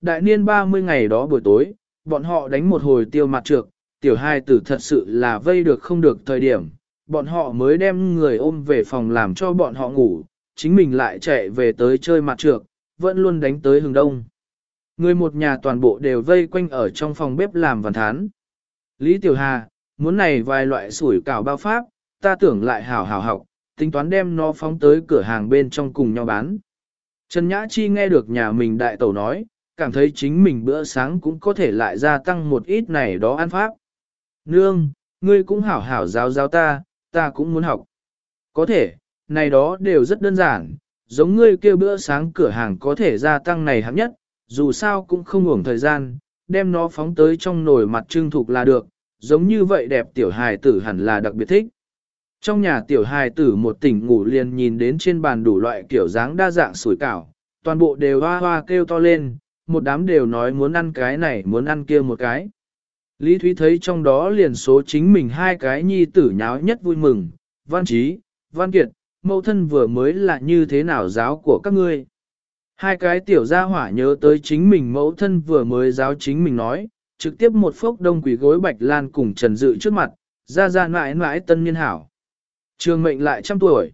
Đại niên 30 ngày đó buổi tối, bọn họ đánh một hồi tiêu mặt trược, tiểu hai tử thật sự là vây được không được thời điểm, bọn họ mới đem người ôm về phòng làm cho bọn họ ngủ, chính mình lại chạy về tới chơi mặt trược, vẫn luôn đánh tới hừng đông. Người một nhà toàn bộ đều vây quanh ở trong phòng bếp làm văn thán. Lý Tiểu Hà, muốn này vài loại sủi cảo bao pháp, ta tưởng lại hảo hảo học, tính toán đem nó phóng tới cửa hàng bên trong cùng nhau bán. Trần Nhã Chi nghe được nhà mình đại tẩu nói, cảm thấy chính mình bữa sáng cũng có thể lại gia tăng một ít này đó ăn pháp. Nương, ngươi cũng hảo hảo giáo giáo ta, ta cũng muốn học. Có thể, này đó đều rất đơn giản, giống ngươi kêu bữa sáng cửa hàng có thể gia tăng này hạng nhất, dù sao cũng không ngủng thời gian, đem nó phóng tới trong nồi mặt trưng thục là được, giống như vậy đẹp tiểu hài tử hẳn là đặc biệt thích. Trong nhà tiểu hài tử một tỉnh ngủ liền nhìn đến trên bàn đủ loại kiểu dáng đa dạng sủi cảo, toàn bộ đều hoa hoa kêu to lên, một đám đều nói muốn ăn cái này muốn ăn kia một cái. Lý Thúy thấy trong đó liền số chính mình hai cái nhi tử nháo nhất vui mừng, văn trí, văn kiệt, mẫu thân vừa mới là như thế nào giáo của các ngươi. Hai cái tiểu gia hỏa nhớ tới chính mình mẫu thân vừa mới giáo chính mình nói, trực tiếp một phốc đông quỷ gối bạch lan cùng trần dự trước mặt, ra ra mãi mãi tân niên hảo. Trường mệnh lại trăm tuổi.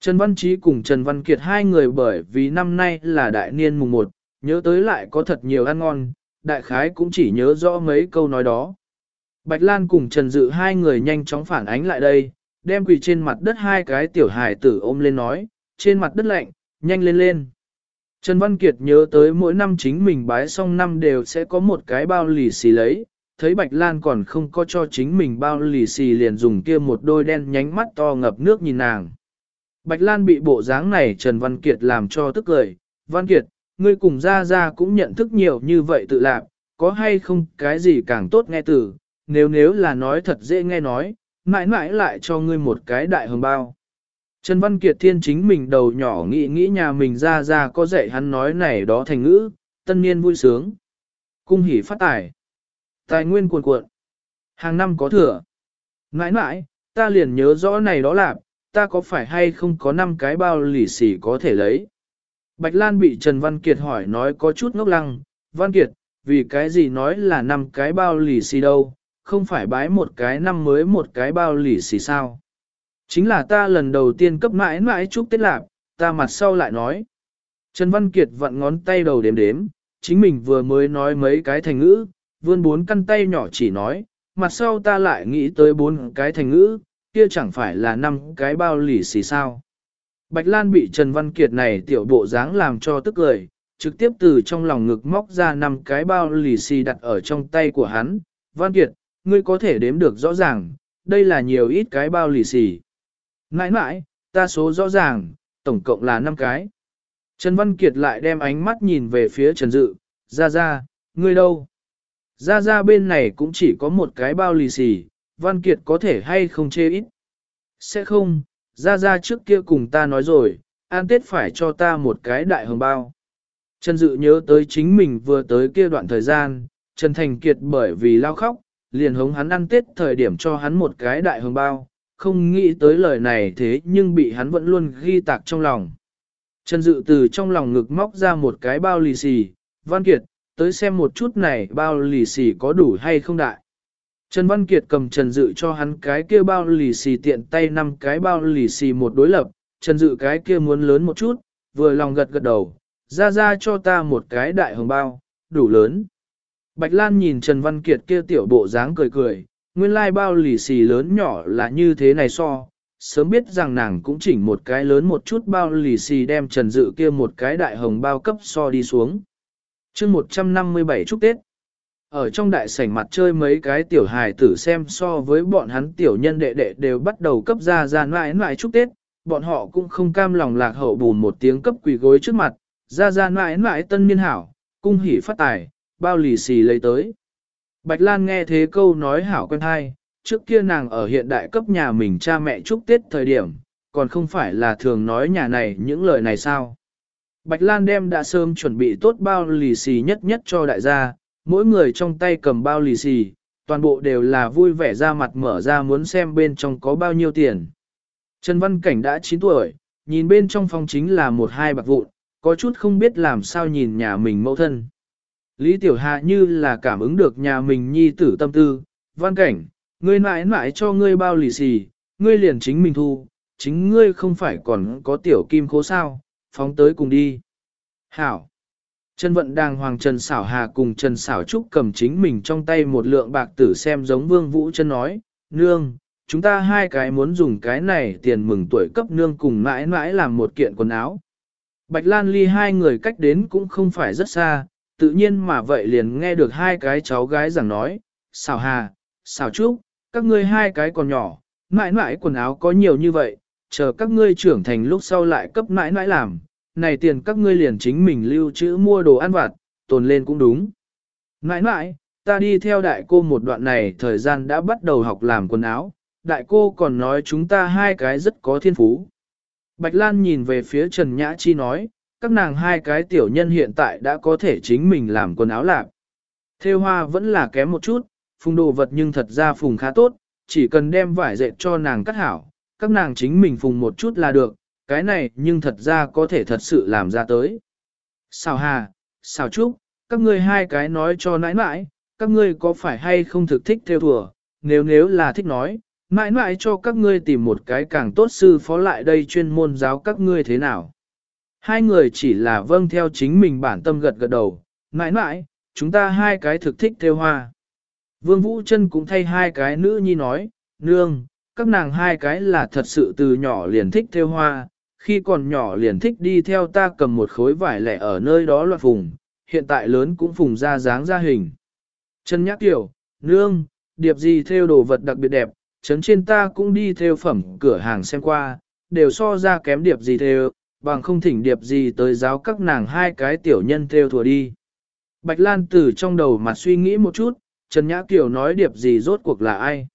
Trần Văn Trí cùng Trần Văn Kiệt hai người bởi vì năm nay là đại niên mùng 1, nhớ tới lại có thật nhiều ăn ngon, đại khái cũng chỉ nhớ rõ mấy câu nói đó. Bạch Lan cùng Trần Dự hai người nhanh chóng phản ánh lại đây, đem quỳ trên mặt đất hai cái tiểu hài tử ôm lên nói, trên mặt đất lạnh, nhanh lên lên. Trần Văn Kiệt nhớ tới mỗi năm chính mình bái xong năm đều sẽ có một cái bao lì xì lấy, thấy Bạch Lan còn không có cho chính mình bao lì xì liền dùng kia một đôi đen nhánh mắt to ngập nước nhìn nàng. Bạch Lan bị bộ dáng này Trần Văn Kiệt làm cho tức cười, Văn Kiệt, ngươi cùng ra ra cũng nhận thức nhiều như vậy tự lạc, có hay không cái gì càng tốt nghe từ, nếu nếu là nói thật dễ nghe nói, mãi mãi lại cho ngươi một cái đại hồng bao. Trần Văn Kiệt thiên chính mình đầu nhỏ nghĩ nghĩ nhà mình ra ra có dạy hắn nói này đó thành ngữ, tân niên vui sướng. Cung hỉ phát tài. Tài nguyên cuồn cuộn. Hàng năm có thừa. Mãi mãi, ta liền nhớ rõ này đó là, ta có phải hay không có năm cái bao lì xì có thể lấy. Bạch Lan bị Trần Văn Kiệt hỏi nói có chút ngốc lăng, Văn Kiệt, vì cái gì nói là năm cái bao lì xì đâu, không phải bái một cái năm mới một cái bao lì xì sao. Chính là ta lần đầu tiên cấp mãi mãi chúc Tết Lạc, ta mặt sau lại nói. Trần Văn Kiệt vặn ngón tay đầu đếm đếm, chính mình vừa mới nói mấy cái thành ngữ, vươn bốn căn tay nhỏ chỉ nói, mặt sau ta lại nghĩ tới bốn cái thành ngữ, kia chẳng phải là năm cái bao lì xì sao. Bạch Lan bị Trần Văn Kiệt này tiểu bộ dáng làm cho tức cười, trực tiếp từ trong lòng ngực móc ra năm cái bao lì xì đặt ở trong tay của hắn. Văn Kiệt, ngươi có thể đếm được rõ ràng, đây là nhiều ít cái bao lì xì. Nãi nãi, ta số rõ ràng, tổng cộng là 5 cái. Trần Văn Kiệt lại đem ánh mắt nhìn về phía Trần Dự, ra ra, ngươi đâu? Ra ra bên này cũng chỉ có một cái bao lì xì, Văn Kiệt có thể hay không chê ít? Sẽ không, ra ra trước kia cùng ta nói rồi, an tết phải cho ta một cái đại hồng bao. Trần Dự nhớ tới chính mình vừa tới kia đoạn thời gian, Trần Thành Kiệt bởi vì lao khóc, liền hống hắn ăn tết thời điểm cho hắn một cái đại hồng bao, không nghĩ tới lời này thế nhưng bị hắn vẫn luôn ghi tạc trong lòng. Trần Dự từ trong lòng ngực móc ra một cái bao lì xì, Văn Kiệt, tới xem một chút này bao lì xì có đủ hay không đại. Trần Văn Kiệt cầm Trần Dự cho hắn cái kia bao lì xì tiện tay năm cái bao lì xì một đối lập, Trần Dự cái kia muốn lớn một chút, vừa lòng gật gật đầu, ra ra cho ta một cái đại hồng bao, đủ lớn. Bạch Lan nhìn Trần Văn Kiệt kia tiểu bộ dáng cười cười, nguyên lai bao lì xì lớn nhỏ là như thế này so, sớm biết rằng nàng cũng chỉnh một cái lớn một chút bao lì xì đem Trần Dự kia một cái đại hồng bao cấp so đi xuống. chương 157 chúc Tết. Ở trong đại sảnh mặt chơi mấy cái tiểu hài tử xem so với bọn hắn tiểu nhân đệ đệ đều bắt đầu cấp ra ra mãi mãi chúc Tết, bọn họ cũng không cam lòng lạc hậu bùn một tiếng cấp quỳ gối trước mặt, ra ra mãi mãi tân niên hảo, cung hỉ phát tài, bao lì xì lấy tới. Bạch Lan nghe thế câu nói hảo quen hay, trước kia nàng ở hiện đại cấp nhà mình cha mẹ chúc Tết thời điểm, còn không phải là thường nói nhà này những lời này sao. Bạch Lan đem đã sớm chuẩn bị tốt bao lì xì nhất nhất cho đại gia, mỗi người trong tay cầm bao lì xì, toàn bộ đều là vui vẻ ra mặt mở ra muốn xem bên trong có bao nhiêu tiền. Trần Văn Cảnh đã 9 tuổi, nhìn bên trong phòng chính là một hai bạc vụn, có chút không biết làm sao nhìn nhà mình mẫu thân. Lý Tiểu Hà như là cảm ứng được nhà mình nhi tử tâm tư, văn cảnh, ngươi mãi mãi cho ngươi bao lì xì, ngươi liền chính mình thu, chính ngươi không phải còn có tiểu kim khố sao, phóng tới cùng đi. Hảo! Trần Vận Đàng Hoàng Trần Sảo Hà cùng Trần Sảo Trúc cầm chính mình trong tay một lượng bạc tử xem giống Vương Vũ chân nói, Nương, chúng ta hai cái muốn dùng cái này tiền mừng tuổi cấp nương cùng mãi mãi làm một kiện quần áo. Bạch Lan Ly hai người cách đến cũng không phải rất xa, tự nhiên mà vậy liền nghe được hai cái cháu gái rằng nói, Sảo Hà, Sảo Trúc, các ngươi hai cái còn nhỏ, mãi mãi quần áo có nhiều như vậy, chờ các ngươi trưởng thành lúc sau lại cấp mãi mãi làm, này tiền các ngươi liền chính mình lưu trữ mua đồ ăn vặt, tồn lên cũng đúng. Nãi nãi, ta đi theo đại cô một đoạn này thời gian đã bắt đầu học làm quần áo, đại cô còn nói chúng ta hai cái rất có thiên phú. Bạch Lan nhìn về phía Trần Nhã Chi nói, các nàng hai cái tiểu nhân hiện tại đã có thể chính mình làm quần áo lạc. Thêu hoa vẫn là kém một chút, phùng đồ vật nhưng thật ra phùng khá tốt, chỉ cần đem vải dệt cho nàng cắt hảo, các nàng chính mình phùng một chút là được, cái này nhưng thật ra có thể thật sự làm ra tới. Xào hà, xào trúc, các ngươi hai cái nói cho nãi nãi, các ngươi có phải hay không thực thích theo thùa, nếu nếu là thích nói, nãi nãi cho các ngươi tìm một cái càng tốt sư phó lại đây chuyên môn giáo các ngươi thế nào. Hai người chỉ là vâng theo chính mình bản tâm gật gật đầu, nãi nãi chúng ta hai cái thực thích theo hoa. Vương Vũ chân cũng thay hai cái nữ nhi nói, nương, các nàng hai cái là thật sự từ nhỏ liền thích theo hoa, khi còn nhỏ liền thích đi theo ta cầm một khối vải lẻ ở nơi đó loạt phùng, hiện tại lớn cũng phùng ra dáng ra hình. Trần Nhắc Tiểu, nương, điệp gì theo đồ vật đặc biệt đẹp, trấn trên ta cũng đi theo phẩm cửa hàng xem qua, đều so ra kém điệp gì theo, bằng không thỉnh điệp gì tới giáo các nàng hai cái tiểu nhân theo thùa đi. Bạch Lan từ trong đầu mặt suy nghĩ một chút, Trần Nhã Kiều nói điệp gì rốt cuộc là ai.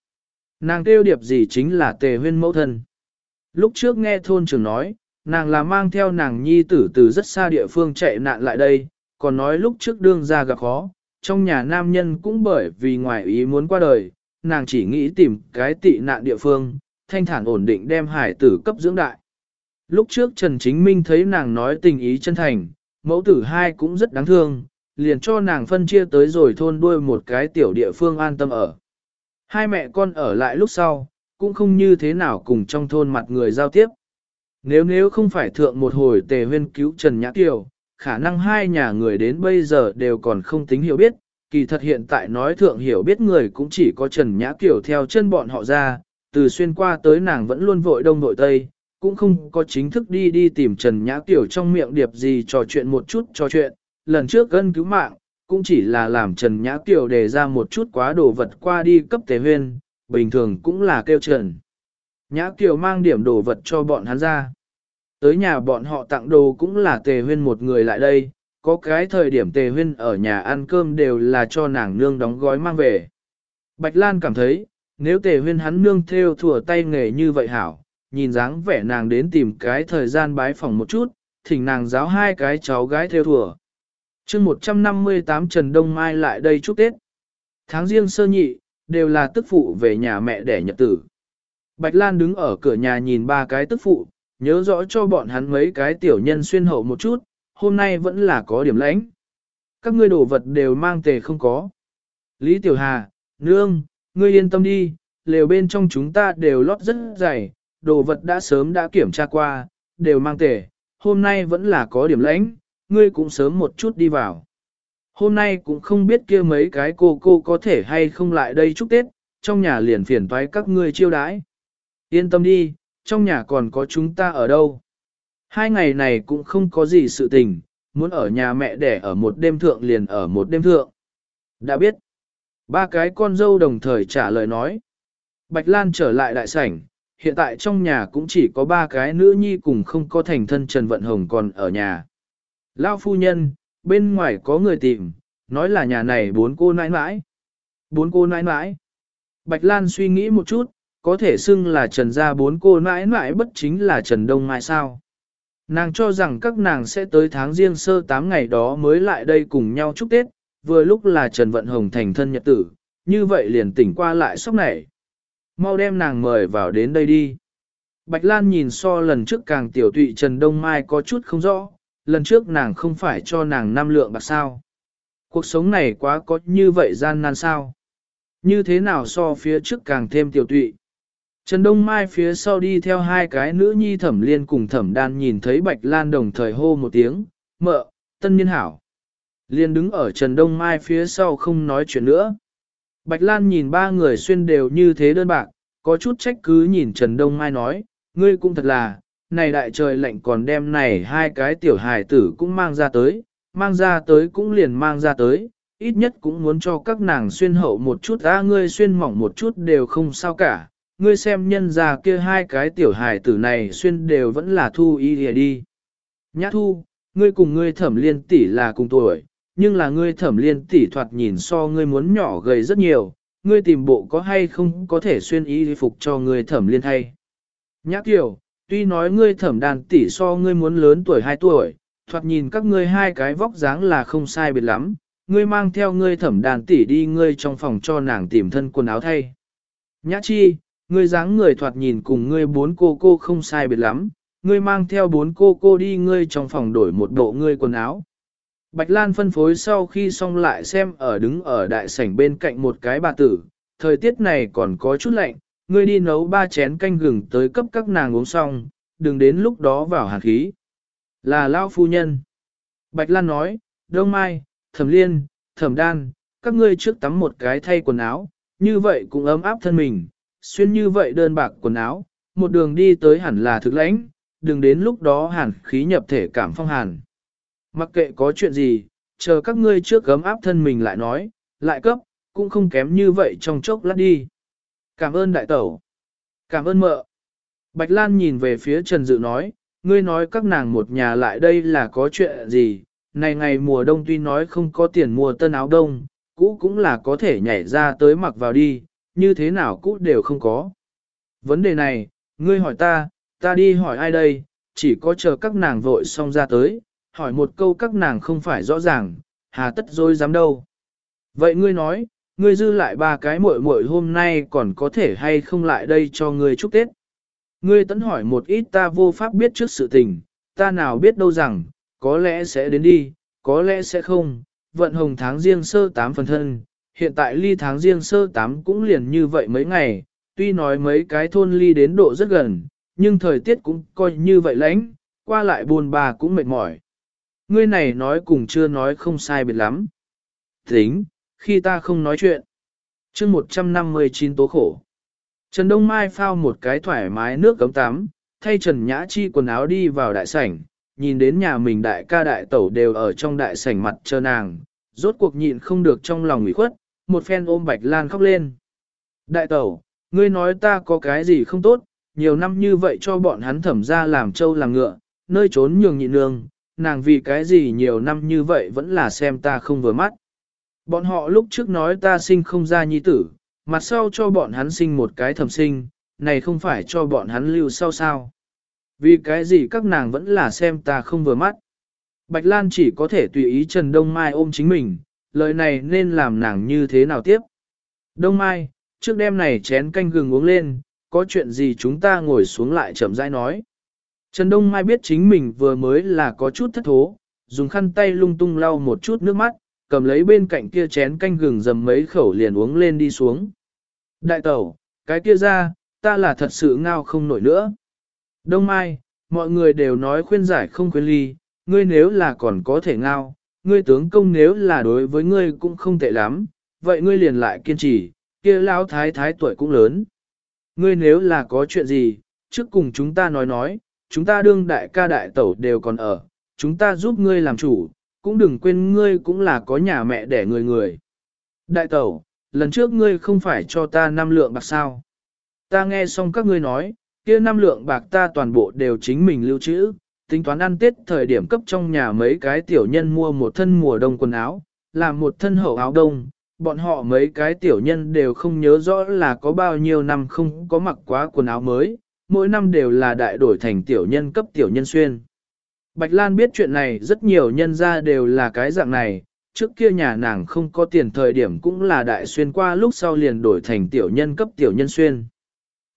Nàng kêu điệp gì chính là tề huyên mẫu thân. Lúc trước nghe thôn trưởng nói, nàng là mang theo nàng nhi tử từ rất xa địa phương chạy nạn lại đây, còn nói lúc trước đương ra gặp khó, trong nhà nam nhân cũng bởi vì ngoài ý muốn qua đời, nàng chỉ nghĩ tìm cái tị nạn địa phương, thanh thản ổn định đem hải tử cấp dưỡng đại. Lúc trước Trần Chính Minh thấy nàng nói tình ý chân thành, mẫu tử hai cũng rất đáng thương, liền cho nàng phân chia tới rồi thôn đuôi một cái tiểu địa phương an tâm ở. Hai mẹ con ở lại lúc sau, cũng không như thế nào cùng trong thôn mặt người giao tiếp. Nếu nếu không phải thượng một hồi tề huyên cứu Trần Nhã Kiều, khả năng hai nhà người đến bây giờ đều còn không tính hiểu biết, kỳ thật hiện tại nói thượng hiểu biết người cũng chỉ có Trần Nhã Kiều theo chân bọn họ ra, từ xuyên qua tới nàng vẫn luôn vội đông vội tây, cũng không có chính thức đi đi tìm Trần Nhã Kiều trong miệng điệp gì trò chuyện một chút trò chuyện, lần trước gân cứu mạng, cũng chỉ là làm Trần Nhã Kiều đề ra một chút quá đồ vật qua đi cấp tế huyên, bình thường cũng là kêu Trần. Nhã Kiều mang điểm đồ vật cho bọn hắn ra. Tới nhà bọn họ tặng đồ cũng là tề huyên một người lại đây, có cái thời điểm tề huyên ở nhà ăn cơm đều là cho nàng nương đóng gói mang về. Bạch Lan cảm thấy, nếu tề huyên hắn nương theo thùa tay nghề như vậy hảo, nhìn dáng vẻ nàng đến tìm cái thời gian bái phòng một chút, thỉnh nàng giáo hai cái cháu gái theo thùa. chương 158 Trần Đông Mai lại đây chúc Tết. Tháng riêng sơ nhị, đều là tức phụ về nhà mẹ để nhật tử. Bạch Lan đứng ở cửa nhà nhìn ba cái tức phụ, nhớ rõ cho bọn hắn mấy cái tiểu nhân xuyên hậu một chút, hôm nay vẫn là có điểm lãnh. Các ngươi đồ vật đều mang tề không có. Lý Tiểu Hà, Nương, ngươi yên tâm đi, lều bên trong chúng ta đều lót rất dày, đồ vật đã sớm đã kiểm tra qua, đều mang tề, hôm nay vẫn là có điểm lãnh, ngươi cũng sớm một chút đi vào. Hôm nay cũng không biết kia mấy cái cô cô có thể hay không lại đây chúc Tết, trong nhà liền phiền toái các ngươi chiêu đãi. Yên tâm đi, trong nhà còn có chúng ta ở đâu. Hai ngày này cũng không có gì sự tình, muốn ở nhà mẹ để ở một đêm thượng liền ở một đêm thượng. Đã biết. Ba cái con dâu đồng thời trả lời nói. Bạch Lan trở lại đại sảnh, hiện tại trong nhà cũng chỉ có ba cái nữ nhi cùng không có thành thân Trần Vận Hồng còn ở nhà. Lao phu nhân, bên ngoài có người tìm, nói là nhà này bốn cô nãi nãi. Bốn cô nãi nãi. Bạch Lan suy nghĩ một chút, có thể xưng là Trần gia bốn cô nãi nãi bất chính là Trần Đông Mai sao. Nàng cho rằng các nàng sẽ tới tháng riêng sơ 8 ngày đó mới lại đây cùng nhau chúc Tết, vừa lúc là Trần Vận Hồng thành thân nhật tử, như vậy liền tỉnh qua lại sốc này. Mau đem nàng mời vào đến đây đi. Bạch Lan nhìn so lần trước càng tiểu tụy Trần Đông Mai có chút không rõ, lần trước nàng không phải cho nàng năm lượng bạc sao. Cuộc sống này quá có như vậy gian nan sao? Như thế nào so phía trước càng thêm tiểu tụy? Trần Đông Mai phía sau đi theo hai cái nữ nhi thẩm liên cùng thẩm đan nhìn thấy Bạch Lan đồng thời hô một tiếng, mợ, tân niên hảo. Liên đứng ở Trần Đông Mai phía sau không nói chuyện nữa. Bạch Lan nhìn ba người xuyên đều như thế đơn bạc, có chút trách cứ nhìn Trần Đông Mai nói, ngươi cũng thật là, này đại trời lạnh còn đem này hai cái tiểu hài tử cũng mang ra tới, mang ra tới cũng liền mang ra tới, ít nhất cũng muốn cho các nàng xuyên hậu một chút ra ngươi xuyên mỏng một chút đều không sao cả, ngươi xem nhân ra kia hai cái tiểu hài tử này xuyên đều vẫn là thu y đi, đi. Nhã thu, ngươi cùng ngươi thẩm liên tỷ là cùng tuổi, nhưng là ngươi thẩm liên tỷ thoạt nhìn so ngươi muốn nhỏ gầy rất nhiều, ngươi tìm bộ có hay không có thể xuyên y phục cho ngươi thẩm liên thay. Nhã kiều, tuy nói ngươi thẩm đàn tỷ so ngươi muốn lớn tuổi 2 tuổi, thoạt nhìn các ngươi hai cái vóc dáng là không sai biệt lắm, ngươi mang theo ngươi thẩm đàn tỷ đi ngươi trong phòng cho nàng tìm thân quần áo thay. Nhã chi, ngươi dáng người thoạt nhìn cùng ngươi bốn cô cô không sai biệt lắm, ngươi mang theo bốn cô cô đi ngươi trong phòng đổi một bộ ngươi quần áo. Bạch Lan phân phối sau khi xong lại xem ở đứng ở đại sảnh bên cạnh một cái bà tử, thời tiết này còn có chút lạnh, ngươi đi nấu ba chén canh gừng tới cấp các nàng uống xong, đừng đến lúc đó vào hàn khí. Là Lao Phu Nhân. Bạch Lan nói, Đông Mai, Thẩm Liên, Thẩm Đan, các ngươi trước tắm một cái thay quần áo, như vậy cũng ấm áp thân mình, xuyên như vậy đơn bạc quần áo, một đường đi tới hẳn là thực lãnh, đừng đến lúc đó hàn khí nhập thể cảm phong hàn. Mặc kệ có chuyện gì, chờ các ngươi trước gấm áp thân mình lại nói, lại cấp, cũng không kém như vậy trong chốc lát đi. Cảm ơn đại tẩu. Cảm ơn mợ. Bạch Lan nhìn về phía Trần Dự nói, ngươi nói các nàng một nhà lại đây là có chuyện gì, này ngày mùa đông tuy nói không có tiền mua tân áo đông, cũ cũng là có thể nhảy ra tới mặc vào đi, như thế nào cũ đều không có. Vấn đề này, ngươi hỏi ta, ta đi hỏi ai đây, chỉ có chờ các nàng vội xong ra tới, hỏi một câu các nàng không phải rõ ràng, hà tất dối dám đâu. Vậy ngươi nói, ngươi dư lại ba cái muội muội hôm nay còn có thể hay không lại đây cho ngươi chúc Tết. Ngươi tấn hỏi một ít ta vô pháp biết trước sự tình, ta nào biết đâu rằng, có lẽ sẽ đến đi, có lẽ sẽ không, vận hồng tháng riêng sơ tám phần thân, hiện tại ly tháng riêng sơ tám cũng liền như vậy mấy ngày, tuy nói mấy cái thôn ly đến độ rất gần, nhưng thời tiết cũng coi như vậy lãnh, qua lại buồn bà cũng mệt mỏi. Ngươi này nói cùng chưa nói không sai biệt lắm. Tính, khi ta không nói chuyện. chương 159 tố khổ. Trần Đông Mai phao một cái thoải mái nước cấm tắm, thay Trần Nhã Chi quần áo đi vào đại sảnh, nhìn đến nhà mình đại ca đại tẩu đều ở trong đại sảnh mặt chờ nàng, rốt cuộc nhịn không được trong lòng ủy khuất, một phen ôm Bạch Lan khóc lên. Đại tẩu, ngươi nói ta có cái gì không tốt, nhiều năm như vậy cho bọn hắn thẩm ra làm trâu làm ngựa, nơi trốn nhường nhịn nương, nàng vì cái gì nhiều năm như vậy vẫn là xem ta không vừa mắt. Bọn họ lúc trước nói ta sinh không ra nhi tử, mặt sau cho bọn hắn sinh một cái thẩm sinh, này không phải cho bọn hắn lưu sau sao. Vì cái gì các nàng vẫn là xem ta không vừa mắt. Bạch Lan chỉ có thể tùy ý Trần Đông Mai ôm chính mình, lời này nên làm nàng như thế nào tiếp. Đông Mai, trước đêm này chén canh gừng uống lên, có chuyện gì chúng ta ngồi xuống lại chậm rãi nói. Trần Đông Mai biết chính mình vừa mới là có chút thất thố, dùng khăn tay lung tung lau một chút nước mắt, cầm lấy bên cạnh kia chén canh gừng dầm mấy khẩu liền uống lên đi xuống. Đại tẩu, cái kia ra, ta là thật sự ngao không nổi nữa. Đông Mai, mọi người đều nói khuyên giải không khuyên ly, ngươi nếu là còn có thể ngao, ngươi tướng công nếu là đối với ngươi cũng không tệ lắm, vậy ngươi liền lại kiên trì, kia lão thái thái tuổi cũng lớn. Ngươi nếu là có chuyện gì, trước cùng chúng ta nói nói, chúng ta đương đại ca đại tẩu đều còn ở, chúng ta giúp ngươi làm chủ, cũng đừng quên ngươi cũng là có nhà mẹ đẻ người người. Đại tẩu, lần trước ngươi không phải cho ta năm lượng bạc sao. Ta nghe xong các ngươi nói, kia năm lượng bạc ta toàn bộ đều chính mình lưu trữ, tính toán ăn tết thời điểm cấp trong nhà mấy cái tiểu nhân mua một thân mùa đông quần áo, làm một thân hậu áo đông, bọn họ mấy cái tiểu nhân đều không nhớ rõ là có bao nhiêu năm không có mặc quá quần áo mới, mỗi năm đều là đại đổi thành tiểu nhân cấp tiểu nhân xuyên. Bạch Lan biết chuyện này rất nhiều nhân ra đều là cái dạng này, trước kia nhà nàng không có tiền thời điểm cũng là đại xuyên qua lúc sau liền đổi thành tiểu nhân cấp tiểu nhân xuyên.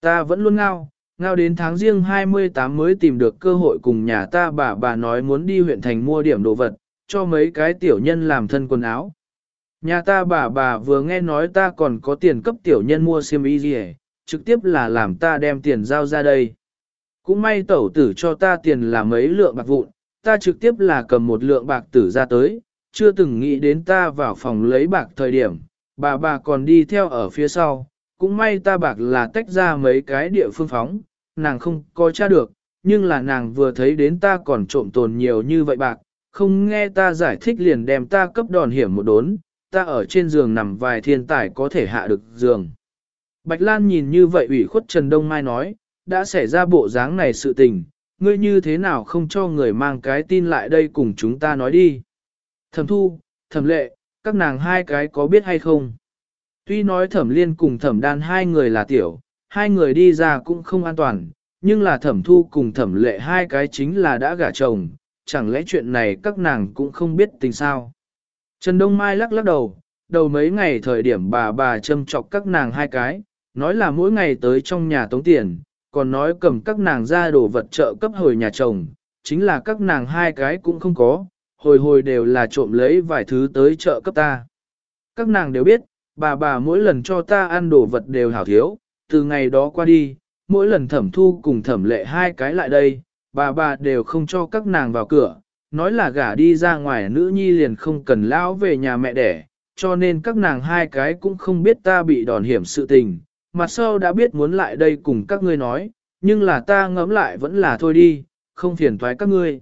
Ta vẫn luôn ngao, ngao đến tháng riêng 28 mới tìm được cơ hội cùng nhà ta bà bà nói muốn đi huyện thành mua điểm đồ vật, cho mấy cái tiểu nhân làm thân quần áo, Nhà ta bà bà vừa nghe nói ta còn có tiền cấp tiểu nhân mua xiêm y gì trực tiếp là làm ta đem tiền giao ra đây. Cũng may tẩu tử cho ta tiền là mấy lượng bạc vụn, ta trực tiếp là cầm một lượng bạc tử ra tới, chưa từng nghĩ đến ta vào phòng lấy bạc thời điểm, bà bà còn đi theo ở phía sau, cũng may ta bạc là tách ra mấy cái địa phương phóng, nàng không có tra được, nhưng là nàng vừa thấy đến ta còn trộm tồn nhiều như vậy bạc, không nghe ta giải thích liền đem ta cấp đòn hiểm một đốn, ta ở trên giường nằm vài thiên tài có thể hạ được giường. Bạch Lan nhìn như vậy ủy khuất Trần Đông Mai nói, đã xảy ra bộ dáng này sự tình, ngươi như thế nào không cho người mang cái tin lại đây cùng chúng ta nói đi. Thẩm thu, thẩm lệ, các nàng hai cái có biết hay không? Tuy nói thẩm liên cùng thẩm đan hai người là tiểu, hai người đi ra cũng không an toàn, nhưng là thẩm thu cùng thẩm lệ hai cái chính là đã gả chồng, chẳng lẽ chuyện này các nàng cũng không biết tình sao? Trần Đông Mai lắc lắc đầu, đầu mấy ngày thời điểm bà bà châm chọc các nàng hai cái, nói là mỗi ngày tới trong nhà tống tiền, còn nói cầm các nàng ra đồ vật trợ cấp hồi nhà chồng, chính là các nàng hai cái cũng không có, hồi hồi đều là trộm lấy vài thứ tới trợ cấp ta. Các nàng đều biết, bà bà mỗi lần cho ta ăn đồ vật đều hảo thiếu, từ ngày đó qua đi, mỗi lần thẩm thu cùng thẩm lệ hai cái lại đây, bà bà đều không cho các nàng vào cửa, nói là gả đi ra ngoài nữ nhi liền không cần lão về nhà mẹ đẻ, cho nên các nàng hai cái cũng không biết ta bị đòn hiểm sự tình, mặt sau đã biết muốn lại đây cùng các ngươi nói, nhưng là ta ngẫm lại vẫn là thôi đi, không phiền thoái các ngươi.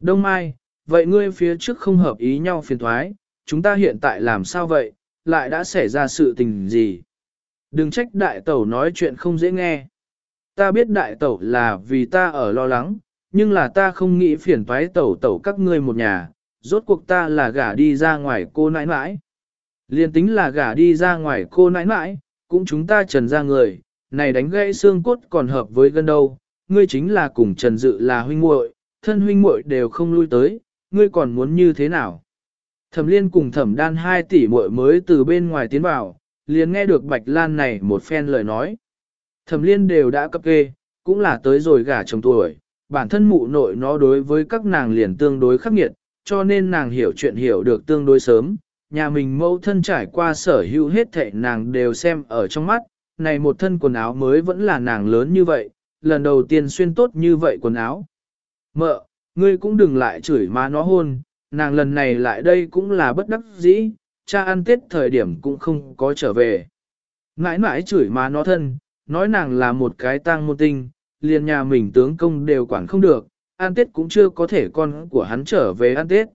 Đông Mai, vậy ngươi phía trước không hợp ý nhau phiền thoái, chúng ta hiện tại làm sao vậy, lại đã xảy ra sự tình gì? Đừng trách đại tẩu nói chuyện không dễ nghe. Ta biết đại tẩu là vì ta ở lo lắng, nhưng là ta không nghĩ phiền thoái tẩu tẩu các ngươi một nhà, rốt cuộc ta là gả đi ra ngoài cô nãi nãi. Liên tính là gả đi ra ngoài cô nãi nãi, cũng chúng ta trần ra người, này đánh gãy xương cốt còn hợp với gân đâu, ngươi chính là cùng trần dự là huynh muội, thân huynh muội đều không lui tới, ngươi còn muốn như thế nào? Thẩm liên cùng thẩm đan hai tỷ muội mới từ bên ngoài tiến vào, liền nghe được Bạch Lan này một phen lời nói. Thẩm liên đều đã cấp kê, cũng là tới rồi gả chồng tuổi, bản thân mụ nội nó đối với các nàng liền tương đối khắc nghiệt, cho nên nàng hiểu chuyện hiểu được tương đối sớm. Nhà mình mẫu thân trải qua sở hữu hết thệ nàng đều xem ở trong mắt, này một thân quần áo mới vẫn là nàng lớn như vậy, lần đầu tiên xuyên tốt như vậy quần áo. Mợ, ngươi cũng đừng lại chửi má nó hôn, nàng lần này lại đây cũng là bất đắc dĩ, cha ăn tết thời điểm cũng không có trở về. Ngãi mãi chửi má nó thân, nói nàng là một cái tang môn tinh, liền nhà mình tướng công đều quản không được, ăn tết cũng chưa có thể con của hắn trở về ăn tết.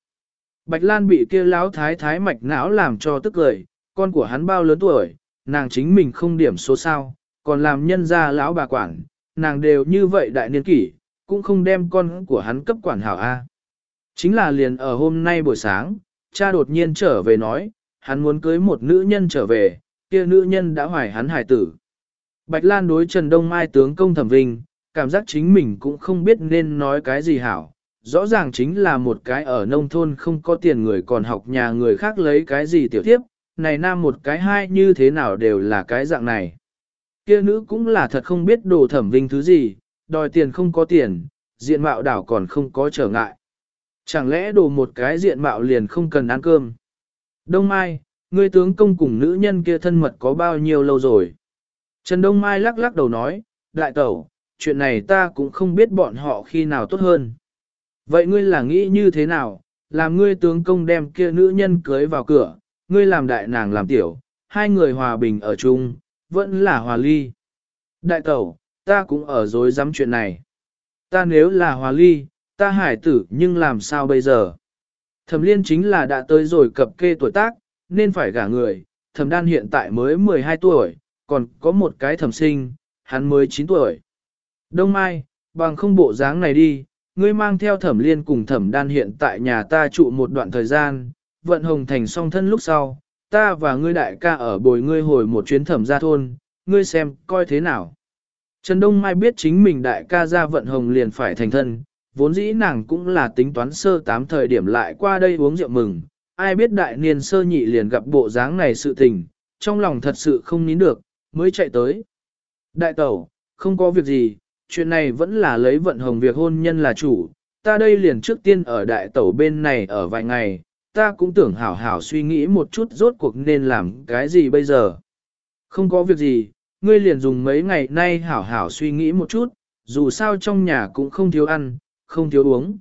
Bạch Lan bị kia lão thái thái mạch não làm cho tức cười, con của hắn bao lớn tuổi, nàng chính mình không điểm số sao, còn làm nhân gia lão bà quản, nàng đều như vậy đại niên kỷ, cũng không đem con của hắn cấp quản hảo A. Chính là liền ở hôm nay buổi sáng, cha đột nhiên trở về nói, hắn muốn cưới một nữ nhân trở về, kia nữ nhân đã hoài hắn hài tử. Bạch Lan đối Trần Đông Mai tướng công thẩm vinh, cảm giác chính mình cũng không biết nên nói cái gì hảo. Rõ ràng chính là một cái ở nông thôn không có tiền người còn học nhà người khác lấy cái gì tiểu tiếp, này nam một cái hai như thế nào đều là cái dạng này. Kia nữ cũng là thật không biết đồ thẩm vinh thứ gì, đòi tiền không có tiền, diện mạo đảo còn không có trở ngại. Chẳng lẽ đồ một cái diện mạo liền không cần ăn cơm? Đông Mai, ngươi tướng công cùng nữ nhân kia thân mật có bao nhiêu lâu rồi? Trần Đông Mai lắc lắc đầu nói, đại tẩu, chuyện này ta cũng không biết bọn họ khi nào tốt hơn. Vậy ngươi là nghĩ như thế nào, làm ngươi tướng công đem kia nữ nhân cưới vào cửa, ngươi làm đại nàng làm tiểu, hai người hòa bình ở chung, vẫn là hòa ly. Đại tẩu, ta cũng ở dối dám chuyện này. Ta nếu là hòa ly, ta hải tử nhưng làm sao bây giờ? Thẩm liên chính là đã tới rồi cập kê tuổi tác, nên phải gả người, thẩm đan hiện tại mới 12 tuổi, còn có một cái thẩm sinh, hắn mới 9 tuổi. Đông Mai, bằng không bộ dáng này đi, ngươi mang theo thẩm liên cùng thẩm đan hiện tại nhà ta trụ một đoạn thời gian, vận hồng thành song thân lúc sau, ta và ngươi đại ca ở bồi ngươi hồi một chuyến thẩm ra thôn, ngươi xem, coi thế nào. Trần Đông Mai biết chính mình đại ca ra vận hồng liền phải thành thân, vốn dĩ nàng cũng là tính toán sơ tám thời điểm lại qua đây uống rượu mừng, ai biết đại niên sơ nhị liền gặp bộ dáng này sự tình, trong lòng thật sự không nín được, mới chạy tới. Đại tẩu, không có việc gì, chuyện này vẫn là lấy vận hồng việc hôn nhân là chủ, ta đây liền trước tiên ở đại tẩu bên này ở vài ngày, ta cũng tưởng hảo hảo suy nghĩ một chút rốt cuộc nên làm cái gì bây giờ. Không có việc gì, ngươi liền dùng mấy ngày nay hảo hảo suy nghĩ một chút, dù sao trong nhà cũng không thiếu ăn, không thiếu uống.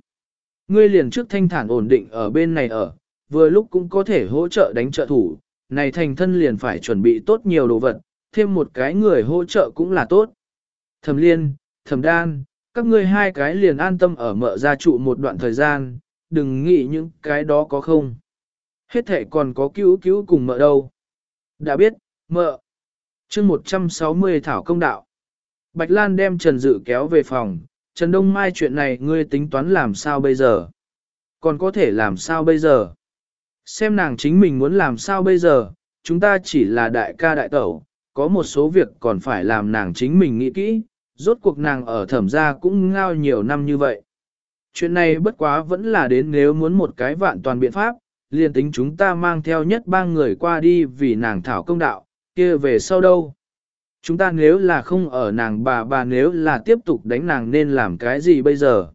Ngươi liền trước thanh thản ổn định ở bên này ở, vừa lúc cũng có thể hỗ trợ đánh trợ thủ, này thành thân liền phải chuẩn bị tốt nhiều đồ vật, thêm một cái người hỗ trợ cũng là tốt. Thẩm liên, thẩm đan, các ngươi hai cái liền an tâm ở mợ gia trụ một đoạn thời gian, đừng nghĩ những cái đó có không. Hết thể còn có cứu cứu cùng mợ đâu. Đã biết, mợ. chương 160 Thảo Công Đạo. Bạch Lan đem Trần Dự kéo về phòng, Trần Đông Mai chuyện này ngươi tính toán làm sao bây giờ? Còn có thể làm sao bây giờ? Xem nàng chính mình muốn làm sao bây giờ, chúng ta chỉ là đại ca đại tẩu, có một số việc còn phải làm nàng chính mình nghĩ kỹ, rốt cuộc nàng ở thẩm gia cũng ngao nhiều năm như vậy. Chuyện này bất quá vẫn là đến nếu muốn một cái vạn toàn biện pháp, liền tính chúng ta mang theo nhất ba người qua đi vì nàng thảo công đạo, kia về sau đâu. Chúng ta nếu là không ở nàng bà bà nếu là tiếp tục đánh nàng nên làm cái gì bây giờ?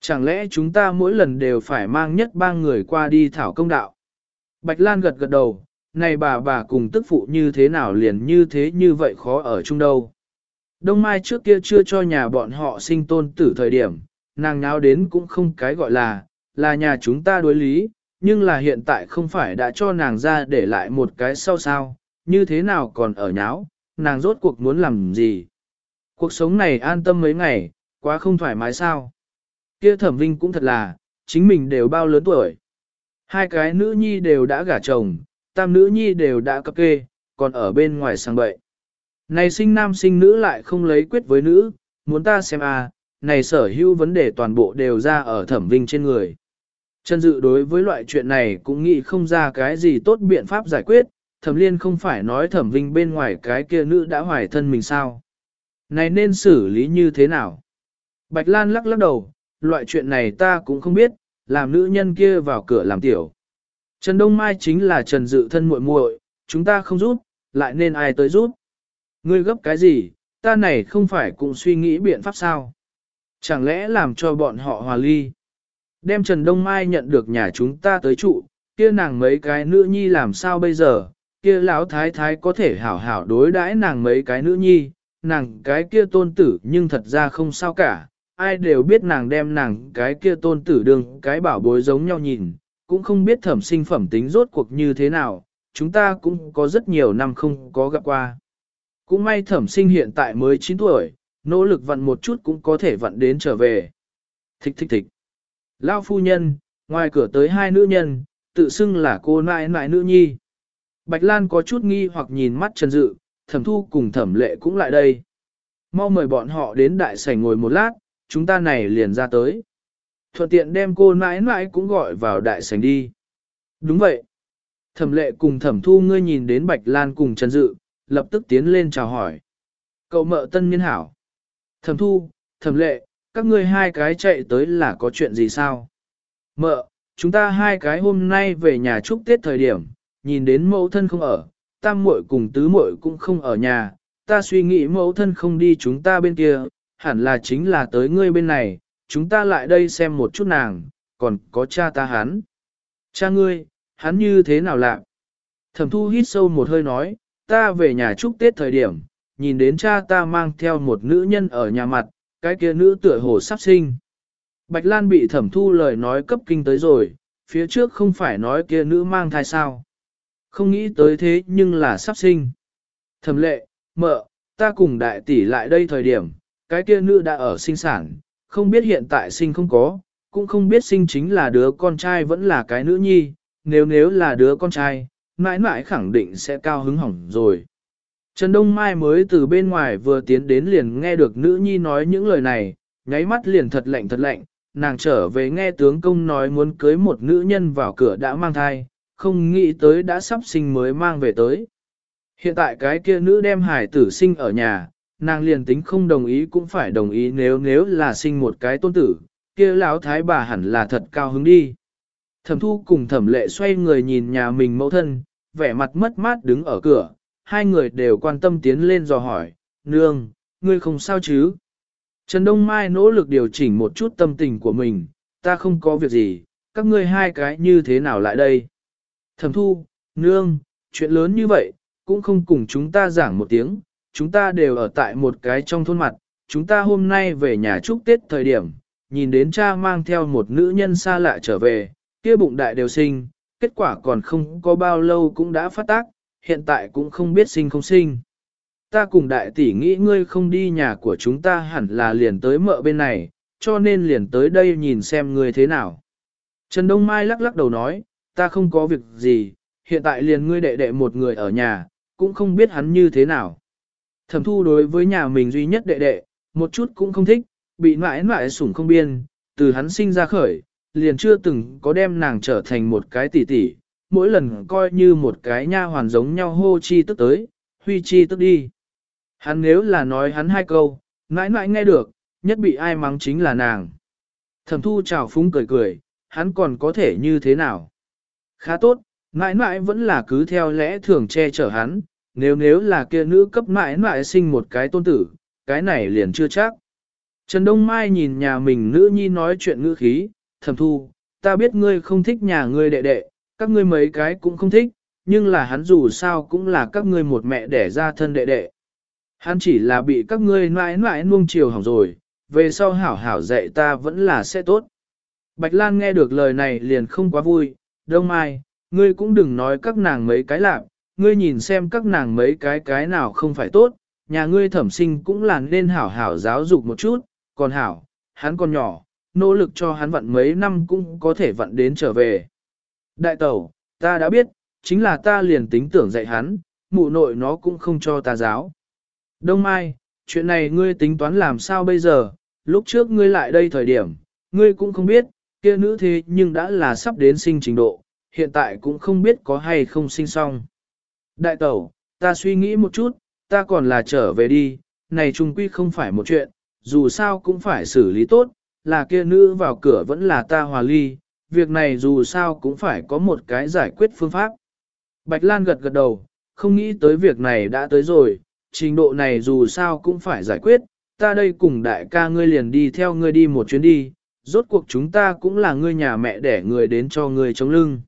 Chẳng lẽ chúng ta mỗi lần đều phải mang nhất ba người qua đi thảo công đạo? Bạch Lan gật gật đầu, này bà bà cùng tức phụ như thế nào liền như thế như vậy khó ở chung đâu. Đông Mai trước kia chưa cho nhà bọn họ sinh tôn tử thời điểm, nàng nháo đến cũng không cái gọi là, là nhà chúng ta đối lý, nhưng là hiện tại không phải đã cho nàng ra để lại một cái sau sao, như thế nào còn ở nháo, nàng rốt cuộc muốn làm gì. Cuộc sống này an tâm mấy ngày, quá không thoải mái sao. Kia thẩm vinh cũng thật là, chính mình đều bao lớn tuổi. Hai cái nữ nhi đều đã gả chồng, tam nữ nhi đều đã cập kê, còn ở bên ngoài sang bậy. Này sinh nam sinh nữ lại không lấy quyết với nữ, muốn ta xem à, này sở hữu vấn đề toàn bộ đều ra ở thẩm vinh trên người. Trần Dự đối với loại chuyện này cũng nghĩ không ra cái gì tốt biện pháp giải quyết, thẩm liên không phải nói thẩm vinh bên ngoài cái kia nữ đã hoài thân mình sao. Này nên xử lý như thế nào? Bạch Lan lắc lắc đầu, loại chuyện này ta cũng không biết, làm nữ nhân kia vào cửa làm tiểu. Trần Đông Mai chính là Trần Dự thân muội muội, chúng ta không giúp, lại nên ai tới giúp? Ngươi gấp cái gì, ta này không phải cũng suy nghĩ biện pháp sao? Chẳng lẽ làm cho bọn họ hòa ly? Đem Trần Đông Mai nhận được nhà chúng ta tới trụ, kia nàng mấy cái nữ nhi làm sao bây giờ? Kia lão thái thái có thể hảo hảo đối đãi nàng mấy cái nữ nhi, nàng cái kia tôn tử nhưng thật ra không sao cả, ai đều biết nàng đem nàng cái kia tôn tử đường cái bảo bối giống nhau nhìn, cũng không biết thẩm sinh phẩm tính rốt cuộc như thế nào, chúng ta cũng có rất nhiều năm không có gặp qua. Cũng may thẩm sinh hiện tại mới 9 tuổi, nỗ lực vận một chút cũng có thể vận đến trở về. Thích thích thích. Lao phu nhân, ngoài cửa tới hai nữ nhân, tự xưng là cô nãi nãi nữ nhi. Bạch Lan có chút nghi hoặc nhìn mắt Trần Dự, thẩm thu cùng thẩm lệ cũng lại đây. Mau mời bọn họ đến đại sảnh ngồi một lát, chúng ta này liền ra tới. Thuận tiện đem cô nãi nãi cũng gọi vào đại sảnh đi. Đúng vậy. Thẩm lệ cùng thẩm thu ngươi nhìn đến Bạch Lan cùng Trần Dự, lập tức tiến lên chào hỏi. Cậu mợ tân niên hảo. Thẩm thu, thẩm lệ, các ngươi hai cái chạy tới là có chuyện gì sao? Mợ, chúng ta hai cái hôm nay về nhà chúc Tết thời điểm, nhìn đến mẫu thân không ở, tam muội cùng tứ muội cũng không ở nhà, ta suy nghĩ mẫu thân không đi chúng ta bên kia, hẳn là chính là tới ngươi bên này, chúng ta lại đây xem một chút nàng, còn có cha ta hắn. Cha ngươi, hắn như thế nào lạ? Thẩm thu hít sâu một hơi nói, ta về nhà chúc Tết thời điểm, nhìn đến cha ta mang theo một nữ nhân ở nhà mặt, cái kia nữ tựa hồ sắp sinh. Bạch Lan bị thẩm thu lời nói cấp kinh tới rồi, phía trước không phải nói kia nữ mang thai sao. Không nghĩ tới thế nhưng là sắp sinh. Thẩm lệ, mợ, ta cùng đại tỷ lại đây thời điểm, cái kia nữ đã ở sinh sản, không biết hiện tại sinh không có, cũng không biết sinh chính là đứa con trai vẫn là cái nữ nhi, nếu nếu là đứa con trai, mãi mãi khẳng định sẽ cao hứng hỏng rồi. Trần Đông Mai mới từ bên ngoài vừa tiến đến liền nghe được nữ nhi nói những lời này, nháy mắt liền thật lạnh thật lạnh, nàng trở về nghe tướng công nói muốn cưới một nữ nhân vào cửa đã mang thai, không nghĩ tới đã sắp sinh mới mang về tới. Hiện tại cái kia nữ đem hải tử sinh ở nhà, nàng liền tính không đồng ý cũng phải đồng ý nếu nếu là sinh một cái tôn tử, kia lão thái bà hẳn là thật cao hứng đi. Thẩm thu cùng thẩm lệ xoay người nhìn nhà mình mẫu thân, vẻ mặt mất mát đứng ở cửa, hai người đều quan tâm tiến lên dò hỏi, nương, ngươi không sao chứ? Trần Đông Mai nỗ lực điều chỉnh một chút tâm tình của mình, ta không có việc gì, các ngươi hai cái như thế nào lại đây? Thẩm thu, nương, chuyện lớn như vậy, cũng không cùng chúng ta giảng một tiếng, chúng ta đều ở tại một cái trong thôn mặt, chúng ta hôm nay về nhà chúc Tết thời điểm, nhìn đến cha mang theo một nữ nhân xa lạ trở về, kia bụng đại đều sinh, kết quả còn không có bao lâu cũng đã phát tác, hiện tại cũng không biết sinh không sinh. Ta cùng đại tỷ nghĩ ngươi không đi nhà của chúng ta hẳn là liền tới mợ bên này, cho nên liền tới đây nhìn xem ngươi thế nào. Trần Đông Mai lắc lắc đầu nói, ta không có việc gì, hiện tại liền ngươi đệ đệ một người ở nhà, cũng không biết hắn như thế nào. Thẩm thu đối với nhà mình duy nhất đệ đệ, một chút cũng không thích, bị mãi mãi sủng không biên, từ hắn sinh ra khởi, liền chưa từng có đem nàng trở thành một cái tỷ tỷ, mỗi lần coi như một cái nha hoàn giống nhau hô chi tức tới, huy chi tức đi. Hắn nếu là nói hắn hai câu, mãi mãi nghe được, nhất bị ai mắng chính là nàng. Thẩm thu chào phúng cười cười, hắn còn có thể như thế nào? Khá tốt, mãi mãi vẫn là cứ theo lẽ thường che chở hắn, nếu nếu là kia nữ cấp mãi mãi sinh một cái tôn tử, cái này liền chưa chắc. Trần Đông Mai nhìn nhà mình nữ nhi nói chuyện ngữ khí, Thẩm thu, ta biết ngươi không thích nhà ngươi đệ đệ, các ngươi mấy cái cũng không thích, nhưng là hắn dù sao cũng là các ngươi một mẹ đẻ ra thân đệ đệ. Hắn chỉ là bị các ngươi mãi mãi nuông chiều hỏng rồi, về sau hảo hảo dạy ta vẫn là sẽ tốt. Bạch Lan nghe được lời này liền không quá vui, Đông Mai, ngươi cũng đừng nói các nàng mấy cái lạc, ngươi nhìn xem các nàng mấy cái cái nào không phải tốt, nhà ngươi thẩm sinh cũng là nên hảo hảo giáo dục một chút, còn hảo, hắn còn nhỏ, nỗ lực cho hắn vặn mấy năm cũng có thể vặn đến trở về. Đại tẩu, ta đã biết, chính là ta liền tính tưởng dạy hắn, mụ nội nó cũng không cho ta giáo. Đông Mai, chuyện này ngươi tính toán làm sao bây giờ, lúc trước ngươi lại đây thời điểm, ngươi cũng không biết, kia nữ thế nhưng đã là sắp đến sinh trình độ, hiện tại cũng không biết có hay không sinh xong. Đại tẩu, ta suy nghĩ một chút, ta còn là trở về đi, này trung quy không phải một chuyện, dù sao cũng phải xử lý tốt, là kia nữ vào cửa vẫn là ta hòa ly, việc này dù sao cũng phải có một cái giải quyết phương pháp. Bạch Lan gật gật đầu, không nghĩ tới việc này đã tới rồi, trình độ này dù sao cũng phải giải quyết, ta đây cùng đại ca ngươi liền đi theo ngươi đi một chuyến đi, rốt cuộc chúng ta cũng là ngươi nhà mẹ để người đến cho ngươi chống lưng.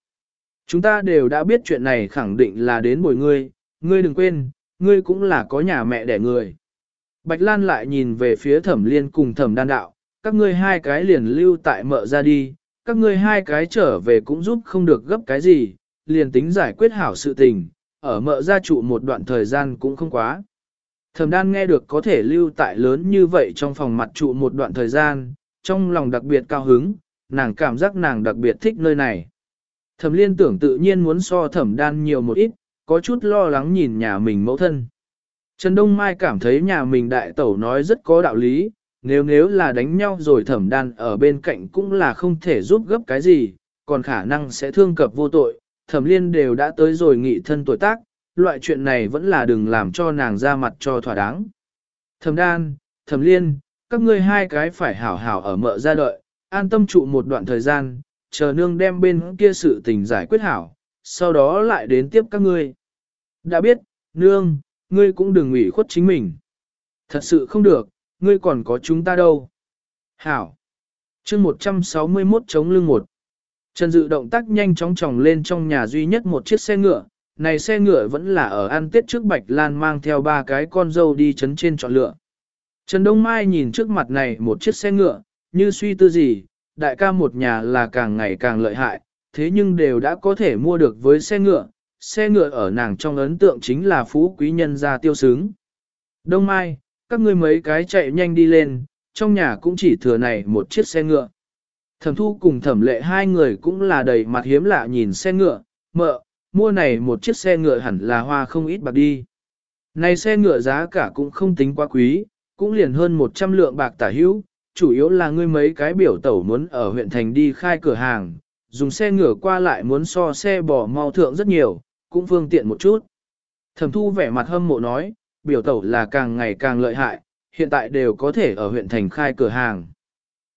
Chúng ta đều đã biết chuyện này khẳng định là đến bồi ngươi, ngươi đừng quên, ngươi cũng là có nhà mẹ đẻ người. Bạch Lan lại nhìn về phía thẩm liên cùng thẩm đan đạo, các ngươi hai cái liền lưu tại mợ ra đi, các ngươi hai cái trở về cũng giúp không được gấp cái gì, liền tính giải quyết hảo sự tình, ở mợ ra trụ một đoạn thời gian cũng không quá. Thẩm đan nghe được có thể lưu tại lớn như vậy trong phòng mặt trụ một đoạn thời gian, trong lòng đặc biệt cao hứng, nàng cảm giác nàng đặc biệt thích nơi này. Thẩm liên tưởng tự nhiên muốn so thẩm đan nhiều một ít, có chút lo lắng nhìn nhà mình mẫu thân. Trần Đông Mai cảm thấy nhà mình đại tẩu nói rất có đạo lý, nếu nếu là đánh nhau rồi thẩm đan ở bên cạnh cũng là không thể giúp gấp cái gì, còn khả năng sẽ thương cập vô tội, thẩm liên đều đã tới rồi nghị thân tuổi tác, loại chuyện này vẫn là đừng làm cho nàng ra mặt cho thỏa đáng. Thẩm đan, thẩm liên, các ngươi hai cái phải hảo hảo ở mợ ra đợi, an tâm trụ một đoạn thời gian, chờ nương đem bên kia sự tình giải quyết hảo, sau đó lại đến tiếp các ngươi. Đã biết, nương, ngươi cũng đừng ủy khuất chính mình. Thật sự không được, ngươi còn có chúng ta đâu. Hảo. chương 161 chống lưng một. Trần Dự động tác nhanh chóng tròng lên trong nhà duy nhất một chiếc xe ngựa. Này xe ngựa vẫn là ở ăn tết trước Bạch Lan mang theo ba cái con dâu đi chấn trên chọn lựa. Trần Đông Mai nhìn trước mặt này một chiếc xe ngựa, như suy tư gì, đại ca một nhà là càng ngày càng lợi hại, thế nhưng đều đã có thể mua được với xe ngựa, xe ngựa ở nàng trong ấn tượng chính là phú quý nhân gia tiêu sướng. Đông Mai, các ngươi mấy cái chạy nhanh đi lên, trong nhà cũng chỉ thừa này một chiếc xe ngựa. Thẩm thu cùng thẩm lệ hai người cũng là đầy mặt hiếm lạ nhìn xe ngựa, mợ, mua này một chiếc xe ngựa hẳn là hoa không ít bạc đi. Này xe ngựa giá cả cũng không tính quá quý, cũng liền hơn 100 lượng bạc tả hữu, chủ yếu là ngươi mấy cái biểu tẩu muốn ở huyện thành đi khai cửa hàng, dùng xe ngựa qua lại muốn so xe bò mau thượng rất nhiều, cũng phương tiện một chút. Thẩm thu vẻ mặt hâm mộ nói, biểu tẩu là càng ngày càng lợi hại, hiện tại đều có thể ở huyện thành khai cửa hàng.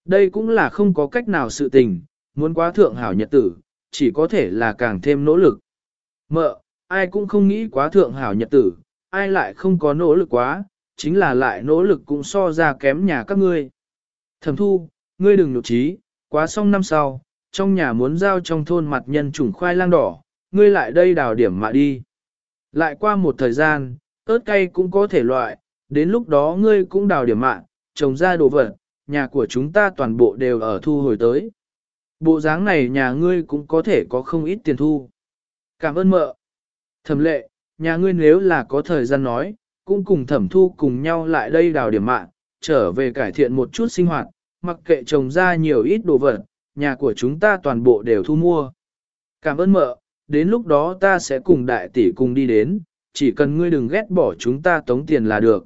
Đây cũng là không có cách nào sự tình, muốn quá thượng hảo nhật tử, chỉ có thể là càng thêm nỗ lực. Mợ, ai cũng không nghĩ quá thượng hảo nhật tử, ai lại không có nỗ lực quá, chính là lại nỗ lực cũng so ra kém nhà các ngươi. Thẩm thu, ngươi đừng nhục trí, quá xong năm sau, trong nhà muốn giao trong thôn mặt nhân trùng khoai lang đỏ, ngươi lại đây đào điểm mạ đi. Lại qua một thời gian, ớt cay cũng có thể loại, đến lúc đó ngươi cũng đào điểm mạng, trồng ra đồ vật, nhà của chúng ta toàn bộ đều ở thu hồi tới. Bộ dáng này nhà ngươi cũng có thể có không ít tiền thu. Cảm ơn mợ. Thẩm lệ, nhà ngươi nếu là có thời gian nói, cũng cùng thẩm thu cùng nhau lại đây đào điểm mạng, trở về cải thiện một chút sinh hoạt, mặc kệ trồng ra nhiều ít đồ vật, nhà của chúng ta toàn bộ đều thu mua. Cảm ơn mợ, đến lúc đó ta sẽ cùng đại tỷ cùng đi đến, chỉ cần ngươi đừng ghét bỏ chúng ta tống tiền là được.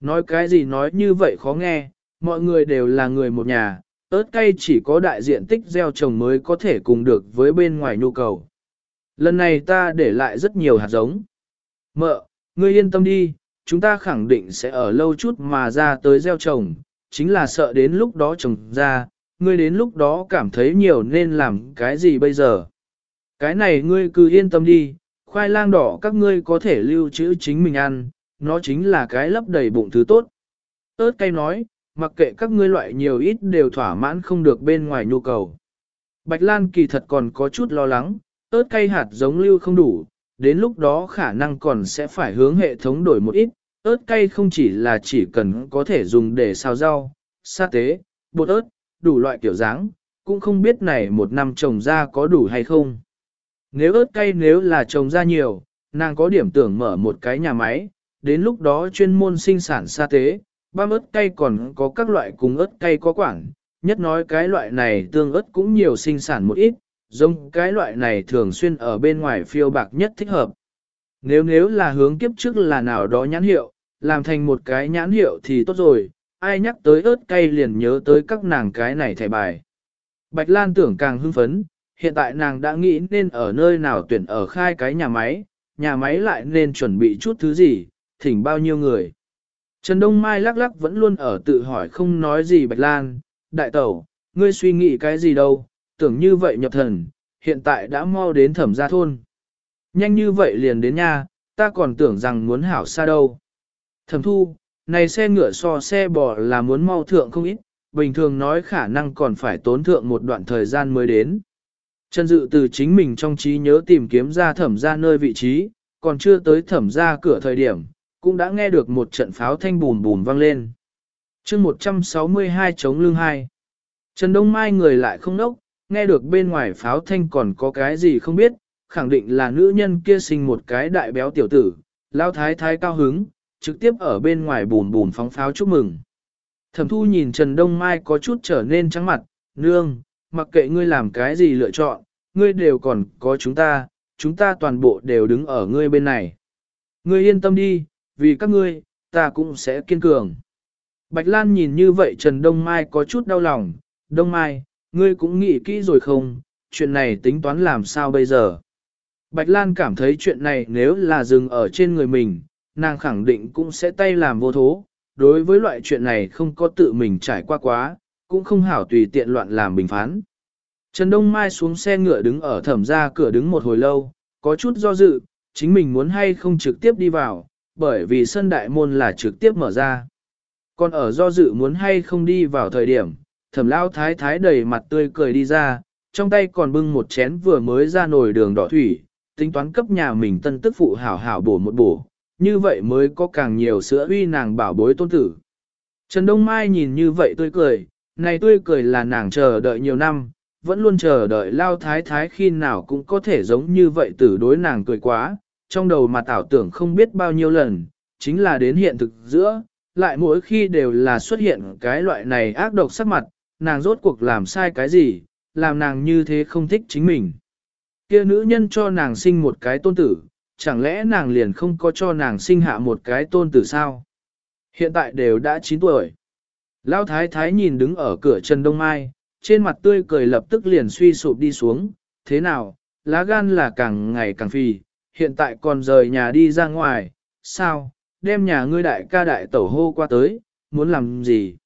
Nói cái gì nói như vậy khó nghe, mọi người đều là người một nhà, ớt cay chỉ có đại diện tích gieo trồng mới có thể cùng được với bên ngoài nhu cầu. Lần này ta để lại rất nhiều hạt giống. Mợ, ngươi yên tâm đi, chúng ta khẳng định sẽ ở lâu chút mà ra tới gieo trồng, chính là sợ đến lúc đó trồng ra, ngươi đến lúc đó cảm thấy nhiều nên làm cái gì bây giờ. Cái này ngươi cứ yên tâm đi, khoai lang đỏ các ngươi có thể lưu trữ chính mình ăn, nó chính là cái lấp đầy bụng thứ tốt. ớt cay nói, mặc kệ các ngươi loại nhiều ít đều thỏa mãn không được bên ngoài nhu cầu. Bạch Lan kỳ thật còn có chút lo lắng, ớt cay hạt giống lưu không đủ, đến lúc đó khả năng còn sẽ phải hướng hệ thống đổi một ít, ớt cay không chỉ là chỉ cần có thể dùng để xào rau, sa tế, bột ớt, đủ loại kiểu dáng, cũng không biết này một năm trồng ra có đủ hay không. Nếu ớt cay nếu là trồng ra nhiều, nàng có điểm tưởng mở một cái nhà máy, đến lúc đó chuyên môn sinh sản sa tế, băm ớt cay còn có các loại cùng ớt cay có quảng nhất nói cái loại này tương ớt cũng nhiều sinh sản một ít, giống cái loại này thường xuyên ở bên ngoài phiêu bạc nhất thích hợp. Nếu nếu là hướng kiếp trước là nào đó nhãn hiệu, làm thành một cái nhãn hiệu thì tốt rồi, ai nhắc tới ớt cay liền nhớ tới các nàng cái này thẻ bài. Bạch Lan tưởng càng hưng phấn, hiện tại nàng đã nghĩ nên ở nơi nào tuyển ở khai cái nhà máy, nhà máy lại nên chuẩn bị chút thứ gì, thỉnh bao nhiêu người. Trần Đông Mai lắc lắc vẫn luôn ở tự hỏi không nói gì Bạch Lan, đại tẩu, ngươi suy nghĩ cái gì đâu, tưởng như vậy nhập thần, hiện tại đã mau đến thẩm gia thôn. Nhanh như vậy liền đến nha, ta còn tưởng rằng muốn hảo xa đâu. Thẩm thu, này xe ngựa so xe bò là muốn mau thượng không ít, bình thường nói khả năng còn phải tốn thượng một đoạn thời gian mới đến. Trần Dự từ chính mình trong trí nhớ tìm kiếm ra thẩm ra nơi vị trí, còn chưa tới thẩm ra cửa thời điểm, cũng đã nghe được một trận pháo thanh bùn bùn vang lên. chương 162 chống lưng 2. Trần Đông Mai người lại không nốc, nghe được bên ngoài pháo thanh còn có cái gì không biết, khẳng định là nữ nhân kia sinh một cái đại béo tiểu tử, lao thái thái cao hứng, trực tiếp ở bên ngoài bùn bùn phóng pháo chúc mừng. Thẩm thu nhìn Trần Đông Mai có chút trở nên trắng mặt, nương, mặc kệ ngươi làm cái gì lựa chọn, ngươi đều còn có chúng ta, chúng ta toàn bộ đều đứng ở ngươi bên này. Ngươi yên tâm đi, vì các ngươi, ta cũng sẽ kiên cường. Bạch Lan nhìn như vậy Trần Đông Mai có chút đau lòng, Đông Mai, ngươi cũng nghĩ kỹ rồi không, chuyện này tính toán làm sao bây giờ. Bạch Lan cảm thấy chuyện này nếu là dừng ở trên người mình, nàng khẳng định cũng sẽ tay làm vô thố. Đối với loại chuyện này không có tự mình trải qua quá, cũng không hảo tùy tiện loạn làm bình phán. Trần Đông Mai xuống xe ngựa đứng ở thẩm ra cửa đứng một hồi lâu, có chút do dự, chính mình muốn hay không trực tiếp đi vào, bởi vì sân đại môn là trực tiếp mở ra. Còn ở do dự muốn hay không đi vào thời điểm, thẩm lao thái thái đầy mặt tươi cười đi ra, trong tay còn bưng một chén vừa mới ra nồi đường đỏ thủy, tính toán cấp nhà mình tân tức phụ hảo hảo bổ một bổ, như vậy mới có càng nhiều sữa uy nàng bảo bối tôn tử. Trần Đông Mai nhìn như vậy tươi cười, này tươi cười là nàng chờ đợi nhiều năm, vẫn luôn chờ đợi lao thái thái khi nào cũng có thể giống như vậy tử đối nàng cười quá, trong đầu mà tảo tưởng không biết bao nhiêu lần, chính là đến hiện thực giữa, lại mỗi khi đều là xuất hiện cái loại này ác độc sắc mặt, nàng rốt cuộc làm sai cái gì, làm nàng như thế không thích chính mình. kia nữ nhân cho nàng sinh một cái tôn tử, chẳng lẽ nàng liền không có cho nàng sinh hạ một cái tôn tử sao? Hiện tại đều đã 9 tuổi. Lão thái thái nhìn đứng ở cửa Trần Đông Mai, trên mặt tươi cười lập tức liền suy sụp đi xuống, thế nào, lá gan là càng ngày càng phì, hiện tại còn rời nhà đi ra ngoài, sao, đem nhà ngươi đại ca đại tẩu hô qua tới, muốn làm gì?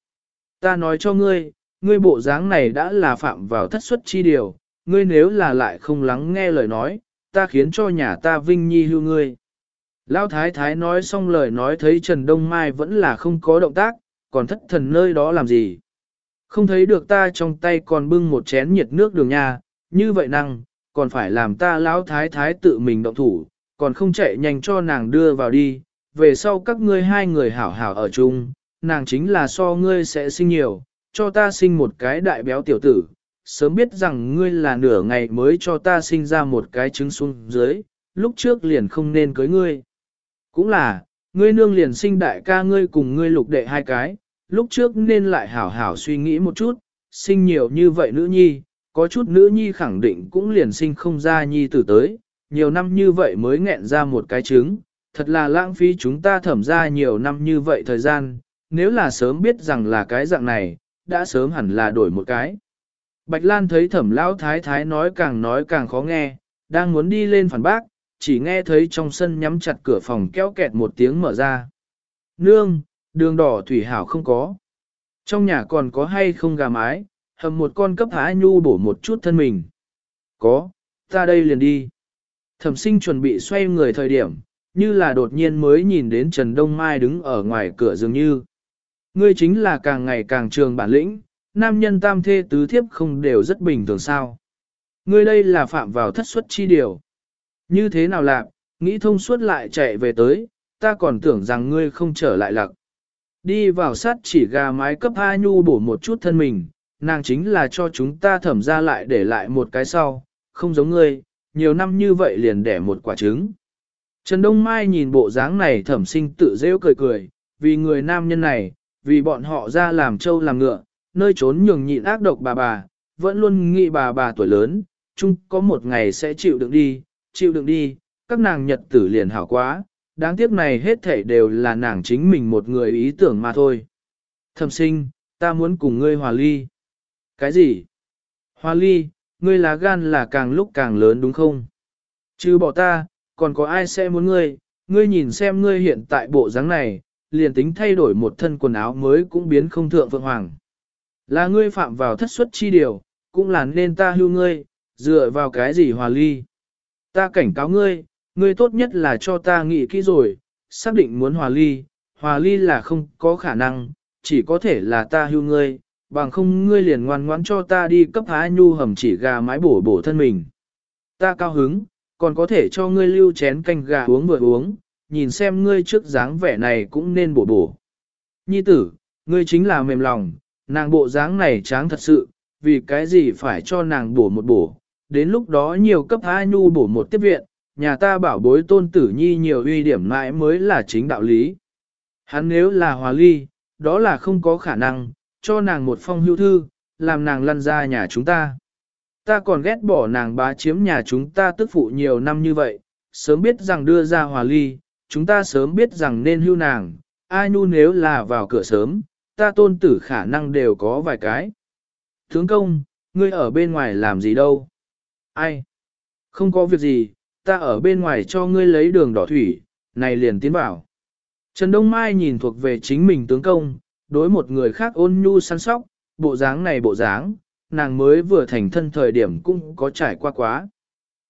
Ta nói cho ngươi, ngươi bộ dáng này đã là phạm vào thất suất chi điều, ngươi nếu là lại không lắng nghe lời nói, ta khiến cho nhà ta vinh nhi hưu ngươi. Lão thái thái nói xong lời nói thấy Trần Đông Mai vẫn là không có động tác, còn thất thần nơi đó làm gì. Không thấy được ta trong tay còn bưng một chén nhiệt nước đường nha, như vậy năng, còn phải làm ta lão thái thái tự mình động thủ, còn không chạy nhanh cho nàng đưa vào đi, về sau các ngươi hai người hảo hảo ở chung, nàng chính là so ngươi sẽ sinh nhiều, cho ta sinh một cái đại béo tiểu tử, sớm biết rằng ngươi là nửa ngày mới cho ta sinh ra một cái trứng xuống dưới, lúc trước liền không nên cưới ngươi. Cũng là, ngươi nương liền sinh đại ca ngươi cùng ngươi lục đệ hai cái, lúc trước nên lại hảo hảo suy nghĩ một chút, sinh nhiều như vậy nữ nhi, có chút nữ nhi khẳng định cũng liền sinh không ra nhi tử tới, nhiều năm như vậy mới nghẹn ra một cái trứng, thật là lãng phí chúng ta thẩm ra nhiều năm như vậy thời gian, nếu là sớm biết rằng là cái dạng này, đã sớm hẳn là đổi một cái. Bạch Lan thấy thẩm lão thái thái nói càng nói càng khó nghe, đang muốn đi lên phản bác, chỉ nghe thấy trong sân nhắm chặt cửa phòng kéo kẹt một tiếng mở ra. Nương, đường đỏ thủy hảo không có. Trong nhà còn có hay không gà mái, hầm một con cấp hái nhu bổ một chút thân mình. Có, ta đây liền đi. Thẩm sinh chuẩn bị xoay người thời điểm, như là đột nhiên mới nhìn đến Trần Đông Mai đứng ở ngoài cửa dường như. Ngươi chính là càng ngày càng trường bản lĩnh, nam nhân tam thê tứ thiếp không đều rất bình thường sao. Ngươi đây là phạm vào thất suất chi điều. Như thế nào lạc, nghĩ thông suốt lại chạy về tới, ta còn tưởng rằng ngươi không trở lại lạc. Đi vào sát chỉ gà mái cấp A Nhu bổ một chút thân mình, nàng chính là cho chúng ta thẩm ra lại để lại một cái sau, không giống ngươi, nhiều năm như vậy liền đẻ một quả trứng. Trần Đông Mai nhìn bộ dáng này thẩm sinh tự rêu cười cười, vì người nam nhân này, vì bọn họ ra làm trâu làm ngựa, nơi trốn nhường nhịn ác độc bà bà, vẫn luôn nghĩ bà bà tuổi lớn, chung có một ngày sẽ chịu đựng đi, chịu đựng đi, các nàng nhật tử liền hảo quá, đáng tiếc này hết thảy đều là nàng chính mình một người ý tưởng mà thôi. Thẩm sinh, ta muốn cùng ngươi hòa ly. Cái gì? Hòa ly, ngươi lá gan là càng lúc càng lớn đúng không? Chứ bỏ ta, còn có ai sẽ muốn ngươi, ngươi nhìn xem ngươi hiện tại bộ dáng này, liền tính thay đổi một thân quần áo mới cũng biến không thượng vượng hoàng. Là ngươi phạm vào thất suất chi điều, cũng là nên ta hưu ngươi, dựa vào cái gì hòa ly. Ta cảnh cáo ngươi, ngươi tốt nhất là cho ta nghĩ kỹ rồi, xác định muốn hòa ly, hòa ly là không có khả năng, chỉ có thể là ta hưu ngươi, bằng không ngươi liền ngoan ngoãn cho ta đi cấp hái nhu hầm chỉ gà mái bổ bổ thân mình. Ta cao hứng, còn có thể cho ngươi lưu chén canh gà uống vừa uống, nhìn xem ngươi trước dáng vẻ này cũng nên bổ bổ. Nhi tử, ngươi chính là mềm lòng, nàng bộ dáng này tráng thật sự, vì cái gì phải cho nàng bổ một bổ, đến lúc đó nhiều cấp A Nhu bổ một tiếp viện, nhà ta bảo bối tôn tử nhi nhiều uy điểm mãi mới là chính đạo lý. Hắn nếu là hòa ly, đó là không có khả năng, cho nàng một phong hưu thư, làm nàng lăn ra nhà chúng ta. Ta còn ghét bỏ nàng bá chiếm nhà chúng ta tức phụ nhiều năm như vậy, sớm biết rằng đưa ra hòa ly, chúng ta sớm biết rằng nên hưu nàng, ai nu nếu là vào cửa sớm, ta tôn tử khả năng đều có vài cái. Tướng công, ngươi ở bên ngoài làm gì đâu? Ai? Không có việc gì, ta ở bên ngoài cho ngươi lấy đường đỏ thủy, này liền tiến bảo. Trần Đông Mai nhìn thuộc về chính mình tướng công, đối một người khác ôn nhu săn sóc, bộ dáng này bộ dáng, nàng mới vừa thành thân thời điểm cũng có trải qua quá.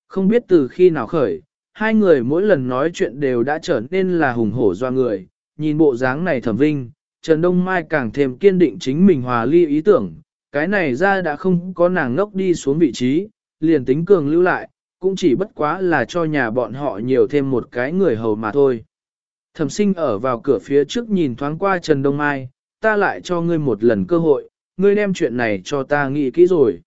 Không biết từ khi nào khởi, hai người mỗi lần nói chuyện đều đã trở nên là hùng hổ doa người, nhìn bộ dáng này thẩm vinh, Trần Đông Mai càng thêm kiên định chính mình hòa ly ý tưởng, cái này ra đã không có nàng ngốc đi xuống vị trí, liền tính cường lưu lại, cũng chỉ bất quá là cho nhà bọn họ nhiều thêm một cái người hầu mà thôi. Thẩm sinh ở vào cửa phía trước nhìn thoáng qua Trần Đông Mai, ta lại cho ngươi một lần cơ hội, ngươi đem chuyện này cho ta nghĩ kỹ rồi.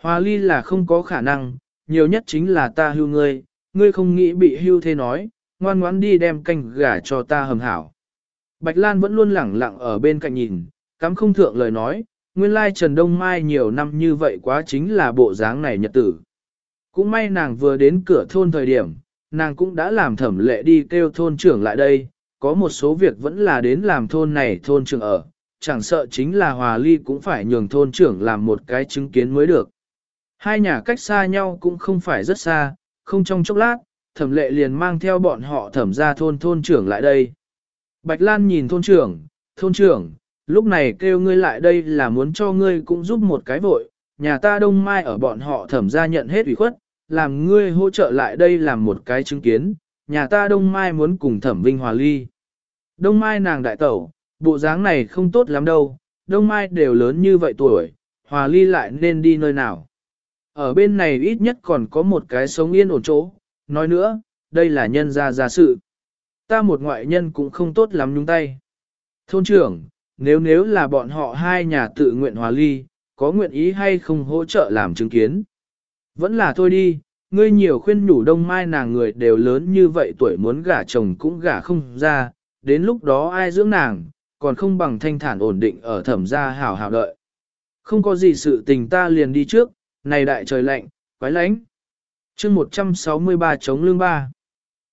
Hòa ly là không có khả năng, nhiều nhất chính là ta hưu ngươi, ngươi không nghĩ bị hưu thế nói, ngoan ngoãn đi đem canh gà cho ta hầm hảo. Bạch Lan vẫn luôn lẳng lặng ở bên cạnh nhìn, cắm không thượng lời nói, nguyên lai Trần Đông Mai nhiều năm như vậy quá chính là bộ dáng này nhật tử. Cũng may nàng vừa đến cửa thôn thời điểm, nàng cũng đã làm thẩm lệ đi kêu thôn trưởng lại đây, có một số việc vẫn là đến làm thôn này thôn trưởng ở, chẳng sợ chính là hòa ly cũng phải nhường thôn trưởng làm một cái chứng kiến mới được. Hai nhà cách xa nhau cũng không phải rất xa, không trong chốc lát, thẩm lệ liền mang theo bọn họ thẩm ra thôn thôn trưởng lại đây. Bạch Lan nhìn thôn trưởng, thôn trưởng, lúc này kêu ngươi lại đây là muốn cho ngươi cũng giúp một cái vội, nhà ta đông mai ở bọn họ thẩm ra nhận hết ủy khuất, làm ngươi hỗ trợ lại đây làm một cái chứng kiến, nhà ta đông mai muốn cùng thẩm vinh hòa ly. Đông mai nàng đại tẩu, bộ dáng này không tốt lắm đâu, đông mai đều lớn như vậy tuổi, hòa ly lại nên đi nơi nào. Ở bên này ít nhất còn có một cái sống yên ổn chỗ, nói nữa, đây là nhân gia gia sự. Ta một ngoại nhân cũng không tốt lắm nhúng tay. Thôn trưởng, nếu nếu là bọn họ hai nhà tự nguyện hòa ly, có nguyện ý hay không hỗ trợ làm chứng kiến. Vẫn là thôi đi, ngươi nhiều khuyên nhủ đông mai nàng người đều lớn như vậy tuổi muốn gả chồng cũng gả không ra, đến lúc đó ai dưỡng nàng, còn không bằng thanh thản ổn định ở thẩm gia hảo hảo đợi. Không có gì sự tình ta liền đi trước, này đại trời lạnh, quái lánh. chương 163 chống lương ba.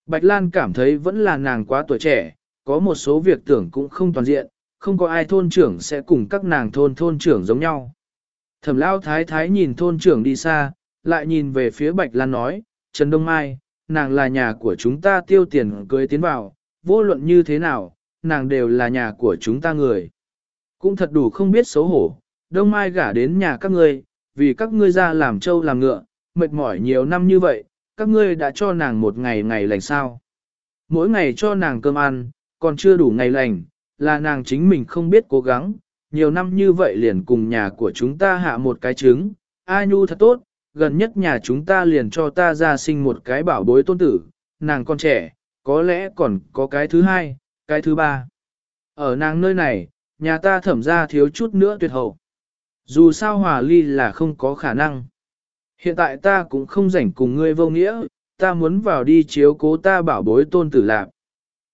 Bạch Lan cảm thấy vẫn là nàng quá tuổi trẻ, có một số việc tưởng cũng không toàn diện, không có ai thôn trưởng sẽ cùng các nàng thôn thôn trưởng giống nhau. Thẩm lao thái thái nhìn thôn trưởng đi xa, lại nhìn về phía Bạch Lan nói, Trần Đông Mai, nàng là nhà của chúng ta tiêu tiền cưới tiến vào, vô luận như thế nào, nàng đều là nhà của chúng ta người. Cũng thật đủ không biết xấu hổ, Đông Mai gả đến nhà các ngươi, vì các ngươi ra làm trâu làm ngựa, mệt mỏi nhiều năm như vậy, các ngươi đã cho nàng một ngày ngày lành sao. Mỗi ngày cho nàng cơm ăn, còn chưa đủ ngày lành, là nàng chính mình không biết cố gắng, nhiều năm như vậy liền cùng nhà của chúng ta hạ một cái trứng, A Nhu thật tốt, gần nhất nhà chúng ta liền cho ta ra sinh một cái bảo bối tôn tử, nàng con trẻ, có lẽ còn có cái thứ hai, cái thứ ba. Ở nàng nơi này, nhà ta thẩm ra thiếu chút nữa tuyệt hậu. Dù sao hòa ly là không có khả năng. Hiện tại ta cũng không rảnh cùng ngươi vô nghĩa, ta muốn vào đi chiếu cố ta bảo bối tôn tử lạc.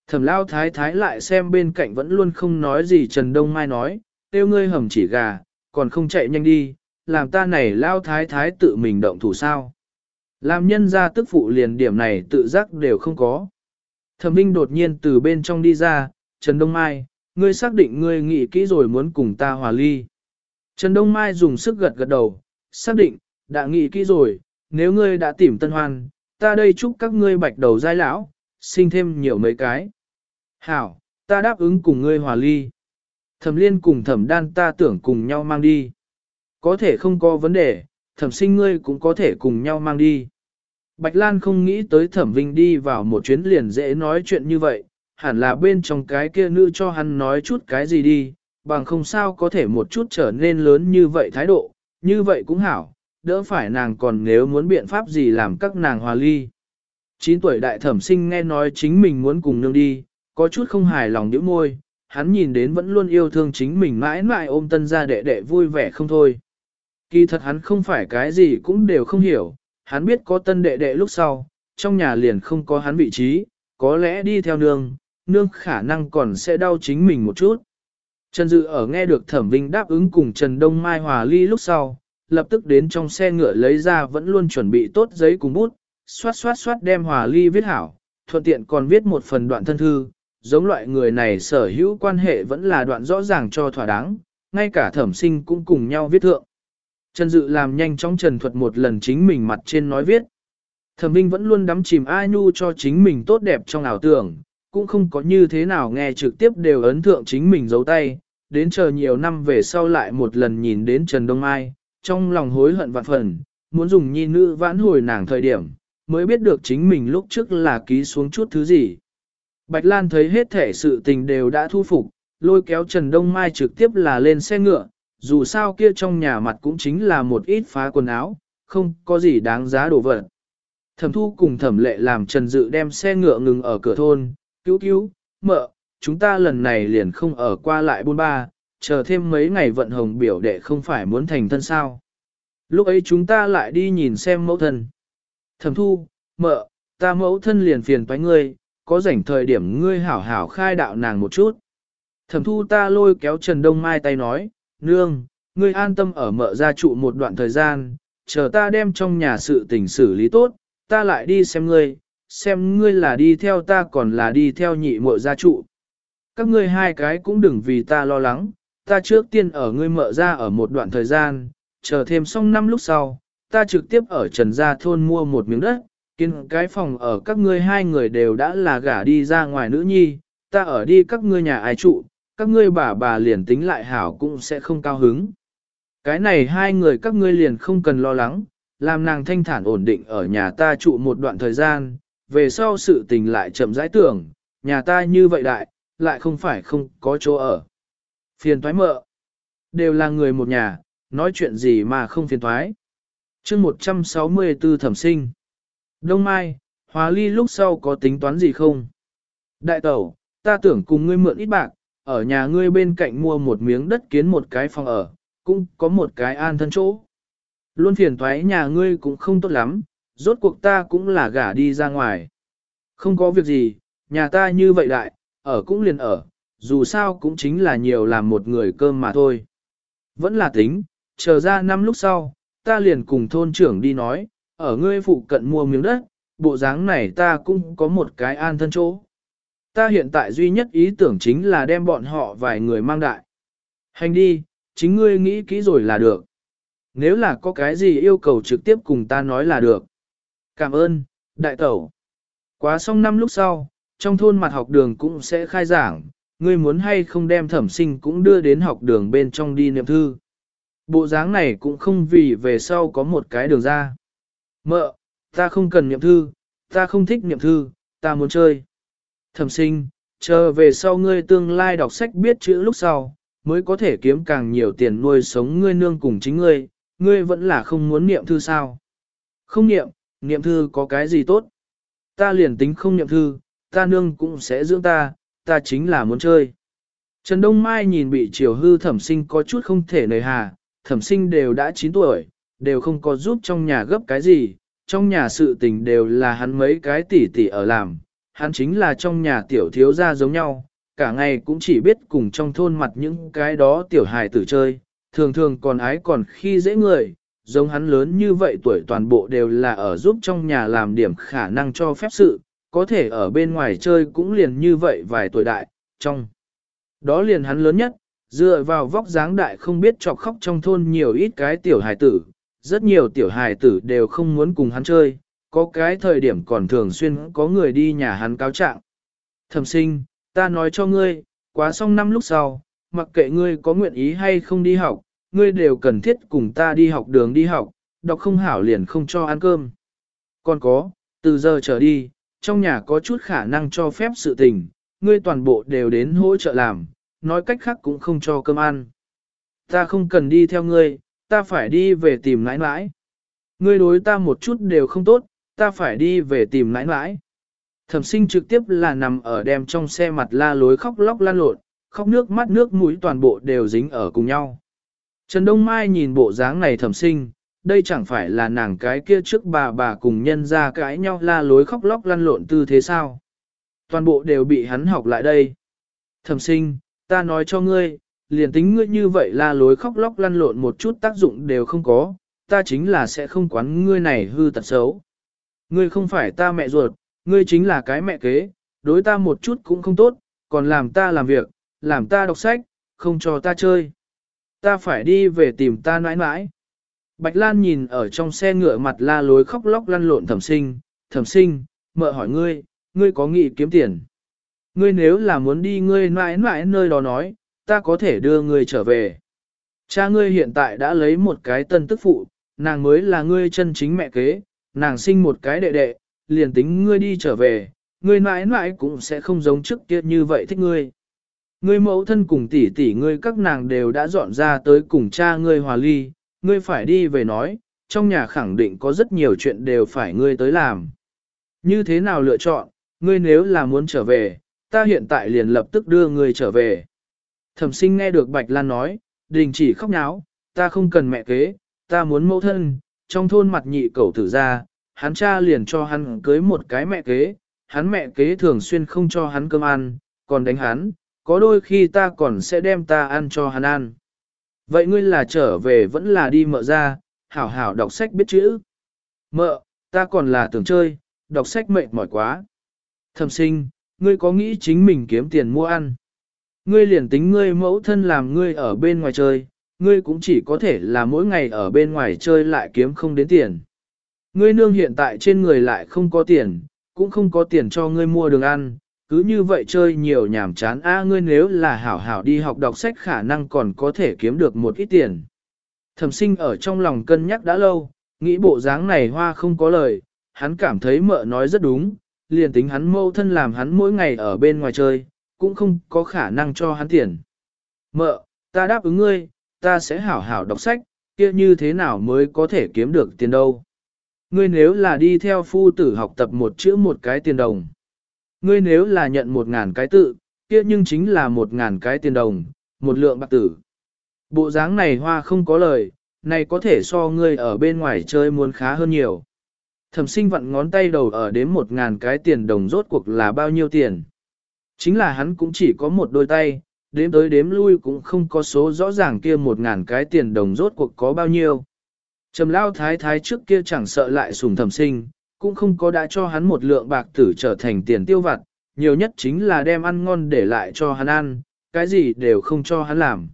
Thẩm lao thái thái lại xem bên cạnh vẫn luôn không nói gì Trần Đông Mai nói, tiêu ngươi hầm chỉ gà, còn không chạy nhanh đi, làm ta này lao thái thái tự mình động thủ sao. Làm nhân ra tức phụ liền điểm này tự giác đều không có. Thẩm Vinh đột nhiên từ bên trong đi ra, Trần Đông Mai, ngươi xác định ngươi nghĩ kỹ rồi muốn cùng ta hòa ly. Trần Đông Mai dùng sức gật gật đầu, xác định, đã nghĩ kỹ rồi, nếu ngươi đã tìm tân hoan, ta đây chúc các ngươi bạch đầu giai lão, sinh thêm nhiều mấy cái. Hảo, ta đáp ứng cùng ngươi hòa ly. Thẩm liên cùng thẩm đan ta tưởng cùng nhau mang đi. Có thể không có vấn đề, thẩm sinh ngươi cũng có thể cùng nhau mang đi. Bạch Lan không nghĩ tới thẩm vinh đi vào một chuyến liền dễ nói chuyện như vậy, hẳn là bên trong cái kia nữ cho hắn nói chút cái gì đi, bằng không sao có thể một chút trở nên lớn như vậy thái độ, như vậy cũng hảo, đỡ phải nàng còn nếu muốn biện pháp gì làm các nàng hòa ly. 9 tuổi đại thẩm sinh nghe nói chính mình muốn cùng nương đi, có chút không hài lòng nhíu môi, hắn nhìn đến vẫn luôn yêu thương chính mình mãi mãi ôm tân ra đệ đệ vui vẻ không thôi. Kỳ thật hắn không phải cái gì cũng đều không hiểu, hắn biết có tân đệ đệ lúc sau, trong nhà liền không có hắn vị trí, có lẽ đi theo nương, nương khả năng còn sẽ đau chính mình một chút. Trần Dự ở nghe được Thẩm Vinh đáp ứng cùng Trần Đông Mai hòa ly lúc sau, lập tức đến trong xe ngựa lấy ra vẫn luôn chuẩn bị tốt giấy cùng bút, xoát xoát xoát đem hòa ly viết hảo, thuận tiện còn viết một phần đoạn thân thư, giống loại người này sở hữu quan hệ vẫn là đoạn rõ ràng cho thỏa đáng, ngay cả thẩm sinh cũng cùng nhau viết thượng. Trần Dự làm nhanh chóng trần thuật một lần chính mình mặt trên nói viết. Thẩm Vinh vẫn luôn đắm chìm ai nu cho chính mình tốt đẹp trong ảo tưởng, cũng không có như thế nào nghe trực tiếp đều ấn thượng chính mình giấu tay, đến chờ nhiều năm về sau lại một lần nhìn đến Trần Đông Mai, trong lòng hối hận vạn phần, muốn dùng nhi nữ vãn hồi nàng thời điểm, mới biết được chính mình lúc trước là ký xuống chút thứ gì. Bạch Lan thấy hết thể sự tình đều đã thu phục, lôi kéo Trần Đông Mai trực tiếp là lên xe ngựa, dù sao kia trong nhà mặt cũng chính là một ít phá quần áo, không có gì đáng giá đồ vật. Thẩm thu cùng thẩm lệ làm Trần Dự đem xe ngựa ngừng ở cửa thôn, cứu cứu, mợ, chúng ta lần này liền không ở qua lại buôn ba, chờ thêm mấy ngày vận hồng biểu đệ không phải muốn thành thân sao. Lúc ấy chúng ta lại đi nhìn xem mẫu thân. Thẩm thu, mợ, ta mẫu thân liền phiền toái ngươi, có rảnh thời điểm ngươi hảo hảo khai đạo nàng một chút. Thẩm thu ta lôi kéo Trần Đông Mai tay nói, nương, ngươi an tâm ở mợ gia trụ một đoạn thời gian, chờ ta đem trong nhà sự tình xử lý tốt, ta lại đi xem ngươi, xem ngươi là đi theo ta còn là đi theo nhị mợ gia trụ. Các ngươi hai cái cũng đừng vì ta lo lắng, ta trước tiên ở ngươi mợ gia ở một đoạn thời gian, chờ thêm xong năm lúc sau, ta trực tiếp ở Trần Gia Thôn mua một miếng đất, kiến cái phòng ở các ngươi hai người đều đã là gả đi ra ngoài nữ nhi, ta ở đi các ngươi nhà ai trụ, các ngươi bà bà liền tính lại hảo cũng sẽ không cao hứng. Cái này hai người các ngươi liền không cần lo lắng, làm nàng thanh thản ổn định ở nhà ta trụ một đoạn thời gian, về sau sự tình lại chậm rãi tưởng, nhà ta như vậy đại, lại không phải không có chỗ ở. Phiền toái mợ. Đều là người một nhà, nói chuyện gì mà không phiền thoái. chương 164 thẩm sinh. Đông Mai, Hòa Ly lúc sau có tính toán gì không? Đại tẩu, ta tưởng cùng ngươi mượn ít bạc, ở nhà ngươi bên cạnh mua một miếng đất kiến một cái phòng ở, cũng có một cái an thân chỗ. Luôn phiền thoái nhà ngươi cũng không tốt lắm, rốt cuộc ta cũng là gả đi ra ngoài. Không có việc gì, nhà ta như vậy đại, ở cũng liền ở, dù sao cũng chính là nhiều làm một người cơm mà thôi. Vẫn là tính, chờ ra năm lúc sau, ta liền cùng thôn trưởng đi nói, ở ngươi phụ cận mua miếng đất, bộ dáng này ta cũng có một cái an thân chỗ. Ta hiện tại duy nhất ý tưởng chính là đem bọn họ vài người mang đại. Hành đi, chính ngươi nghĩ kỹ rồi là được. Nếu là có cái gì yêu cầu trực tiếp cùng ta nói là được. Cảm ơn, đại tẩu. Quá xong năm lúc sau, trong thôn mặt học đường cũng sẽ khai giảng, ngươi muốn hay không đem thẩm sinh cũng đưa đến học đường bên trong đi niệm thư. Bộ dáng này cũng không vì về sau có một cái đường ra. Mợ, ta không cần niệm thư, ta không thích niệm thư, ta muốn chơi. Thẩm sinh, chờ về sau ngươi tương lai đọc sách biết chữ lúc sau, mới có thể kiếm càng nhiều tiền nuôi sống ngươi nương cùng chính ngươi, ngươi vẫn là không muốn niệm thư sao. Không niệm, niệm thư có cái gì tốt? Ta liền tính không niệm thư, ta nương cũng sẽ dưỡng ta, ta chính là muốn chơi. Trần Đông Mai nhìn bị triều hư thẩm sinh có chút không thể nời hà, thẩm sinh đều đã 9 tuổi, đều không có giúp trong nhà gấp cái gì, trong nhà sự tình đều là hắn mấy cái tỷ tỷ ở làm, hắn chính là trong nhà tiểu thiếu gia giống nhau, cả ngày cũng chỉ biết cùng trong thôn mặt những cái đó tiểu hài tử chơi, thường thường còn ái còn khi dễ người, giống hắn lớn như vậy tuổi toàn bộ đều là ở giúp trong nhà làm điểm khả năng cho phép sự, có thể ở bên ngoài chơi cũng liền như vậy vài tuổi đại, trong. Đó liền hắn lớn nhất, dựa vào vóc dáng đại không biết chọc khóc trong thôn nhiều ít cái tiểu hài tử, rất nhiều tiểu hài tử đều không muốn cùng hắn chơi, có cái thời điểm còn thường xuyên có người đi nhà hắn cáo trạng. Thẩm sinh, ta nói cho ngươi, quá xong năm lúc sau, mặc kệ ngươi có nguyện ý hay không đi học, ngươi đều cần thiết cùng ta đi học đường đi học, đọc không hảo liền không cho ăn cơm. Còn có, từ giờ trở đi, trong nhà có chút khả năng cho phép sự tình, ngươi toàn bộ đều đến hỗ trợ làm, nói cách khác cũng không cho cơm ăn. Ta không cần đi theo ngươi, ta phải đi về tìm nãi nãi. Ngươi đối ta một chút đều không tốt, ta phải đi về tìm nãi nãi. Thẩm sinh trực tiếp là nằm ở đem trong xe mặt la lối khóc lóc lan lộn, khóc nước mắt nước mũi toàn bộ đều dính ở cùng nhau. Trần Đông Mai nhìn bộ dáng này thẩm sinh, đây chẳng phải là nàng cái kia trước bà bà cùng nhân ra cãi nhau la lối khóc lóc lăn lộn tư thế sao. Toàn bộ đều bị hắn học lại đây. Thẩm sinh, ta nói cho ngươi, liền tính ngươi như vậy la lối khóc lóc lăn lộn một chút tác dụng đều không có, ta chính là sẽ không quán ngươi này hư tật xấu. Ngươi không phải ta mẹ ruột, ngươi chính là cái mẹ kế, đối ta một chút cũng không tốt, còn làm ta làm việc, làm ta đọc sách, không cho ta chơi. Ta phải đi về tìm ta nãi nãi. Bạch Lan nhìn ở trong xe ngựa mặt la lối khóc lóc lăn lộn thẩm sinh, thẩm sinh, mợ hỏi ngươi, ngươi có nghị kiếm tiền. Ngươi nếu là muốn đi ngươi nãi nãi nơi đó nói, ta có thể đưa ngươi trở về. Cha ngươi hiện tại đã lấy một cái tân tức phụ, nàng mới là ngươi chân chính mẹ kế, nàng sinh một cái đệ đệ, liền tính ngươi đi trở về, ngươi mãi mãi cũng sẽ không giống trước kia như vậy thích ngươi. Ngươi mẫu thân cùng tỷ tỷ ngươi các nàng đều đã dọn ra tới cùng cha ngươi hòa ly, ngươi phải đi về nói, trong nhà khẳng định có rất nhiều chuyện đều phải ngươi tới làm. Như thế nào lựa chọn, ngươi nếu là muốn trở về, ta hiện tại liền lập tức đưa ngươi trở về. Thẩm sinh nghe được Bạch Lan nói, đình chỉ khóc nháo. ta không cần mẹ kế, ta muốn mẫu thân, trong thôn mặt nhị cẩu tử ra, hắn cha liền cho hắn cưới một cái mẹ kế, hắn mẹ kế thường xuyên không cho hắn cơm ăn, còn đánh hắn, có đôi khi ta còn sẽ đem ta ăn cho hắn ăn. Vậy ngươi là trở về vẫn là đi mợ ra, hảo hảo đọc sách biết chữ. Mợ, ta còn là tưởng chơi, đọc sách mệt mỏi quá. Thầm sinh, ngươi có nghĩ chính mình kiếm tiền mua ăn. Ngươi liền tính ngươi mẫu thân làm ngươi ở bên ngoài chơi, ngươi cũng chỉ có thể là mỗi ngày ở bên ngoài chơi lại kiếm không đến tiền. Ngươi nương hiện tại trên người lại không có tiền, cũng không có tiền cho ngươi mua đường ăn, cứ như vậy chơi nhiều nhảm chán a ngươi nếu là hảo hảo đi học đọc sách khả năng còn có thể kiếm được một ít tiền. Thẩm sinh ở trong lòng cân nhắc đã lâu, nghĩ bộ dáng này hoa không có lời, hắn cảm thấy mợ nói rất đúng, liền tính hắn mâu thân làm hắn mỗi ngày ở bên ngoài chơi, cũng không có khả năng cho hắn tiền. Mợ, ta đáp ứng ngươi, ta sẽ hảo hảo đọc sách, kia như thế nào mới có thể kiếm được tiền đâu. Ngươi nếu là đi theo phu tử học tập một chữ một cái tiền đồng. Ngươi nếu là nhận một ngàn cái tự, kia nhưng chính là một ngàn cái tiền đồng, một lượng bạc tử. Bộ dáng này hoa không có lời, này có thể so ngươi ở bên ngoài chơi muốn khá hơn nhiều. Thẩm sinh vặn ngón tay đầu ở đến một ngàn cái tiền đồng rốt cuộc là bao nhiêu tiền. Chính là hắn cũng chỉ có một đôi tay, đếm tới đếm lui cũng không có số rõ ràng kia một ngàn cái tiền đồng rốt cuộc có bao nhiêu. Trầm lao thái thái trước kia chẳng sợ lại sùng thẩm sinh, cũng không có đã cho hắn một lượng bạc tử trở thành tiền tiêu vặt, nhiều nhất chính là đem ăn ngon để lại cho hắn ăn, cái gì đều không cho hắn làm.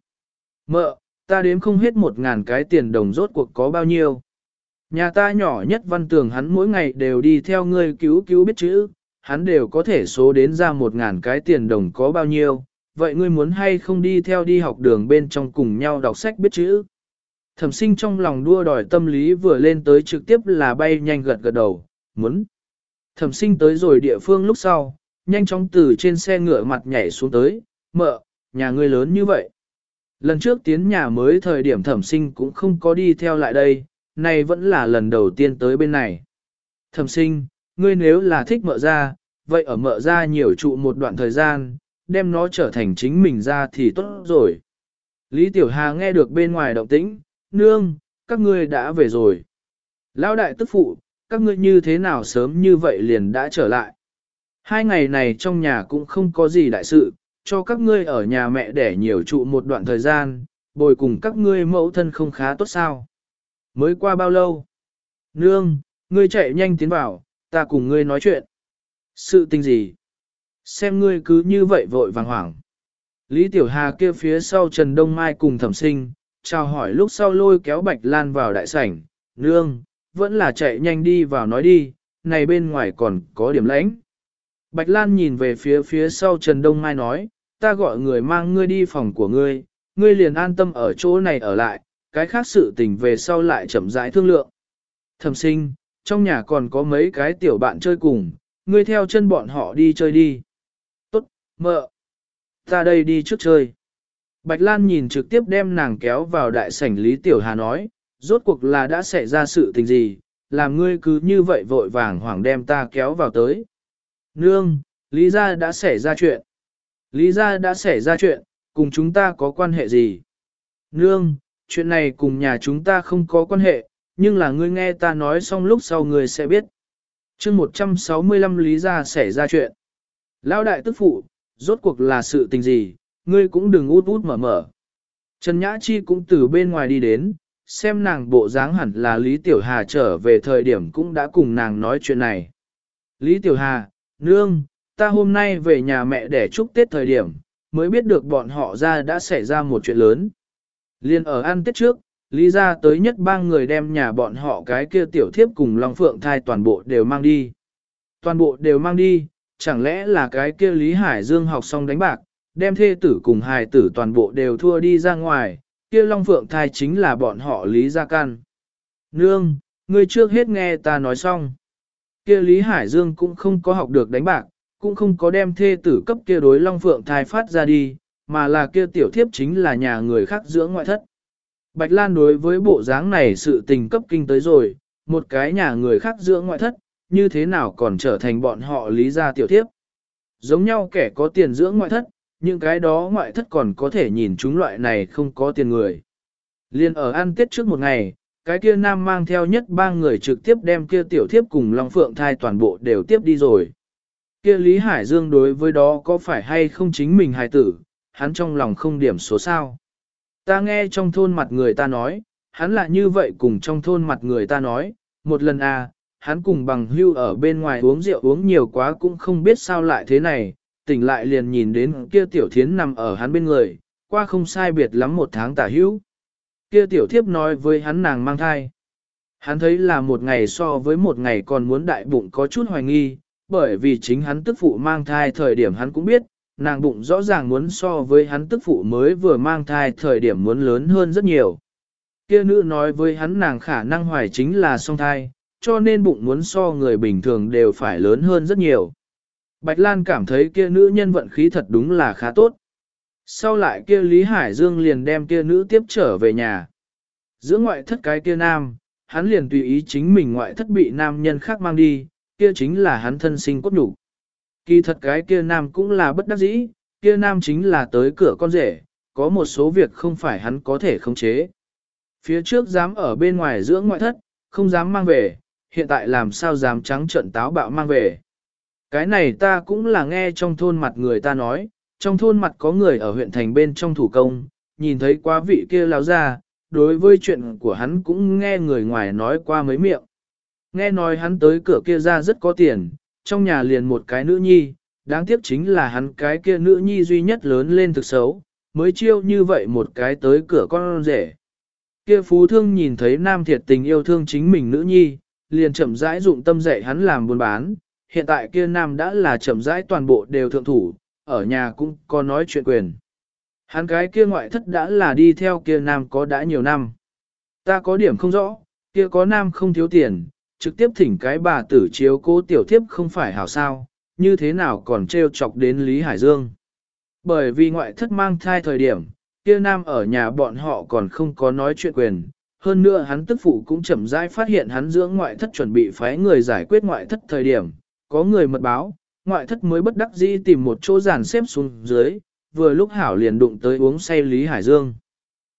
Mợ, ta đếm không hết một ngàn cái tiền đồng rốt cuộc có bao nhiêu. Nhà ta nhỏ nhất văn tường hắn mỗi ngày đều đi theo ngươi cứu cứu biết chữ, hắn đều có thể số đến ra một ngàn cái tiền đồng có bao nhiêu, vậy ngươi muốn hay không đi theo đi học đường bên trong cùng nhau đọc sách biết chữ. Thẩm sinh trong lòng đua đòi tâm lý vừa lên tới trực tiếp là bay nhanh gật gật đầu, muốn. Thẩm sinh tới rồi địa phương lúc sau, nhanh chóng từ trên xe ngựa mặt nhảy xuống tới, mợ, nhà ngươi lớn như vậy. Lần trước tiến nhà mới thời điểm thẩm sinh cũng không có đi theo lại đây, này vẫn là lần đầu tiên tới bên này. Thẩm sinh, ngươi nếu là thích mợ ra, vậy ở mợ ra nhiều trụ một đoạn thời gian, đem nó trở thành chính mình ra thì tốt rồi. Lý Tiểu Hà nghe được bên ngoài động tĩnh, nương, các ngươi đã về rồi. Lão đại tức phụ, các ngươi như thế nào sớm như vậy liền đã trở lại. Hai ngày này trong nhà cũng không có gì đại sự, cho các ngươi ở nhà mẹ để nhiều trụ một đoạn thời gian, bồi cùng các ngươi mẫu thân không khá tốt sao. Mới qua bao lâu? Nương, ngươi chạy nhanh tiến vào, ta cùng ngươi nói chuyện. Sự tình gì? Xem ngươi cứ như vậy vội vàng hoảng. Lý Tiểu Hà kia phía sau Trần Đông Mai cùng thẩm sinh, chào hỏi lúc sau lôi kéo Bạch Lan vào đại sảnh, nương, vẫn là chạy nhanh đi vào nói đi, này bên ngoài còn có điểm lãnh. Bạch Lan nhìn về phía phía sau Trần Đông Mai nói, ta gọi người mang ngươi đi phòng của ngươi, ngươi liền an tâm ở chỗ này ở lại, cái khác sự tình về sau lại chậm rãi thương lượng. Thẩm sinh, trong nhà còn có mấy cái tiểu bạn chơi cùng, ngươi theo chân bọn họ đi chơi đi. Mợ. Ta đây đi trước chơi. Bạch Lan nhìn trực tiếp đem nàng kéo vào đại sảnh Lý Tiểu Hà nói, rốt cuộc là đã xảy ra sự tình gì, làm ngươi cứ như vậy vội vàng hoảng đem ta kéo vào tới. Nương, Lý gia đã xảy ra chuyện. Lý gia đã xảy ra chuyện, cùng chúng ta có quan hệ gì? Nương, chuyện này cùng nhà chúng ta không có quan hệ, nhưng là ngươi nghe ta nói xong lúc sau ngươi sẽ biết. chương 165 Lý gia xảy ra chuyện. Lão đại tức phụ, rốt cuộc là sự tình gì, ngươi cũng đừng út út mở mở. Trần Nhã Chi cũng từ bên ngoài đi đến, xem nàng bộ dáng hẳn là Lý Tiểu Hà trở về thời điểm cũng đã cùng nàng nói chuyện này. Lý Tiểu Hà, nương, ta hôm nay về nhà mẹ để chúc Tết thời điểm, mới biết được bọn họ ra đã xảy ra một chuyện lớn. Liên ở ăn Tết trước, Lý ra tới nhất ba người đem nhà bọn họ cái kia tiểu thiếp cùng Long Phượng thai toàn bộ đều mang đi. Toàn bộ đều mang đi, chẳng lẽ là cái kia Lý Hải Dương học xong đánh bạc, đem thê tử cùng hài tử toàn bộ đều thua đi ra ngoài, kia Long Phượng thai chính là bọn họ Lý Gia Can. Nương, ngươi trước hết nghe ta nói xong. Kia Lý Hải Dương cũng không có học được đánh bạc, cũng không có đem thê tử cấp kia đối Long Phượng thai phát ra đi, mà là kia tiểu thiếp chính là nhà người khác dưỡng ngoại thất. Bạch Lan đối với bộ dáng này sự tình cấp kinh tới rồi, một cái nhà người khác dưỡng ngoại thất, như thế nào còn trở thành bọn họ lý gia tiểu thiếp. Giống nhau kẻ có tiền dưỡng ngoại thất, những cái đó ngoại thất còn có thể nhìn chúng loại này không có tiền người. Liên ở ăn tết trước một ngày, cái kia nam mang theo nhất ba người trực tiếp đem kia tiểu thiếp cùng Long Phượng thai toàn bộ đều tiếp đi rồi. Kia Lý Hải Dương đối với đó có phải hay không chính mình hài tử, hắn trong lòng không điểm số sao. Ta nghe trong thôn mặt người ta nói, hắn là như vậy cùng trong thôn mặt người ta nói, một lần à, hắn cùng bằng hưu ở bên ngoài uống rượu uống nhiều quá cũng không biết sao lại thế này, tỉnh lại liền nhìn đến kia tiểu thiến nằm ở hắn bên người, qua không sai biệt lắm một tháng tả hữu. Kia tiểu thiếp nói với hắn nàng mang thai. Hắn thấy là một ngày so với một ngày còn muốn đại bụng có chút hoài nghi, bởi vì chính hắn tức phụ mang thai thời điểm hắn cũng biết, nàng bụng rõ ràng muốn so với hắn tức phụ mới vừa mang thai thời điểm muốn lớn hơn rất nhiều. Kia nữ nói với hắn nàng khả năng hoài chính là song thai, cho nên bụng muốn so người bình thường đều phải lớn hơn rất nhiều. Bạch Lan cảm thấy kia nữ nhân vận khí thật đúng là khá tốt. Sau lại kia Lý Hải Dương liền đem kia nữ tiếp trở về nhà. Giữa ngoại thất cái kia nam, hắn liền tùy ý chính mình ngoại thất bị nam nhân khác mang đi, kia chính là hắn thân sinh cốt nhục. Kỳ thật cái kia nam cũng là bất đắc dĩ, kia nam chính là tới cửa con rể, có một số việc không phải hắn có thể khống chế. Phía trước dám ở bên ngoài dưỡng ngoại thất, không dám mang về, hiện tại làm sao dám trắng trận táo bạo mang về. Cái này ta cũng là nghe trong thôn mặt người ta nói, trong thôn mặt có người ở huyện thành bên trong thủ công, nhìn thấy quá vị kia lão ra, đối với chuyện của hắn cũng nghe người ngoài nói qua mấy miệng. Nghe nói hắn tới cửa kia ra rất có tiền, trong nhà liền một cái nữ nhi, đáng tiếc chính là hắn cái kia nữ nhi duy nhất lớn lên thực xấu, mới chiêu như vậy một cái tới cửa con rể. Kia phú thương nhìn thấy nam thiệt tình yêu thương chính mình nữ nhi, liền chậm rãi dụng tâm dạy hắn làm buôn bán, hiện tại kia nam đã là chậm rãi toàn bộ đều thượng thủ, ở nhà cũng có nói chuyện quyền. Hắn cái kia ngoại thất đã là đi theo kia nam có đã nhiều năm. Ta có điểm không rõ, kia có nam không thiếu tiền, trực tiếp thỉnh cái bà tử chiếu cố tiểu thiếp không phải hảo sao, như thế nào còn trêu chọc đến Lý Hải Dương. Bởi vì ngoại thất mang thai thời điểm, kia nam ở nhà bọn họ còn không có nói chuyện quyền. Hơn nữa hắn tức phụ cũng chậm rãi phát hiện hắn dưỡng ngoại thất chuẩn bị phái người giải quyết ngoại thất thời điểm, có người mật báo, ngoại thất mới bất đắc dĩ tìm một chỗ giàn xếp xuống dưới, vừa lúc hảo liền đụng tới uống say Lý Hải Dương.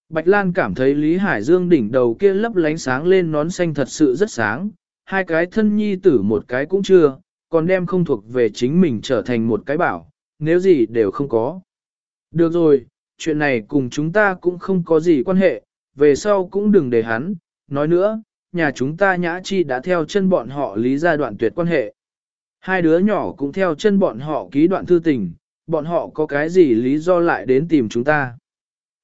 Bạch Lan cảm thấy Lý Hải Dương đỉnh đầu kia lấp lánh sáng lên nón xanh thật sự rất sáng, hai cái thân nhi tử một cái cũng chưa, còn đem không thuộc về chính mình trở thành một cái bảo, nếu gì đều không có. Được rồi, chuyện này cùng chúng ta cũng không có gì quan hệ, về sau cũng đừng để hắn, nói nữa, nhà chúng ta nhã chi đã theo chân bọn họ lý ra đoạn tuyệt quan hệ. Hai đứa nhỏ cũng theo chân bọn họ ký đoạn thư tình, bọn họ có cái gì lý do lại đến tìm chúng ta.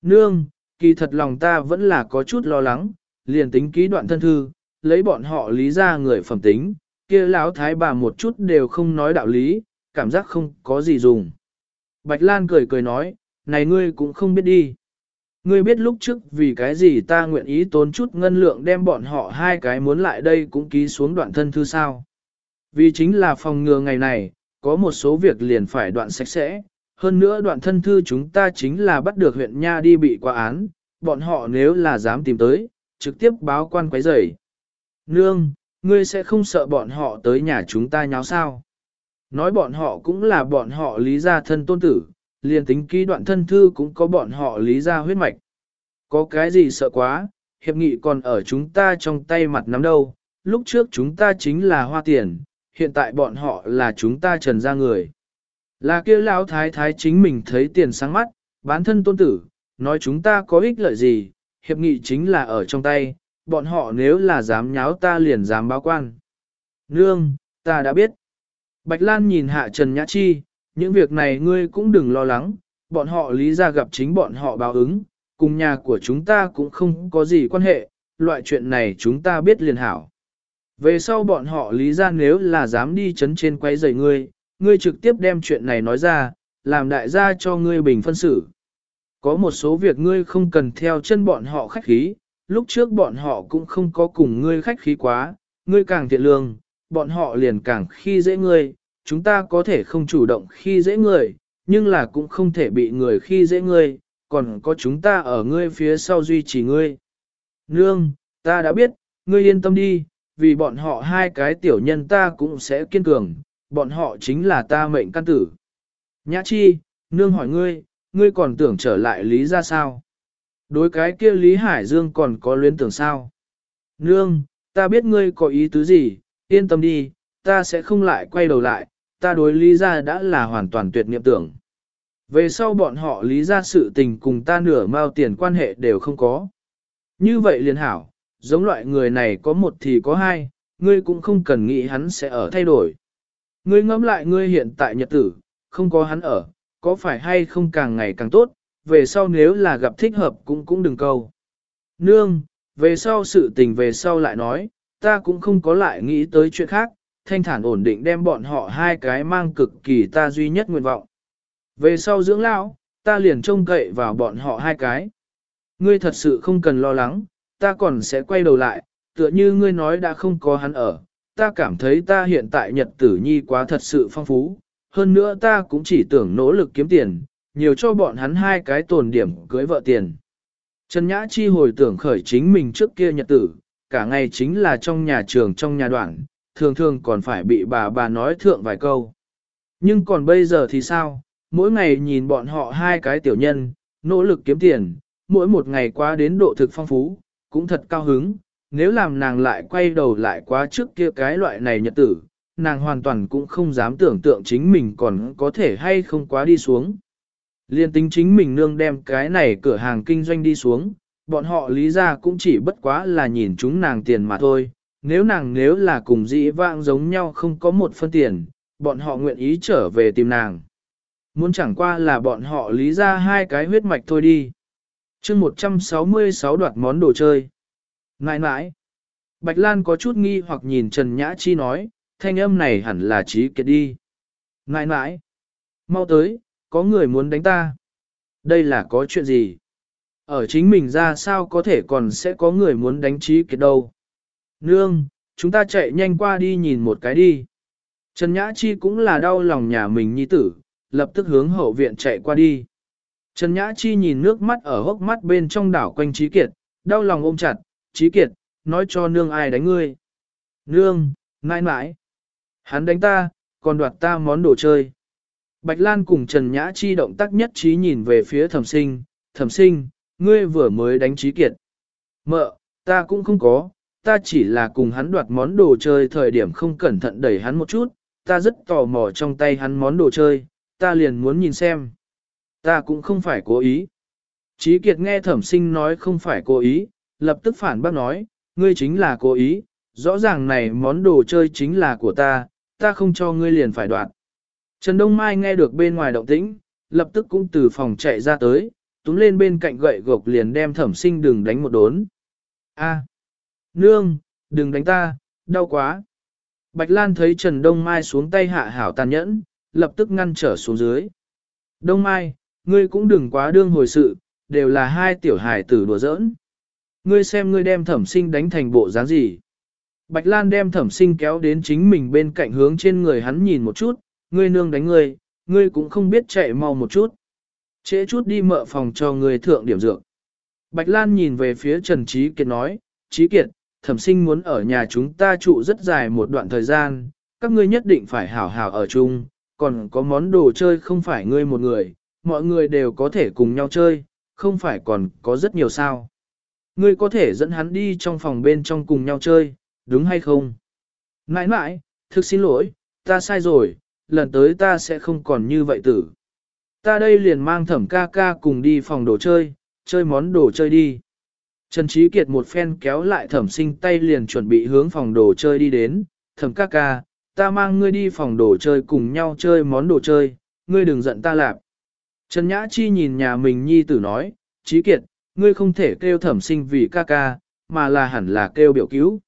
Nương, kỳ thật lòng ta vẫn là có chút lo lắng, liền tính ký đoạn thân thư, lấy bọn họ lý ra người phẩm tính, kia lão thái bà một chút đều không nói đạo lý, cảm giác không có gì dùng. Bạch Lan cười cười nói, này ngươi cũng không biết đi. Ngươi biết lúc trước vì cái gì ta nguyện ý tốn chút ngân lượng đem bọn họ hai cái muốn lại đây cũng ký xuống đoạn thân thư sao. Vì chính là phòng ngừa ngày này, có một số việc liền phải đoạn sạch sẽ. Hơn nữa đoạn thân thư chúng ta chính là bắt được huyện Nha đi bị qua án, bọn họ nếu là dám tìm tới, trực tiếp báo quan quấy rầy. Nương, ngươi sẽ không sợ bọn họ tới nhà chúng ta nháo sao? Nói bọn họ cũng là bọn họ lý gia thân tôn tử, liền tính ký đoạn thân thư cũng có bọn họ lý ra huyết mạch. Có cái gì sợ quá, hiệp nghị còn ở chúng ta trong tay mặt nắm đâu, lúc trước chúng ta chính là hoa tiền, hiện tại bọn họ là chúng ta trần ra người. Là kia lão thái thái chính mình thấy tiền sáng mắt, bán thân tôn tử, nói chúng ta có ích lợi gì, hiệp nghị chính là ở trong tay, bọn họ nếu là dám nháo ta liền dám báo quan. Nương, ta đã biết. Bạch Lan nhìn hạ Trần Nhã Chi, những việc này ngươi cũng đừng lo lắng, bọn họ lý ra gặp chính bọn họ báo ứng, cùng nhà của chúng ta cũng không có gì quan hệ, loại chuyện này chúng ta biết liền hảo. Về sau bọn họ lý ra nếu là dám đi chấn trên quay rầy ngươi, ngươi trực tiếp đem chuyện này nói ra, làm đại gia cho ngươi bình phân xử. Có một số việc ngươi không cần theo chân bọn họ khách khí, lúc trước bọn họ cũng không có cùng ngươi khách khí quá, ngươi càng thiện lương, bọn họ liền càng khi dễ ngươi, chúng ta có thể không chủ động khi dễ người, nhưng là cũng không thể bị người khi dễ ngươi, còn có chúng ta ở ngươi phía sau duy trì ngươi. Nương, ta đã biết, ngươi yên tâm đi, vì bọn họ hai cái tiểu nhân ta cũng sẽ kiên cường, bọn họ chính là ta mệnh căn tử. Nhã chi, nương hỏi ngươi, ngươi còn tưởng trở lại lý ra sao? Đối cái kia Lý Hải Dương còn có luyến tưởng sao? Nương, ta biết ngươi có ý tứ gì, yên tâm đi, ta sẽ không lại quay đầu lại, ta đối lý ra đã là hoàn toàn tuyệt niệm tưởng. Về sau bọn họ lý ra sự tình cùng ta nửa mao tiền quan hệ đều không có. Như vậy liền hảo, giống loại người này có một thì có hai, ngươi cũng không cần nghĩ hắn sẽ ở thay đổi. Ngươi ngẫm lại ngươi hiện tại nhật tử, không có hắn ở, có phải hay không càng ngày càng tốt, về sau nếu là gặp thích hợp cũng cũng đừng câu. Nương, về sau sự tình về sau lại nói, ta cũng không có lại nghĩ tới chuyện khác, thanh thản ổn định đem bọn họ hai cái mang cực kỳ ta duy nhất nguyện vọng. Về sau dưỡng lão, ta liền trông cậy vào bọn họ hai cái. Ngươi thật sự không cần lo lắng, ta còn sẽ quay đầu lại, tựa như ngươi nói đã không có hắn ở, ta cảm thấy ta hiện tại nhật tử nhi quá thật sự phong phú, hơn nữa ta cũng chỉ tưởng nỗ lực kiếm tiền, nhiều cho bọn hắn hai cái tồn điểm cưới vợ tiền. Trần Nhã Chi hồi tưởng khởi chính mình trước kia nhật tử, cả ngày chính là trong nhà trường trong nhà đoạn, thường thường còn phải bị bà bà nói thượng vài câu. Nhưng còn bây giờ thì sao, mỗi ngày nhìn bọn họ hai cái tiểu nhân, nỗ lực kiếm tiền, mỗi một ngày qua đến độ thực phong phú, cũng thật cao hứng, nếu làm nàng lại quay đầu lại quá trước kia cái loại này nhật tử, nàng hoàn toàn cũng không dám tưởng tượng chính mình còn có thể hay không quá đi xuống. Liên tính chính mình nương đem cái này cửa hàng kinh doanh đi xuống, bọn họ lý ra cũng chỉ bất quá là nhìn chúng nàng tiền mà thôi. Nếu nàng nếu là cùng dĩ vãng giống nhau không có một phân tiền, bọn họ nguyện ý trở về tìm nàng. Muốn chẳng qua là bọn họ lý ra hai cái huyết mạch thôi đi. chương 166 đoạt món đồ chơi. Ngại ngại. Bạch Lan có chút nghi hoặc nhìn Trần Nhã Chi nói, thanh âm này hẳn là trí kiệt đi. Ngại ngại. Mau tới, có người muốn đánh ta. Đây là có chuyện gì? Ở chính mình ra sao có thể còn sẽ có người muốn đánh trí kiệt đâu. Nương, chúng ta chạy nhanh qua đi nhìn một cái đi. Trần Nhã Chi cũng là đau lòng nhà mình nhi tử, lập tức hướng hậu viện chạy qua đi. Trần Nhã Chi nhìn nước mắt ở hốc mắt bên trong đảo quanh Trí Kiệt, đau lòng ôm chặt, Trí Kiệt, nói cho nương ai đánh ngươi. Nương, nãi nãi. Hắn đánh ta, còn đoạt ta món đồ chơi. Bạch Lan cùng Trần Nhã Chi động tác nhất trí nhìn về phía thẩm sinh, thẩm sinh, ngươi vừa mới đánh Trí Kiệt. Mợ, ta cũng không có, ta chỉ là cùng hắn đoạt món đồ chơi thời điểm không cẩn thận đẩy hắn một chút, ta rất tò mò trong tay hắn món đồ chơi, ta liền muốn nhìn xem. Ta cũng không phải cố ý. Chí Kiệt nghe thẩm sinh nói không phải cố ý, lập tức phản bác nói, ngươi chính là cố ý, rõ ràng này món đồ chơi chính là của ta, ta không cho ngươi liền phải đoạt. Trần Đông Mai nghe được bên ngoài động tĩnh, lập tức cũng từ phòng chạy ra tới, túm lên bên cạnh gậy gộc liền đem thẩm sinh đừng đánh một đốn. A, nương, đừng đánh ta, đau quá. Bạch Lan thấy Trần Đông Mai xuống tay hạ hảo tàn nhẫn, lập tức ngăn trở xuống dưới. Đông Mai, ngươi cũng đừng quá đương hồi sự, đều là hai tiểu hài tử đùa giỡn. Ngươi xem ngươi đem thẩm sinh đánh thành bộ dáng gì. Bạch Lan đem thẩm sinh kéo đến chính mình bên cạnh hướng trên người hắn nhìn một chút, ngươi nương đánh ngươi, ngươi cũng không biết chạy mau một chút. Trễ chút đi mợ phòng cho ngươi thượng điểm dược. Bạch Lan nhìn về phía Trần Trí Kiệt nói, Trí Kiệt, thẩm sinh muốn ở nhà chúng ta trụ rất dài một đoạn thời gian, các ngươi nhất định phải hảo hảo ở chung, còn có món đồ chơi không phải ngươi một người, mọi người đều có thể cùng nhau chơi, không phải còn có rất nhiều sao. Ngươi có thể dẫn hắn đi trong phòng bên trong cùng nhau chơi, đúng hay không? Nãi nãi, thực xin lỗi, ta sai rồi, lần tới ta sẽ không còn như vậy tử. Ta đây liền mang thẩm ca ca cùng đi phòng đồ chơi, chơi món đồ chơi đi. Trần Trí Kiệt một phen kéo lại thẩm sinh tay liền chuẩn bị hướng phòng đồ chơi đi đến, thẩm ca ca, ta mang ngươi đi phòng đồ chơi cùng nhau chơi món đồ chơi, ngươi đừng giận ta lạp. Trần Nhã Chi nhìn nhà mình nhi tử nói, Trí Kiệt, ngươi không thể kêu thẩm sinh vì ca ca, mà là hẳn là kêu biểu cứu.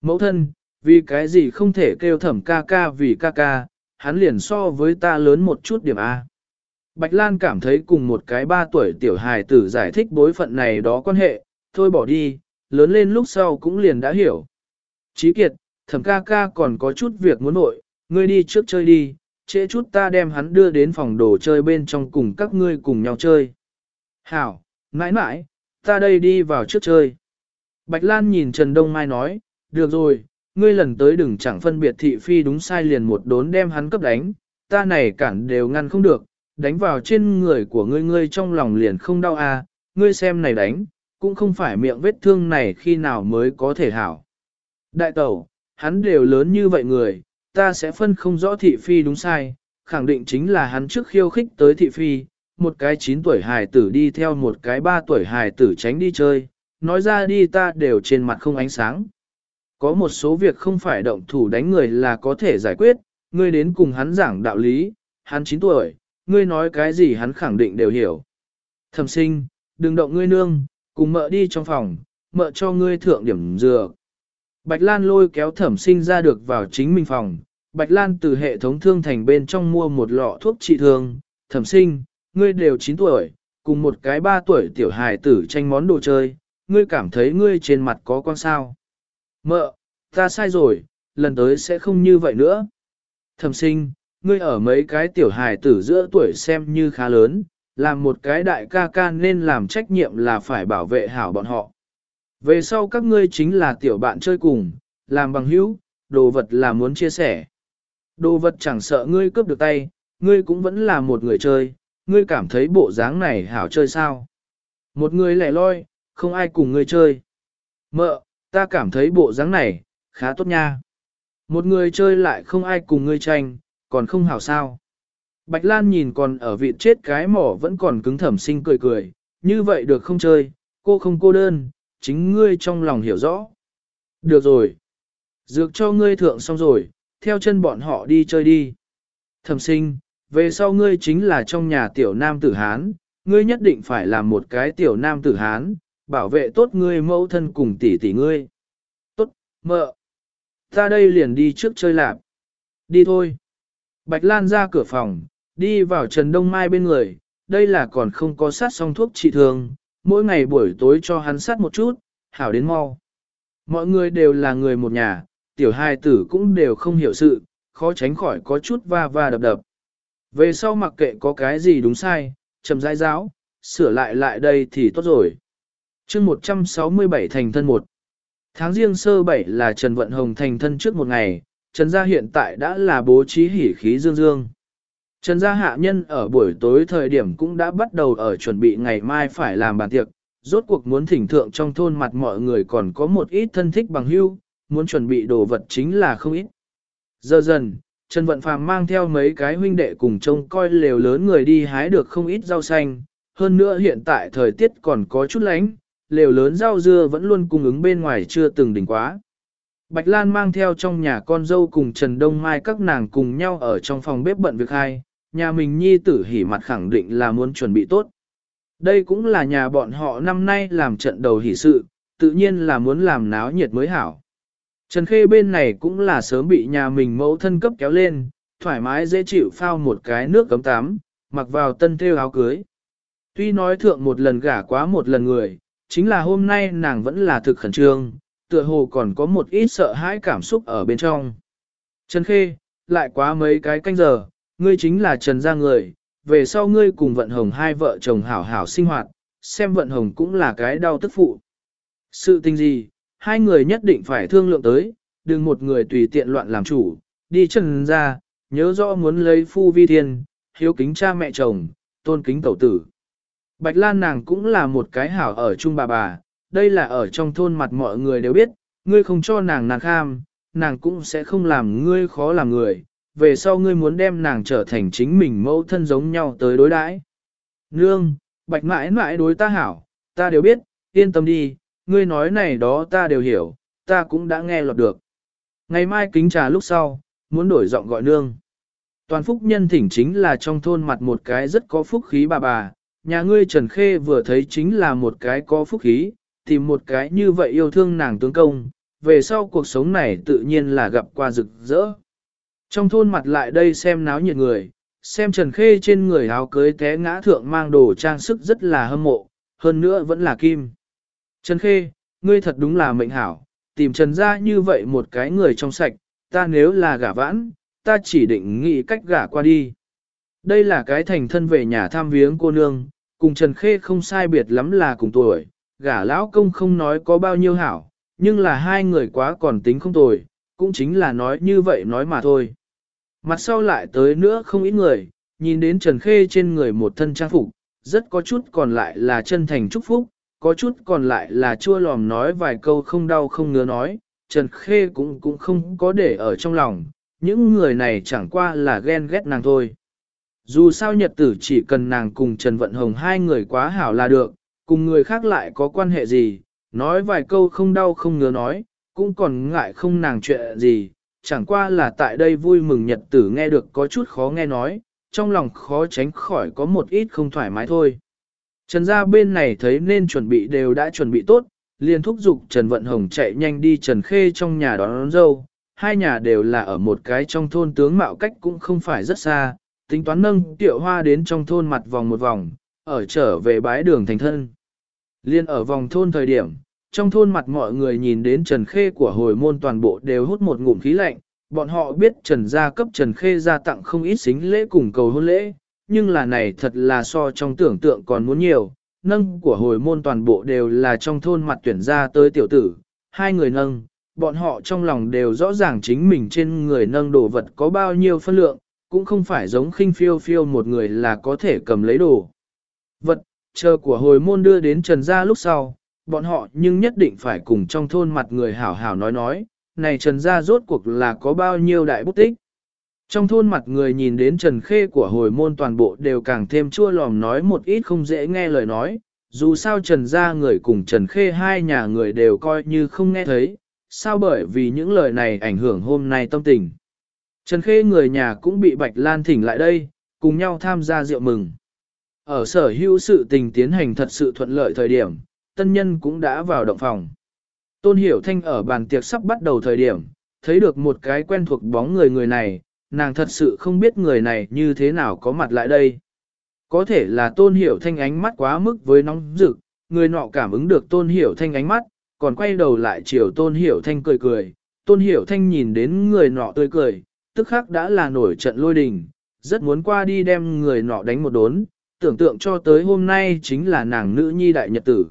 Mẫu thân, vì cái gì không thể kêu thẩm ca ca vì ca ca, hắn liền so với ta lớn một chút điểm A. Bạch Lan cảm thấy cùng một cái ba tuổi tiểu hài tử giải thích bối phận này đó quan hệ, thôi bỏ đi, lớn lên lúc sau cũng liền đã hiểu. Chí kiệt, thẩm ca ca còn có chút việc muốn nội, ngươi đi trước chơi đi, trễ chút ta đem hắn đưa đến phòng đồ chơi bên trong cùng các ngươi cùng nhau chơi. Hảo, mãi mãi, ta đây đi vào trước chơi. Bạch Lan nhìn Trần Đông Mai nói, được rồi, ngươi lần tới đừng chẳng phân biệt thị phi đúng sai liền một đốn đem hắn cấp đánh, ta này cản đều ngăn không được, đánh vào trên người của ngươi ngươi trong lòng liền không đau à, ngươi xem này đánh, cũng không phải miệng vết thương này khi nào mới có thể hảo. Đại tẩu, hắn đều lớn như vậy người, ta sẽ phân không rõ thị phi đúng sai, khẳng định chính là hắn trước khiêu khích tới thị phi, một cái 9 tuổi hài tử đi theo một cái 3 tuổi hài tử tránh đi chơi, nói ra đi ta đều trên mặt không ánh sáng. Có một số việc không phải động thủ đánh người là có thể giải quyết, ngươi đến cùng hắn giảng đạo lý, hắn 9 tuổi, ngươi nói cái gì hắn khẳng định đều hiểu. Thẩm sinh, đừng động ngươi nương, cùng mợ đi trong phòng, mợ cho ngươi thượng điểm dược. Bạch Lan lôi kéo thẩm sinh ra được vào chính mình phòng. Bạch Lan từ hệ thống thương thành bên trong mua một lọ thuốc trị thương. Thẩm sinh, ngươi đều 9 tuổi, cùng một cái 3 tuổi tiểu hài tử tranh món đồ chơi, ngươi cảm thấy ngươi trên mặt có con sao. Mợ, ta sai rồi, lần tới sẽ không như vậy nữa. Thẩm sinh, ngươi ở mấy cái tiểu hài tử giữa tuổi xem như khá lớn, làm một cái đại ca ca nên làm trách nhiệm là phải bảo vệ hảo bọn họ. Về sau các ngươi chính là tiểu bạn chơi cùng, làm bằng hữu, đồ vật là muốn chia sẻ. Đồ vật chẳng sợ ngươi cướp được tay, ngươi cũng vẫn là một người chơi, ngươi cảm thấy bộ dáng này hảo chơi sao. Một người lẻ loi, không ai cùng ngươi chơi. Mợ, ta cảm thấy bộ dáng này, khá tốt nha. Một người chơi lại không ai cùng ngươi tranh, còn không hảo sao. Bạch Lan nhìn còn ở vị chết cái mỏ vẫn còn cứng thẩm sinh cười cười, như vậy được không chơi, cô không cô đơn, chính ngươi trong lòng hiểu rõ. Được rồi. Dược cho ngươi thượng xong rồi, theo chân bọn họ đi chơi đi. Thẩm sinh, về sau ngươi chính là trong nhà tiểu nam tử Hán, ngươi nhất định phải làm một cái tiểu nam tử Hán, bảo vệ tốt ngươi mẫu thân cùng tỷ tỷ ngươi. Tốt, mợ. Ta đây liền đi trước chơi lạp. Đi thôi. Bạch Lan ra cửa phòng, đi vào Trần Đông Mai bên người, đây là còn không có sát xong thuốc trị thương, mỗi ngày buổi tối cho hắn sát một chút, hảo đến mau. Mọi người đều là người một nhà, tiểu hai tử cũng đều không hiểu sự, khó tránh khỏi có chút va va đập đập. Về sau mặc kệ có cái gì đúng sai, chậm rãi giáo, sửa lại lại đây thì tốt rồi. chương 167 thành thân một Tháng riêng sơ bảy là Trần Vận Hồng thành thân trước một ngày, Trần Gia hiện tại đã là bố trí hỉ khí dương dương. Trần Gia hạ nhân ở buổi tối thời điểm cũng đã bắt đầu ở chuẩn bị ngày mai phải làm bàn tiệc, rốt cuộc muốn thỉnh thượng trong thôn mặt mọi người còn có một ít thân thích bằng hưu, muốn chuẩn bị đồ vật chính là không ít. Giờ dần, Trần Vận Phàm mang theo mấy cái huynh đệ cùng trông coi lều lớn người đi hái được không ít rau xanh, hơn nữa hiện tại thời tiết còn có chút lánh, lều lớn rau dưa vẫn luôn cung ứng bên ngoài chưa từng đỉnh quá. Bạch Lan mang theo trong nhà con dâu cùng Trần Đông Mai các nàng cùng nhau ở trong phòng bếp bận việc hai, nhà mình nhi tử hỉ mặt khẳng định là muốn chuẩn bị tốt. Đây cũng là nhà bọn họ năm nay làm trận đầu hỉ sự, tự nhiên là muốn làm náo nhiệt mới hảo. Trần Khê bên này cũng là sớm bị nhà mình mẫu thân cấp kéo lên, thoải mái dễ chịu phao một cái nước cấm tắm, mặc vào tân thêu áo cưới. Tuy nói thượng một lần gả quá một lần người, chính là hôm nay nàng vẫn là thực khẩn trương, tựa hồ còn có một ít sợ hãi cảm xúc ở bên trong. Trần Khê, lại quá mấy cái canh giờ, ngươi chính là Trần gia người, về sau ngươi cùng Vận Hồng hai vợ chồng hảo hảo sinh hoạt, xem Vận Hồng cũng là cái đau tức phụ. Sự tình gì, hai người nhất định phải thương lượng tới, đừng một người tùy tiện loạn làm chủ, đi Trần gia, nhớ rõ muốn lấy phu vi thiên, hiếu kính cha mẹ chồng, tôn kính tẩu tử. Bạch Lan nàng cũng là một cái hảo ở chung bà bà, đây là ở trong thôn mặt mọi người đều biết, ngươi không cho nàng nàng kham, nàng cũng sẽ không làm ngươi khó làm người, về sau ngươi muốn đem nàng trở thành chính mình mẫu thân giống nhau tới đối đãi. Nương, bạch mãi mãi đối ta hảo, ta đều biết, yên tâm đi, ngươi nói này đó ta đều hiểu, ta cũng đã nghe lọt được. Ngày mai kính trà lúc sau, muốn đổi giọng gọi nương. Toàn phúc nhân thỉnh chính là trong thôn mặt một cái rất có phúc khí bà bà, nhà ngươi Trần Khê vừa thấy chính là một cái có phúc khí, tìm một cái như vậy yêu thương nàng tướng công, về sau cuộc sống này tự nhiên là gặp qua rực rỡ. Trong thôn mặt lại đây xem náo nhiệt người, xem Trần Khê trên người áo cưới té ngã thượng mang đồ trang sức rất là hâm mộ, hơn nữa vẫn là kim. Trần Khê, ngươi thật đúng là mệnh hảo, tìm Trần ra như vậy một cái người trong sạch, ta nếu là gả vãn, ta chỉ định nghĩ cách gả qua đi. Đây là cái thành thân về nhà tham viếng cô nương, cùng Trần Khê không sai biệt lắm là cùng tuổi, gả lão công không nói có bao nhiêu hảo, nhưng là hai người quá còn tính không tồi, cũng chính là nói như vậy nói mà thôi. Mặt sau lại tới nữa không ít người, nhìn đến Trần Khê trên người một thân trang phục, rất có chút còn lại là chân thành chúc phúc, có chút còn lại là chua lòm nói vài câu không đau không ngứa nói, Trần Khê cũng cũng không có để ở trong lòng, những người này chẳng qua là ghen ghét nàng thôi. Dù sao nhật tử chỉ cần nàng cùng Trần Vận Hồng hai người quá hảo là được, cùng người khác lại có quan hệ gì, nói vài câu không đau không ngứa nói, cũng còn ngại không nàng chuyện gì, chẳng qua là tại đây vui mừng nhật tử nghe được có chút khó nghe nói, trong lòng khó tránh khỏi có một ít không thoải mái thôi. Trần gia bên này thấy nên chuẩn bị đều đã chuẩn bị tốt, liền thúc giục Trần Vận Hồng chạy nhanh đi Trần Khê trong nhà đón, đón dâu, hai nhà đều là ở một cái trong thôn tướng mạo cách cũng không phải rất xa, tính toán nâng tiệu hoa đến trong thôn mặt vòng một vòng, ở trở về bái đường thành thân. Liên ở vòng thôn thời điểm, trong thôn mặt mọi người nhìn đến Trần Khê của hồi môn toàn bộ đều hút một ngụm khí lạnh, bọn họ biết Trần gia cấp Trần Khê gia tặng không ít xính lễ cùng cầu hôn lễ, nhưng là này thật là so trong tưởng tượng còn muốn nhiều, nâng của hồi môn toàn bộ đều là trong thôn mặt tuyển ra tới tiểu tử, hai người nâng, bọn họ trong lòng đều rõ ràng chính mình trên người nâng đồ vật có bao nhiêu phân lượng, cũng không phải giống khinh phiêu phiêu một người là có thể cầm lấy đồ. Vật, chờ của hồi môn đưa đến trần gia lúc sau, bọn họ nhưng nhất định phải cùng trong thôn mặt người hảo hảo nói nói, này trần gia rốt cuộc là có bao nhiêu đại bút tích. Trong thôn mặt người nhìn đến trần khê của hồi môn toàn bộ đều càng thêm chua lòm nói một ít không dễ nghe lời nói, dù sao trần gia người cùng trần khê hai nhà người đều coi như không nghe thấy, sao bởi vì những lời này ảnh hưởng hôm nay tâm tình. Trần khê người nhà cũng bị Bạch Lan thỉnh lại đây, cùng nhau tham gia rượu mừng. Ở sở hữu sự tình tiến hành thật sự thuận lợi thời điểm, tân nhân cũng đã vào động phòng. Tôn Hiểu Thanh ở bàn tiệc sắp bắt đầu thời điểm, thấy được một cái quen thuộc bóng người người này, nàng thật sự không biết người này như thế nào có mặt lại đây. Có thể là Tôn Hiểu Thanh ánh mắt quá mức với nóng rực, người nọ cảm ứng được Tôn Hiểu Thanh ánh mắt, còn quay đầu lại chiều Tôn Hiểu Thanh cười cười. Tôn Hiểu Thanh nhìn đến người nọ tươi cười, tức khắc đã là nổi trận lôi đình, rất muốn qua đi đem người nọ đánh một đốn, tưởng tượng cho tới hôm nay chính là nàng nữ nhi đại nhật tử.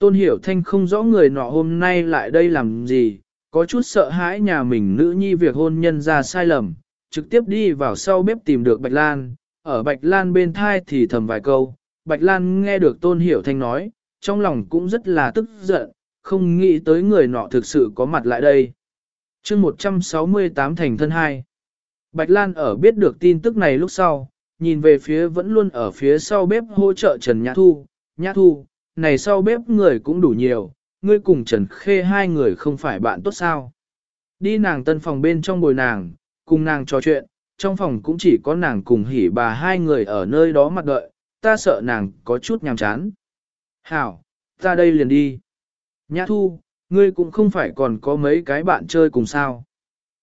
Tôn Hiểu Thanh không rõ người nọ hôm nay lại đây làm gì, có chút sợ hãi nhà mình nữ nhi việc hôn nhân ra sai lầm, trực tiếp đi vào sau bếp tìm được Bạch Lan, ở Bạch Lan bên thai thì thầm vài câu, Bạch Lan nghe được Tôn Hiểu Thanh nói, trong lòng cũng rất là tức giận, không nghĩ tới người nọ thực sự có mặt lại đây. chương 168 thành thân 2 Bạch Lan ở biết được tin tức này lúc sau, nhìn về phía vẫn luôn ở phía sau bếp hỗ trợ Trần Nhã Thu, Nhã Thu, này sau bếp người cũng đủ nhiều, ngươi cùng Trần Khê hai người không phải bạn tốt sao. Đi nàng tân phòng bên trong bồi nàng, cùng nàng trò chuyện, trong phòng cũng chỉ có nàng cùng hỉ bà hai người ở nơi đó mặt đợi, ta sợ nàng có chút nhàm chán. Hảo, ta đây liền đi. Nhã Thu, ngươi cũng không phải còn có mấy cái bạn chơi cùng sao.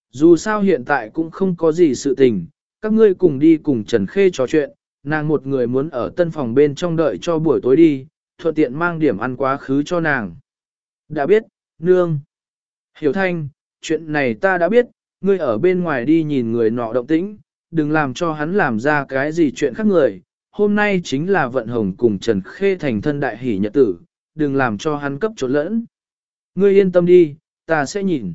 Dù sao hiện tại cũng không có gì sự tình, các ngươi cùng đi cùng Trần Khê trò chuyện, nàng một người muốn ở tân phòng bên trong đợi cho buổi tối đi, thuận tiện mang điểm ăn quá khứ cho nàng. Đã biết, nương. Hiểu thanh, chuyện này ta đã biết, ngươi ở bên ngoài đi nhìn người nọ động tĩnh, đừng làm cho hắn làm ra cái gì chuyện khác người. Hôm nay chính là vận hồng cùng Trần Khê thành thân đại hỷ nhật tử, đừng làm cho hắn cấp trốn lẫn. Ngươi yên tâm đi, ta sẽ nhìn.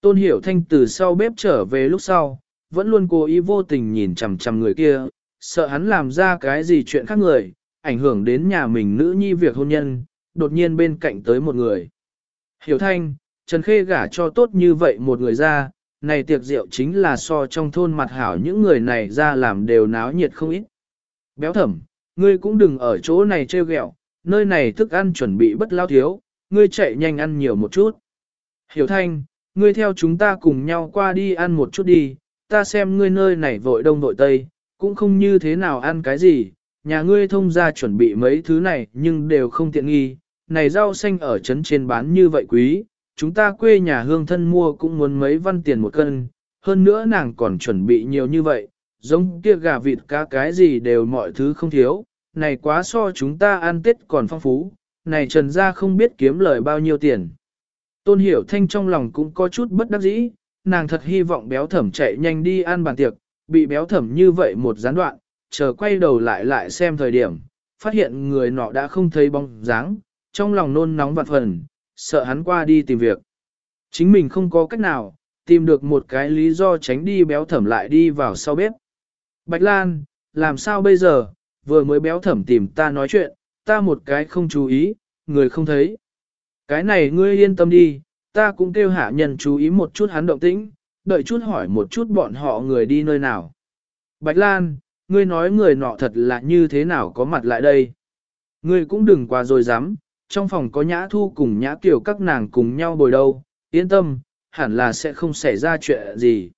Tôn Hiểu Thanh từ sau bếp trở về lúc sau, vẫn luôn cố ý vô tình nhìn chằm chằm người kia, sợ hắn làm ra cái gì chuyện khác người, ảnh hưởng đến nhà mình nữ nhi việc hôn nhân, đột nhiên bên cạnh tới một người. Hiểu Thanh, Trần Khê gả cho tốt như vậy một người ra, này tiệc rượu chính là so trong thôn mặt hảo những người này ra làm đều náo nhiệt không ít. Béo thẩm, ngươi cũng đừng ở chỗ này trêu ghẹo, nơi này thức ăn chuẩn bị bất lao thiếu, ngươi chạy nhanh ăn nhiều một chút. Hiểu Thanh, ngươi theo chúng ta cùng nhau qua đi ăn một chút đi, ta xem ngươi nơi này vội đông vội tây, cũng không như thế nào ăn cái gì, nhà ngươi thông ra chuẩn bị mấy thứ này nhưng đều không tiện nghi, này rau xanh ở trấn trên bán như vậy quý, chúng ta quê nhà hương thân mua cũng muốn mấy văn tiền một cân, hơn nữa nàng còn chuẩn bị nhiều như vậy, giống kia gà vịt cá cái gì đều mọi thứ không thiếu, này quá so chúng ta ăn tết còn phong phú, này trần gia không biết kiếm lời bao nhiêu tiền. Tôn hiểu thanh trong lòng cũng có chút bất đắc dĩ, nàng thật hy vọng béo thẩm chạy nhanh đi ăn bàn tiệc, bị béo thẩm như vậy một gián đoạn, chờ quay đầu lại lại xem thời điểm, phát hiện người nọ đã không thấy bóng dáng, trong lòng nôn nóng vạn phần, sợ hắn qua đi tìm việc. Chính mình không có cách nào, tìm được một cái lý do tránh đi béo thẩm lại đi vào sau bếp. Bạch Lan, làm sao bây giờ, vừa mới béo thẩm tìm ta nói chuyện, ta một cái không chú ý, người không thấy. Cái này ngươi yên tâm đi, ta cũng kêu hạ nhân chú ý một chút hắn động tĩnh, đợi chút hỏi một chút bọn họ người đi nơi nào. Bạch Lan, ngươi nói người nọ thật là như thế nào có mặt lại đây. Ngươi cũng đừng qua rồi dám, trong phòng có nhã thu cùng nhã kiểu các nàng cùng nhau bồi đâu, yên tâm, hẳn là sẽ không xảy ra chuyện gì.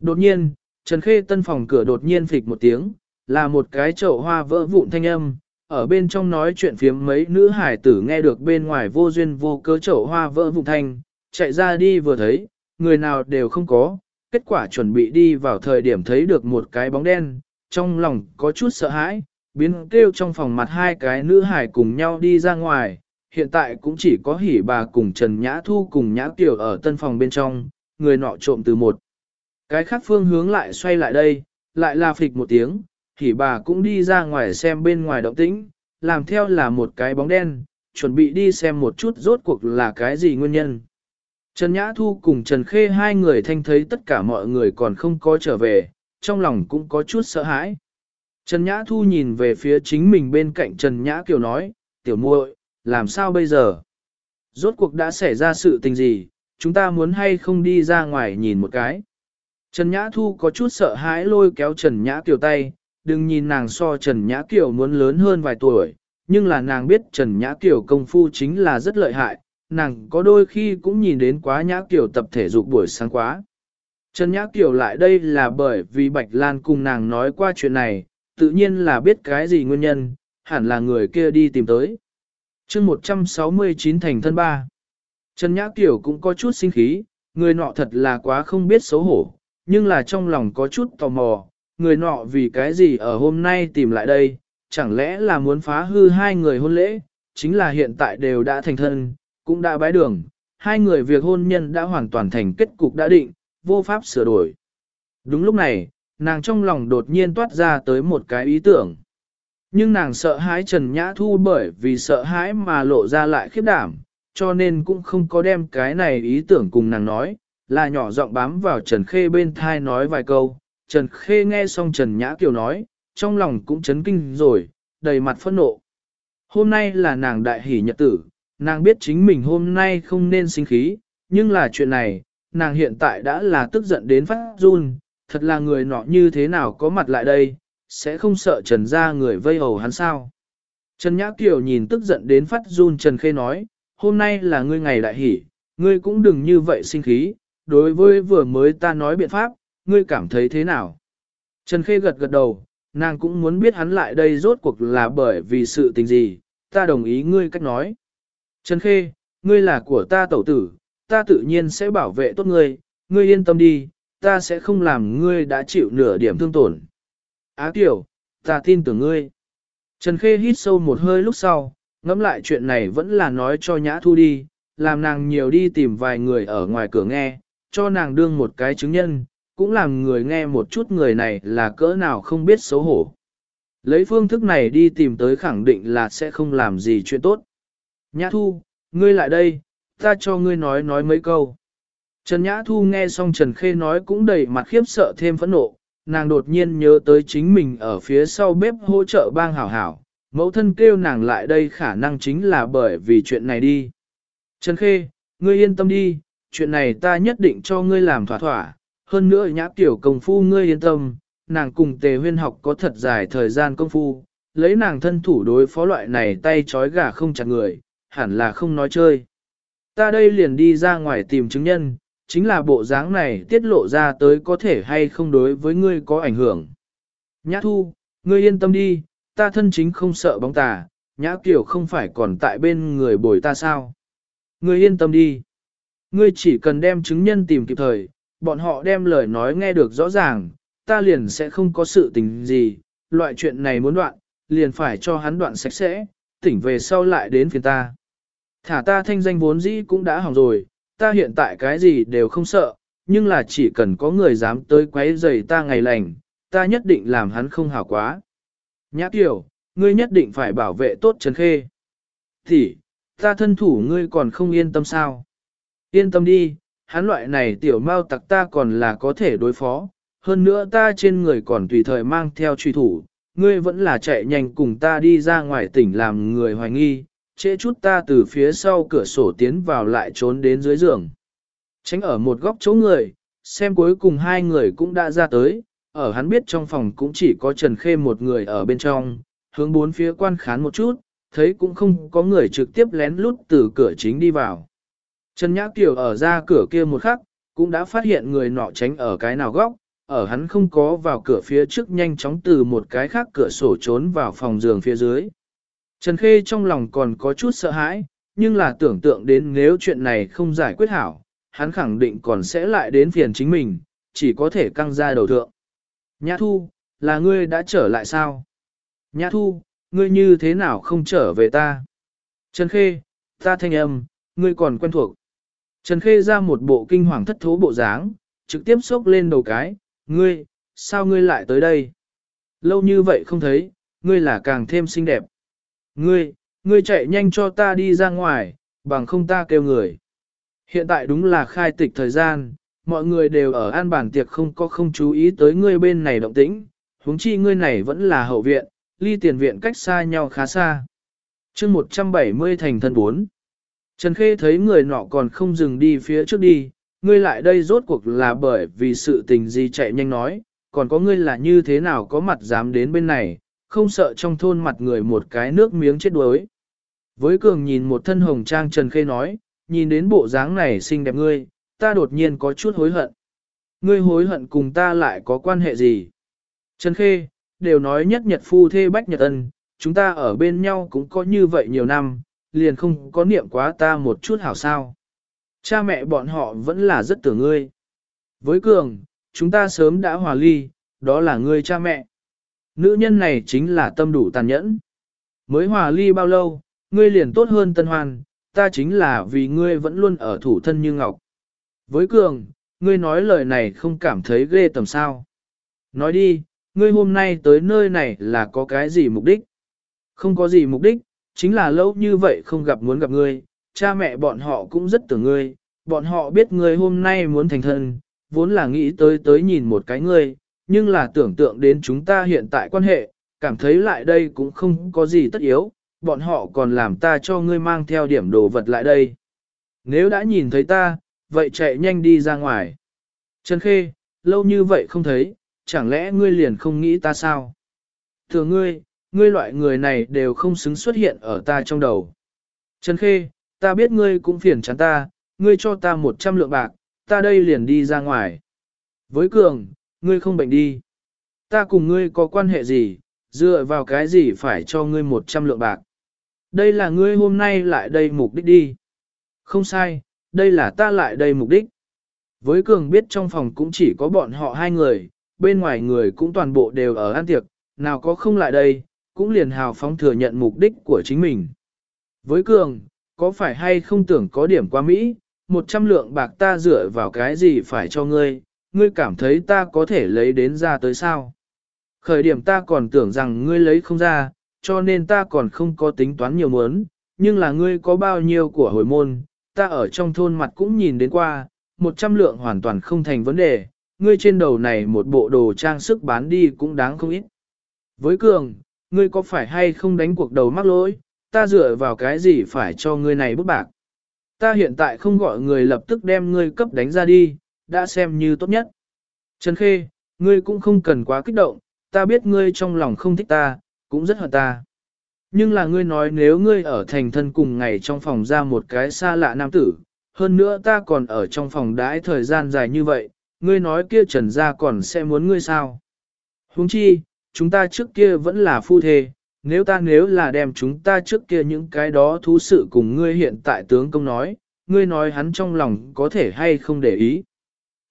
Đột nhiên, Trần Khê tân phòng cửa đột nhiên phịch một tiếng, là một cái chậu hoa vỡ vụn thanh âm, ở bên trong nói chuyện phiếm mấy nữ hải tử nghe được bên ngoài vô duyên vô cớ chậu hoa vỡ vụn thanh, chạy ra đi vừa thấy, người nào đều không có, kết quả chuẩn bị đi vào thời điểm thấy được một cái bóng đen, trong lòng có chút sợ hãi, biến kêu trong phòng mặt hai cái nữ hải cùng nhau đi ra ngoài, hiện tại cũng chỉ có hỉ bà cùng Trần Nhã Thu cùng Nhã Kiều ở tân phòng bên trong, người nọ trộm từ một. Cái khác phương hướng lại xoay lại đây, lại là phịch một tiếng, hỉ bà cũng đi ra ngoài xem bên ngoài động tĩnh, làm theo là một cái bóng đen, chuẩn bị đi xem một chút rốt cuộc là cái gì nguyên nhân. Trần Nhã Thu cùng Trần Khê hai người thanh thấy tất cả mọi người còn không có trở về, trong lòng cũng có chút sợ hãi. Trần Nhã Thu nhìn về phía chính mình bên cạnh Trần Nhã Kiều nói, tiểu muội, làm sao bây giờ? Rốt cuộc đã xảy ra sự tình gì, chúng ta muốn hay không đi ra ngoài nhìn một cái. Trần Nhã Thu có chút sợ hãi lôi kéo Trần Nhã Kiều tay, đừng nhìn nàng so Trần Nhã Kiều muốn lớn hơn vài tuổi, nhưng là nàng biết Trần Nhã Kiều công phu chính là rất lợi hại, nàng có đôi khi cũng nhìn đến quá Nhã Kiều tập thể dục buổi sáng quá. Trần Nhã Kiều lại đây là bởi vì Bạch Lan cùng nàng nói qua chuyện này, tự nhiên là biết cái gì nguyên nhân, hẳn là người kia đi tìm tới. chương 169 thành thân ba. Trần Nhã Kiều cũng có chút sinh khí, người nọ thật là quá không biết xấu hổ, nhưng là trong lòng có chút tò mò, người nọ vì cái gì ở hôm nay tìm lại đây, chẳng lẽ là muốn phá hư hai người hôn lễ, chính là hiện tại đều đã thành thân, cũng đã bái đường, hai người việc hôn nhân đã hoàn toàn thành kết cục đã định, vô pháp sửa đổi. Đúng lúc này, nàng trong lòng đột nhiên toát ra tới một cái ý tưởng. Nhưng nàng sợ hãi Trần Nhã Thu bởi vì sợ hãi mà lộ ra lại khiếp đảm, cho nên cũng không có đem cái này ý tưởng cùng nàng nói, là nhỏ giọng bám vào Trần Khê bên thai nói vài câu. Trần Khê nghe xong Trần Nhã Kiều nói, trong lòng cũng chấn kinh rồi, đầy mặt phẫn nộ. Hôm nay là nàng đại hỷ nhật tử, nàng biết chính mình hôm nay không nên sinh khí, nhưng là chuyện này, nàng hiện tại đã là tức giận đến phát run, thật là người nọ như thế nào có mặt lại đây, sẽ không sợ Trần ra người vây hầu hắn sao. Trần Nhã Kiều nhìn tức giận đến phát run Trần Khê nói, hôm nay là ngươi ngày đại hỷ, ngươi cũng đừng như vậy sinh khí, đối với vừa mới ta nói biện pháp, ngươi cảm thấy thế nào? Trần Khê gật gật đầu, nàng cũng muốn biết hắn lại đây rốt cuộc là bởi vì sự tình gì, ta đồng ý ngươi cách nói. Trần Khê, ngươi là của ta tẩu tử, ta tự nhiên sẽ bảo vệ tốt ngươi, ngươi yên tâm đi, ta sẽ không làm ngươi đã chịu nửa điểm thương tổn. Á Kiều, ta tin tưởng ngươi. Trần Khê hít sâu một hơi lúc sau, ngẫm lại chuyện này vẫn là nói cho Nhã Thu đi, làm nàng nhiều đi tìm vài người ở ngoài cửa nghe, cho nàng đương một cái chứng nhân, cũng làm người nghe một chút người này là cỡ nào không biết xấu hổ. Lấy phương thức này đi tìm tới khẳng định là sẽ không làm gì chuyện tốt. Nhã Thu, ngươi lại đây, ta cho ngươi nói nói mấy câu. Trần Nhã Thu nghe xong Trần Khê nói cũng đầy mặt khiếp sợ thêm phẫn nộ, nàng đột nhiên nhớ tới chính mình ở phía sau bếp hỗ trợ bang hảo hảo, mẫu thân kêu nàng lại đây khả năng chính là bởi vì chuyện này đi. Trần Khê, ngươi yên tâm đi, chuyện này ta nhất định cho ngươi làm thỏa thỏa, hơn nữa nhã tiểu công phu ngươi yên tâm, nàng cùng tề huyên học có thật dài thời gian công phu, lấy nàng thân thủ đối phó loại này tay trói gà không chặt người, hẳn là không nói chơi. Ta đây liền đi ra ngoài tìm chứng nhân, chính là bộ dáng này tiết lộ ra tới có thể hay không đối với ngươi có ảnh hưởng. Nhã thu, ngươi yên tâm đi, ta thân chính không sợ bóng tà, nhã kiểu không phải còn tại bên người bồi ta sao. Ngươi yên tâm đi. Ngươi chỉ cần đem chứng nhân tìm kịp thời, bọn họ đem lời nói nghe được rõ ràng, ta liền sẽ không có sự tình gì, loại chuyện này muốn đoạn, liền phải cho hắn đoạn sạch sẽ, tỉnh về sau lại đến phiền ta. Thả ta thanh danh vốn dĩ cũng đã hỏng rồi, ta hiện tại cái gì đều không sợ, nhưng là chỉ cần có người dám tới quấy rầy ta ngày lành, ta nhất định làm hắn không hảo quá. Nhã Kiều, ngươi nhất định phải bảo vệ tốt Trần Khê. Thì, ta thân thủ ngươi còn không yên tâm sao? Yên tâm đi, hắn loại này tiểu mau tặc ta còn là có thể đối phó, hơn nữa ta trên người còn tùy thời mang theo truy thủ, ngươi vẫn là chạy nhanh cùng ta đi ra ngoài tỉnh làm người hoài nghi, trễ chút ta từ phía sau cửa sổ tiến vào lại trốn đến dưới giường. Tránh ở một góc chỗ người, xem cuối cùng hai người cũng đã ra tới, ở hắn biết trong phòng cũng chỉ có Trần Khê một người ở bên trong, hướng bốn phía quan khán một chút, thấy cũng không có người trực tiếp lén lút từ cửa chính đi vào. Trần Nhã Kiều ở ra cửa kia một khắc, cũng đã phát hiện người nọ tránh ở cái nào góc, ở hắn không có vào cửa phía trước nhanh chóng từ một cái khác cửa sổ trốn vào phòng giường phía dưới. Trần Khê trong lòng còn có chút sợ hãi, nhưng là tưởng tượng đến nếu chuyện này không giải quyết hảo, hắn khẳng định còn sẽ lại đến phiền chính mình, chỉ có thể căng ra đầu thượng. Nhã Thu, là ngươi đã trở lại sao? Nhã Thu, ngươi như thế nào không trở về ta? Trần Khê, ta thanh âm, ngươi còn quen thuộc. Trần Khê ra một bộ kinh hoàng thất thố bộ dáng, trực tiếp sốc lên đầu cái, ngươi, sao ngươi lại tới đây? Lâu như vậy không thấy, ngươi là càng thêm xinh đẹp. Ngươi, ngươi chạy nhanh cho ta đi ra ngoài, bằng không ta kêu người. Hiện tại đúng là khai tịch thời gian, mọi người đều ở an bản tiệc không có không chú ý tới ngươi bên này động tĩnh, huống chi ngươi này vẫn là hậu viện, ly tiền viện cách xa nhau khá xa. chương 170 thành thân 4. Trần Khê thấy người nọ còn không dừng đi phía trước đi, ngươi lại đây rốt cuộc là bởi vì sự tình gì chạy nhanh nói, còn có ngươi là như thế nào có mặt dám đến bên này, không sợ trong thôn mặt người một cái nước miếng chết đuối. Với cường nhìn một thân hồng trang Trần Khê nói, nhìn đến bộ dáng này xinh đẹp ngươi, ta đột nhiên có chút hối hận. Ngươi hối hận cùng ta lại có quan hệ gì? Trần Khê, đều nói nhất nhật phu thê bách nhật ân, chúng ta ở bên nhau cũng có như vậy nhiều năm, liền không có niệm quá ta một chút hảo sao. Cha mẹ bọn họ vẫn là rất tưởng ngươi. Với Cường, chúng ta sớm đã hòa ly, đó là ngươi cha mẹ. Nữ nhân này chính là tâm đủ tàn nhẫn. Mới hòa ly bao lâu, ngươi liền tốt hơn tân hoan, ta chính là vì ngươi vẫn luôn ở thủ thân như ngọc. Với Cường, ngươi nói lời này không cảm thấy ghê tầm sao. Nói đi, ngươi hôm nay tới nơi này là có cái gì mục đích? Không có gì mục đích, chính là lâu như vậy không gặp muốn gặp ngươi, cha mẹ bọn họ cũng rất tưởng ngươi, bọn họ biết ngươi hôm nay muốn thành thân, vốn là nghĩ tới tới nhìn một cái ngươi, nhưng là tưởng tượng đến chúng ta hiện tại quan hệ, cảm thấy lại đây cũng không có gì tất yếu, bọn họ còn làm ta cho ngươi mang theo điểm đồ vật lại đây. Nếu đã nhìn thấy ta, vậy chạy nhanh đi ra ngoài. Trần Khê, lâu như vậy không thấy, chẳng lẽ ngươi liền không nghĩ ta sao? thưa ngươi, ngươi loại người này đều không xứng xuất hiện ở ta trong đầu. Trần Khê, ta biết ngươi cũng phiền chán ta, ngươi cho ta một trăm lượng bạc, ta đây liền đi ra ngoài. Với Cường, ngươi không bệnh đi. Ta cùng ngươi có quan hệ gì, dựa vào cái gì phải cho ngươi một trăm lượng bạc. Đây là ngươi hôm nay lại đây mục đích đi. Không sai, đây là ta lại đây mục đích. Với Cường biết trong phòng cũng chỉ có bọn họ hai người, bên ngoài người cũng toàn bộ đều ở ăn tiệc, nào có không lại đây, cũng liền hào phóng thừa nhận mục đích của chính mình. Với Cường, có phải hay không tưởng có điểm qua Mỹ, một trăm lượng bạc ta dựa vào cái gì phải cho ngươi, ngươi cảm thấy ta có thể lấy đến ra tới sao? Khởi điểm ta còn tưởng rằng ngươi lấy không ra, cho nên ta còn không có tính toán nhiều muốn, nhưng là ngươi có bao nhiêu của hồi môn, ta ở trong thôn mặt cũng nhìn đến qua, một trăm lượng hoàn toàn không thành vấn đề, ngươi trên đầu này một bộ đồ trang sức bán đi cũng đáng không ít. Với Cường, ngươi có phải hay không đánh cuộc đầu mắc lỗi, ta dựa vào cái gì phải cho ngươi này bút bạc. Ta hiện tại không gọi người lập tức đem ngươi cấp đánh ra đi, đã xem như tốt nhất. Trần Khê, ngươi cũng không cần quá kích động, ta biết ngươi trong lòng không thích ta, cũng rất hận ta. Nhưng là ngươi nói nếu ngươi ở thành thân cùng ngày trong phòng ra một cái xa lạ nam tử, hơn nữa ta còn ở trong phòng đãi thời gian dài như vậy, ngươi nói kia trần gia còn sẽ muốn ngươi sao? Huống chi, chúng ta trước kia vẫn là phu thê, nếu ta nếu là đem chúng ta trước kia những cái đó thú sự cùng ngươi hiện tại tướng công nói, ngươi nói hắn trong lòng có thể hay không để ý.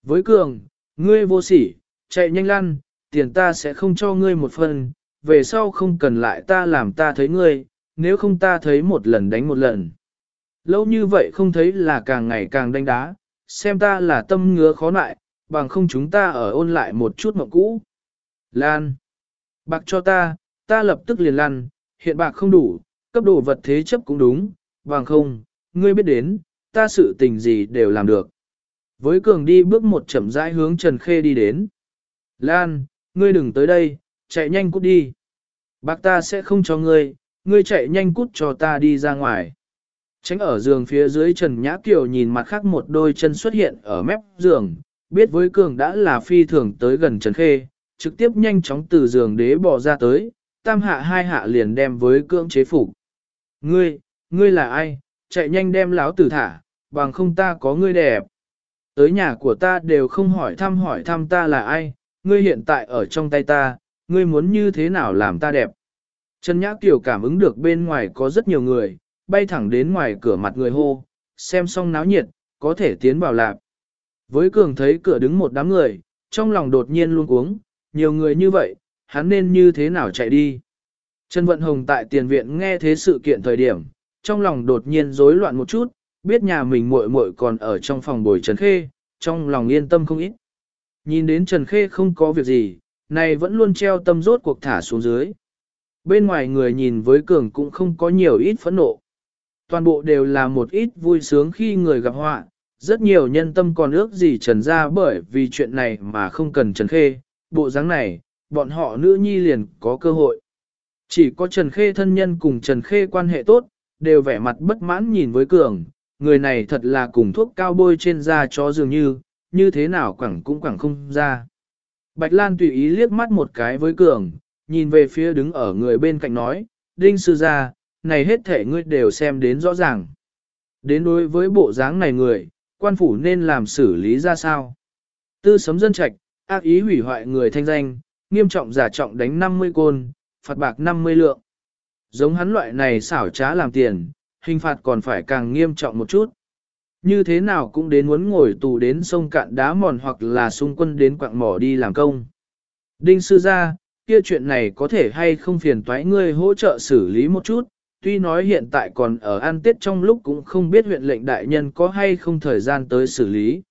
Với cường, ngươi vô sỉ, chạy nhanh lăn, tiền ta sẽ không cho ngươi một phần, về sau không cần lại ta làm ta thấy ngươi, nếu không ta thấy một lần đánh một lần. Lâu như vậy không thấy là càng ngày càng đánh đá, xem ta là tâm ngứa khó lại, bằng không chúng ta ở ôn lại một chút mộng cũ. Lan. Bạc cho ta, ta lập tức liền lăn, hiện bạc không đủ, cấp đồ vật thế chấp cũng đúng, bằng không, ngươi biết đến, ta sự tình gì đều làm được. Với cường đi bước một chậm rãi hướng Trần Khê đi đến. Lan, ngươi đừng tới đây, chạy nhanh cút đi. Bác ta sẽ không cho ngươi, ngươi chạy nhanh cút cho ta đi ra ngoài. Tránh ở giường phía dưới Trần Nhã Kiều nhìn mặt khác một đôi chân xuất hiện ở mép giường, biết với cường đã là phi thường tới gần Trần Khê, trực tiếp nhanh chóng từ giường đế bỏ ra tới, tam hạ hai hạ liền đem với cưỡng chế phục. Ngươi, ngươi là ai, chạy nhanh đem láo tử thả, bằng không ta có ngươi đẹp. Tới nhà của ta đều không hỏi thăm hỏi thăm ta là ai, ngươi hiện tại ở trong tay ta, ngươi muốn như thế nào làm ta đẹp. Trần Nhã Kiều cảm ứng được bên ngoài có rất nhiều người, bay thẳng đến ngoài cửa mặt người hô, xem xong náo nhiệt, có thể tiến vào lạp. Với cường thấy cửa đứng một đám người, trong lòng đột nhiên luôn uống, nhiều người như vậy, hắn nên như thế nào chạy đi. Trần Vận Hồng tại tiền viện nghe thế sự kiện thời điểm, trong lòng đột nhiên rối loạn một chút, biết nhà mình muội muội còn ở trong phòng bồi Trần Khê, trong lòng yên tâm không ít. Nhìn đến Trần Khê không có việc gì, này vẫn luôn treo tâm rốt cuộc thả xuống dưới. Bên ngoài người nhìn với cường cũng không có nhiều ít phẫn nộ. Toàn bộ đều là một ít vui sướng khi người gặp họa, rất nhiều nhân tâm còn ước gì trần ra bởi vì chuyện này mà không cần trần khê, bộ dáng này, bọn họ nữ nhi liền có cơ hội. Chỉ có Trần Khê thân nhân cùng Trần Khê quan hệ tốt, đều vẻ mặt bất mãn nhìn với Cường, người này thật là cùng thuốc cao bôi trên da chó dường như, như thế nào quẳng cũng quẳng không ra. Bạch Lan tùy ý liếc mắt một cái với Cường, nhìn về phía đứng ở người bên cạnh nói, Đinh sư gia, này hết thể ngươi đều xem đến rõ ràng. Đến đối với bộ dáng này người, quan phủ nên làm xử lý ra sao? Tư sấm dân trạch, ác ý hủy hoại người thanh danh, nghiêm trọng giả trọng đánh 50 côn, phạt bạc 50 lượng. Giống hắn loại này xảo trá làm tiền, hình phạt còn phải càng nghiêm trọng một chút. Như thế nào cũng đến muốn ngồi tù đến sông cạn đá mòn hoặc là xung quân đến quạng mỏ đi làm công. Đinh sư gia, kia chuyện này có thể hay không phiền toái ngươi hỗ trợ xử lý một chút, tuy nói hiện tại còn ở an tết trong lúc cũng không biết huyện lệnh đại nhân có hay không thời gian tới xử lý.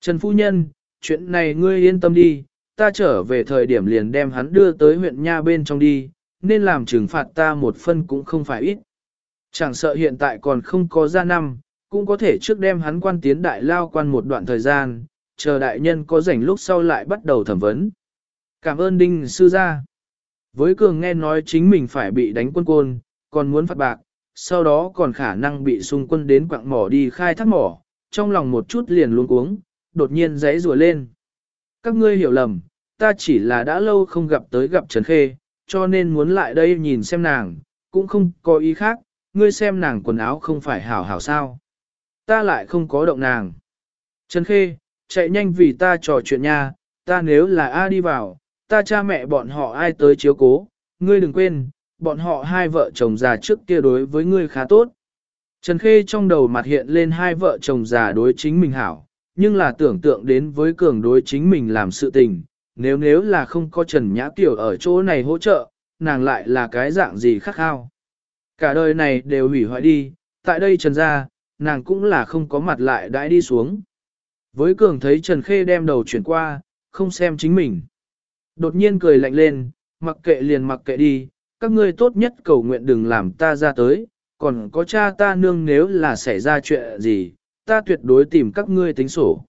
Trần Phu Nhân, chuyện này ngươi yên tâm đi, ta trở về thời điểm liền đem hắn đưa tới huyện Nha bên trong đi, nên làm trừng phạt ta một phân cũng không phải ít. Chẳng sợ hiện tại còn không có ra năm, cũng có thể trước đem hắn quan tiến đại lao quan một đoạn thời gian, chờ đại nhân có rảnh lúc sau lại bắt đầu thẩm vấn. Cảm ơn Đinh Sư Gia. Với Cường nghe nói chính mình phải bị đánh quân côn, còn muốn phạt bạc, sau đó còn khả năng bị xung quân đến quặng mỏ đi khai thác mỏ, trong lòng một chút liền luôn cuống, đột nhiên giấy rùa lên. Các ngươi hiểu lầm, ta chỉ là đã lâu không gặp tới gặp Trần Khê, cho nên muốn lại đây nhìn xem nàng, cũng không có ý khác, ngươi xem nàng quần áo không phải hảo hảo sao. Ta lại không có động nàng. Trần Khê, chạy nhanh vì ta trò chuyện nha, ta nếu là A đi vào, ta cha mẹ bọn họ ai tới chiếu cố, ngươi đừng quên, bọn họ hai vợ chồng già trước kia đối với ngươi khá tốt. Trần Khê trong đầu mặt hiện lên hai vợ chồng già đối chính mình hảo, nhưng là tưởng tượng đến với cường đối chính mình làm sự tình, nếu nếu là không có Trần Nhã Tiểu ở chỗ này hỗ trợ, nàng lại là cái dạng gì khắc khao. Cả đời này đều hủy hoại đi, tại đây Trần ra, nàng cũng là không có mặt lại đãi đi xuống. Với cường thấy Trần Khê đem đầu chuyển qua, không xem chính mình. Đột nhiên cười lạnh lên, mặc kệ liền mặc kệ đi, các ngươi tốt nhất cầu nguyện đừng làm ta ra tới, còn có cha ta nương nếu là xảy ra chuyện gì, ta tuyệt đối tìm các ngươi tính sổ.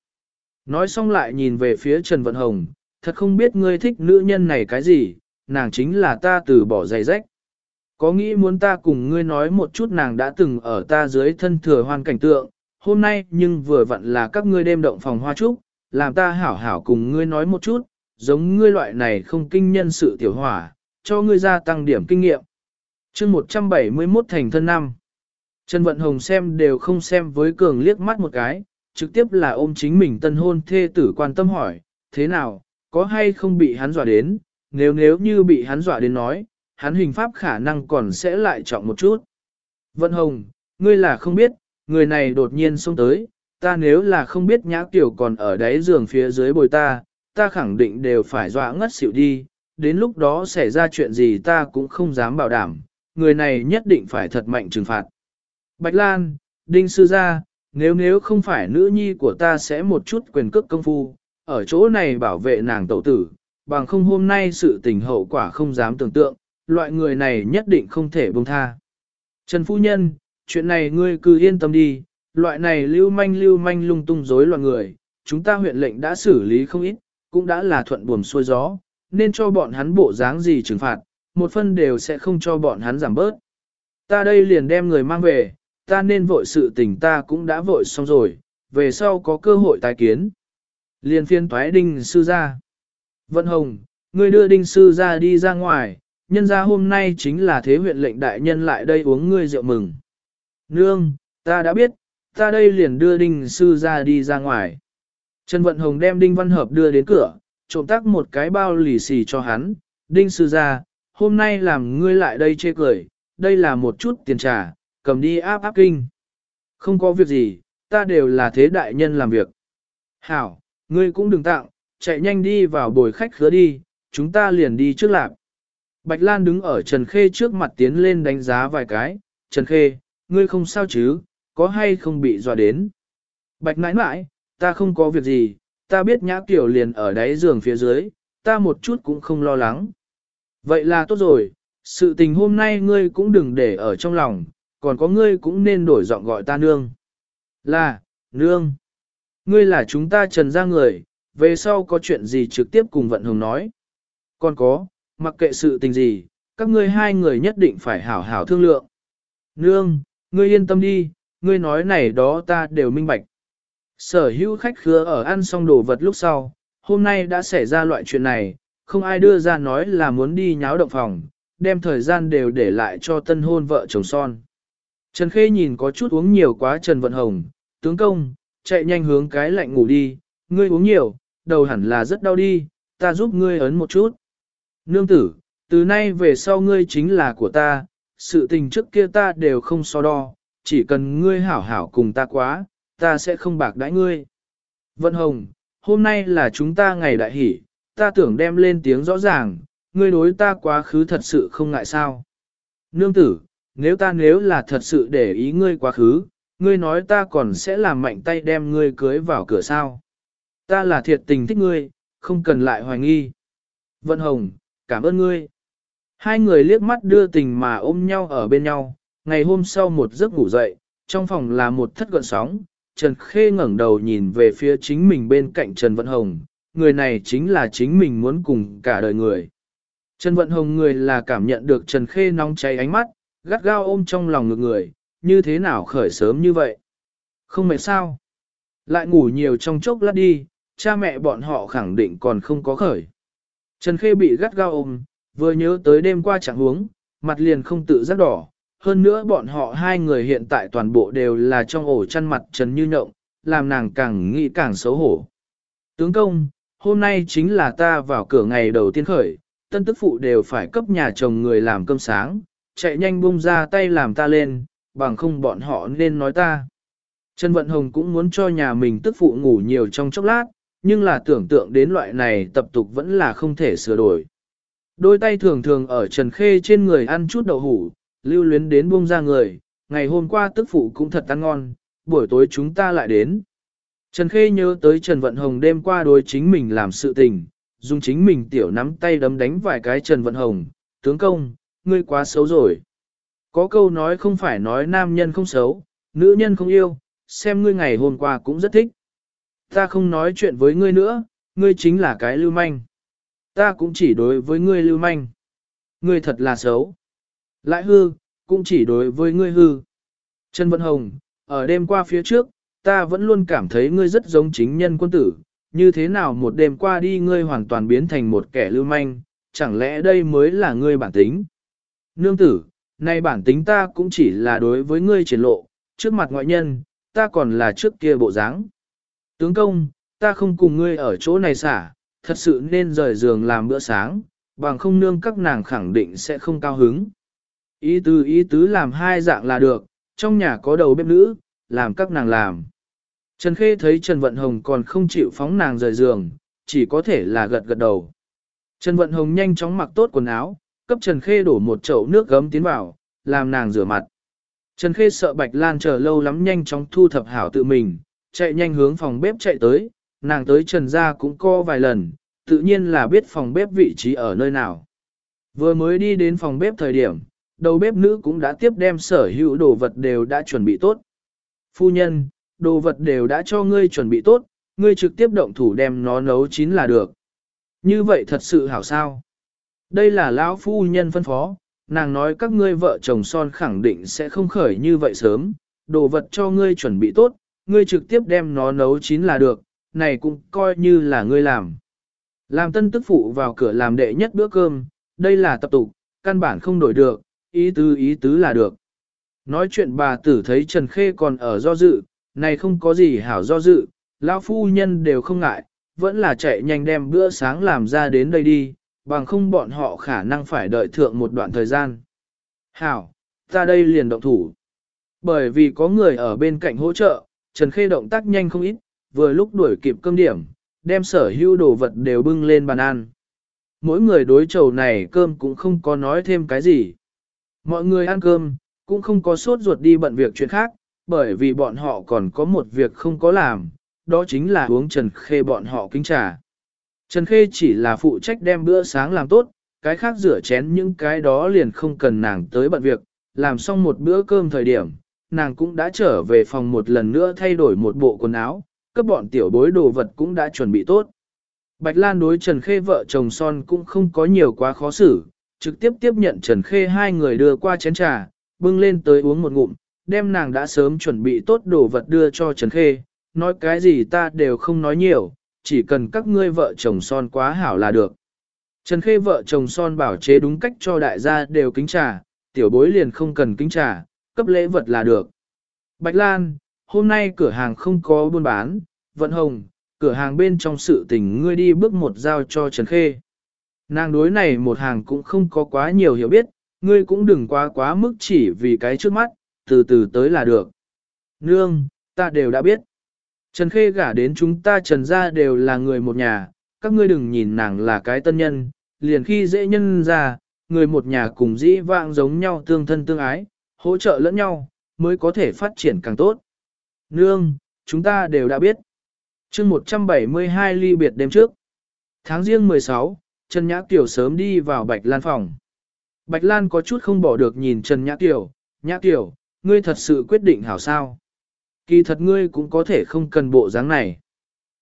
Nói xong lại nhìn về phía Trần Vận Hồng, thật không biết ngươi thích nữ nhân này cái gì, nàng chính là ta từ bỏ giày rách. Có nghĩ muốn ta cùng ngươi nói một chút nàng đã từng ở ta dưới thân thừa hoàn cảnh tượng, hôm nay nhưng vừa vặn là các ngươi đêm động phòng hoa trúc, làm ta hảo hảo cùng ngươi nói một chút, giống ngươi loại này không kinh nhân sự tiểu hỏa, cho ngươi gia tăng điểm kinh nghiệm. chương 171 thành thân năm. Trần Vận Hồng xem đều không xem với cường liếc mắt một cái, trực tiếp là ôm chính mình tân hôn thê tử quan tâm hỏi, thế nào, có hay không bị hắn dọa đến, nếu nếu như bị hắn dọa đến nói, hắn hình pháp khả năng còn sẽ lại trọng một chút. Vận Hồng, ngươi là không biết, người này đột nhiên xông tới, ta nếu là không biết nhã tiểu còn ở đáy giường phía dưới bồi ta, ta khẳng định đều phải dọa ngất xỉu đi, đến lúc đó xảy ra chuyện gì ta cũng không dám bảo đảm, người này nhất định phải thật mạnh trừng phạt. Bạch Lan, Đinh Sư Gia, nếu nếu không phải nữ nhi của ta sẽ một chút quyền cước công phu, ở chỗ này bảo vệ nàng tẩu tử, bằng không hôm nay sự tình hậu quả không dám tưởng tượng, loại người này nhất định không thể buông tha. Trần Phu Nhân, chuyện này ngươi cứ yên tâm đi, loại này lưu manh lưu manh lung tung rối loạn người, chúng ta huyện lệnh đã xử lý không ít, cũng đã là thuận buồm xuôi gió, nên cho bọn hắn bộ dáng gì trừng phạt, một phân đều sẽ không cho bọn hắn giảm bớt. Ta đây liền đem người mang về, ta nên vội sự tình ta cũng đã vội xong rồi, về sau có cơ hội tái kiến. Liền phiên toái đinh sư ra. Vận hồng, ngươi đưa đinh sư ra đi ra ngoài, nhân ra hôm nay chính là thế huyện lệnh đại nhân lại đây uống ngươi rượu mừng. Nương, ta đã biết, ta đây liền đưa đinh sư ra đi ra ngoài. Trần Vận Hồng đem đinh văn hợp đưa đến cửa, trộm tắc một cái bao lì xì cho hắn, đinh sư ra, hôm nay làm ngươi lại đây chê cười, đây là một chút tiền trả, cầm đi áp áp kinh. Không có việc gì, ta đều là thế đại nhân làm việc. Hảo, ngươi cũng đừng tặng, chạy nhanh đi vào bồi khách khứa đi, chúng ta liền đi trước lạc. Bạch Lan đứng ở Trần Khê trước mặt tiến lên đánh giá vài cái, Trần Khê, ngươi không sao chứ, có hay không bị dọa đến. Bạch nãi nãi, ta không có việc gì, ta biết nhã kiểu liền ở đáy giường phía dưới, ta một chút cũng không lo lắng. Vậy là tốt rồi, sự tình hôm nay ngươi cũng đừng để ở trong lòng, còn có ngươi cũng nên đổi giọng gọi ta nương. Là, nương. Ngươi là chúng ta trần ra người, về sau có chuyện gì trực tiếp cùng Vận Hồng nói. Còn có, mặc kệ sự tình gì, các ngươi hai người nhất định phải hảo hảo thương lượng. Nương, ngươi yên tâm đi, ngươi nói này đó ta đều minh bạch. Sở hữu khách khứa ở ăn xong đồ vật lúc sau, hôm nay đã xảy ra loại chuyện này, không ai đưa ra nói là muốn đi nháo động phòng, đem thời gian đều để lại cho tân hôn vợ chồng son. Trần Khê nhìn có chút uống nhiều quá Trần Vận Hồng, tướng công, chạy nhanh hướng cái lạnh ngủ đi, ngươi uống nhiều, đầu hẳn là rất đau đi, ta giúp ngươi ấn một chút. Nương tử, từ nay về sau ngươi chính là của ta, sự tình trước kia ta đều không so đo, chỉ cần ngươi hảo hảo cùng ta quá, ta sẽ không bạc đãi ngươi. Vận Hồng, hôm nay là chúng ta ngày đại hỷ, ta tưởng đem lên tiếng rõ ràng, ngươi đối ta quá khứ thật sự không ngại sao. Nương tử, nếu ta nếu là thật sự để ý ngươi quá khứ, ngươi nói ta còn sẽ làm mạnh tay đem ngươi cưới vào cửa sao. Ta là thiệt tình thích ngươi, không cần lại hoài nghi. Vận Hồng, cảm ơn ngươi. Hai người liếc mắt đưa tình mà ôm nhau ở bên nhau, ngày hôm sau một giấc ngủ dậy, trong phòng là một thất gọn sóng, Trần Khê ngẩng đầu nhìn về phía chính mình bên cạnh Trần Vận Hồng, người này chính là chính mình muốn cùng cả đời người. Trần Vận Hồng người là cảm nhận được Trần Khê nóng cháy ánh mắt, gắt gao ôm trong lòng ngực người, như thế nào khởi sớm như vậy? Không mệt sao? Lại ngủ nhiều trong chốc lát đi, cha mẹ bọn họ khẳng định còn không có khởi. Trần Khê bị gắt gao ôm, vừa nhớ tới đêm qua chẳng huống, mặt liền không tự giác đỏ. Hơn nữa bọn họ hai người hiện tại toàn bộ đều là trong ổ chăn mặt Trần Như Nhộng, làm nàng càng nghĩ càng xấu hổ. Tướng công, hôm nay chính là ta vào cửa ngày đầu tiên khởi, tân tức phụ đều phải cấp nhà chồng người làm cơm sáng, chạy nhanh bung ra tay làm ta lên, bằng không bọn họ nên nói ta. Trần Vận Hồng cũng muốn cho nhà mình tức phụ ngủ nhiều trong chốc lát, nhưng là tưởng tượng đến loại này tập tục vẫn là không thể sửa đổi. Đôi tay thường thường ở Trần Khê trên người ăn chút đậu hủ, lưu luyến đến buông ra người, ngày hôm qua tức phụ cũng thật ăn ngon, buổi tối chúng ta lại đến. Trần Khê nhớ tới Trần Vận Hồng đêm qua đối chính mình làm sự tình, dùng chính mình tiểu nắm tay đấm đánh vài cái Trần Vận Hồng, tướng công, ngươi quá xấu rồi. Có câu nói không phải nói nam nhân không xấu, nữ nhân không yêu, xem ngươi ngày hôm qua cũng rất thích. Ta không nói chuyện với ngươi nữa, ngươi chính là cái lưu manh. Ta cũng chỉ đối với ngươi lưu manh. Ngươi thật là xấu. Lại hư, cũng chỉ đối với ngươi hư. Trần Vận Hồng, ở đêm qua phía trước, ta vẫn luôn cảm thấy ngươi rất giống chính nhân quân tử, như thế nào một đêm qua đi ngươi hoàn toàn biến thành một kẻ lưu manh, chẳng lẽ đây mới là ngươi bản tính? Nương tử, nay bản tính ta cũng chỉ là đối với ngươi triển lộ, trước mặt ngoại nhân, ta còn là trước kia bộ dáng. Tướng công, ta không cùng ngươi ở chỗ này xả, thật sự nên rời giường làm bữa sáng, bằng không nương các nàng khẳng định sẽ không cao hứng. Ý tứ ý tứ làm hai dạng là được, trong nhà có đầu bếp nữ, làm các nàng làm. Trần Khê thấy Trần Vận Hồng còn không chịu phóng nàng rời giường, chỉ có thể là gật gật đầu. Trần Vận Hồng nhanh chóng mặc tốt quần áo, cấp Trần Khê đổ một chậu nước gấm tiến vào, làm nàng rửa mặt. Trần Khê sợ Bạch Lan chờ lâu lắm nhanh chóng thu thập hảo tự mình, chạy nhanh hướng phòng bếp chạy tới, nàng tới Trần gia cũng co vài lần, tự nhiên là biết phòng bếp vị trí ở nơi nào. Vừa mới đi đến phòng bếp thời điểm, đầu bếp nữ cũng đã tiếp đem sở hữu đồ vật đều đã chuẩn bị tốt. Phu nhân, đồ vật đều đã cho ngươi chuẩn bị tốt, ngươi trực tiếp động thủ đem nó nấu chín là được. Như vậy thật sự hảo sao. Đây là lão phu nhân phân phó, nàng nói các ngươi vợ chồng son khẳng định sẽ không khởi như vậy sớm, đồ vật cho ngươi chuẩn bị tốt, ngươi trực tiếp đem nó nấu chín là được, này cũng coi như là ngươi làm. Làm tân tức phụ vào cửa làm đệ nhất bữa cơm, đây là tập tục, căn bản không đổi được, ý tứ ý tứ là được. Nói chuyện bà tử thấy Trần Khê còn ở do dự, này không có gì hảo do dự, lão phu nhân đều không ngại, vẫn là chạy nhanh đem bữa sáng làm ra đến đây đi, bằng không bọn họ khả năng phải đợi thượng một đoạn thời gian. Hảo, ta đây liền động thủ. Bởi vì có người ở bên cạnh hỗ trợ, Trần Khê động tác nhanh không ít, vừa lúc đuổi kịp cơm điểm, đem sở hữu đồ vật đều bưng lên bàn ăn. Mỗi người đối chầu này cơm cũng không có nói thêm cái gì. Mọi người ăn cơm, cũng không có sốt ruột đi bận việc chuyện khác, bởi vì bọn họ còn có một việc không có làm, đó chính là uống Trần Khê bọn họ kính trà. Trần Khê chỉ là phụ trách đem bữa sáng làm tốt, cái khác rửa chén những cái đó liền không cần nàng tới bận việc, làm xong một bữa cơm thời điểm, nàng cũng đã trở về phòng một lần nữa thay đổi một bộ quần áo, các bọn tiểu bối đồ vật cũng đã chuẩn bị tốt. Bạch Lan đối Trần Khê vợ chồng son cũng không có nhiều quá khó xử, trực tiếp tiếp nhận Trần Khê hai người đưa qua chén trà, bưng lên tới uống một ngụm, đem nàng đã sớm chuẩn bị tốt đồ vật đưa cho Trần Khê, nói cái gì ta đều không nói nhiều, chỉ cần các ngươi vợ chồng son quá hảo là được. Trần Khê vợ chồng son bảo chế đúng cách cho đại gia đều kính trà, tiểu bối liền không cần kính trà, cấp lễ vật là được. Bạch Lan, hôm nay cửa hàng không có buôn bán, vận hồng, cửa hàng bên trong sự tình ngươi đi bước một giao cho Trần Khê. Nàng đối này một hàng cũng không có quá nhiều hiểu biết, ngươi cũng đừng quá quá mức chỉ vì cái trước mắt, từ từ tới là được. Nương, ta đều đã biết. Trần Khê gả đến chúng ta Trần gia đều là người một nhà, các ngươi đừng nhìn nàng là cái tân nhân, liền khi dễ nhân ra, người một nhà cùng dĩ vãng giống nhau tương thân tương ái, hỗ trợ lẫn nhau, mới có thể phát triển càng tốt. Nương, chúng ta đều đã biết. chương 172 ly biệt đêm trước. Tháng riêng 16, Trần Nhã Kiều sớm đi vào Bạch Lan phòng. Bạch Lan có chút không bỏ được nhìn Trần Nhã Kiều, Nhã Kiều, ngươi thật sự quyết định hảo sao. Kỳ thật ngươi cũng có thể không cần bộ dáng này.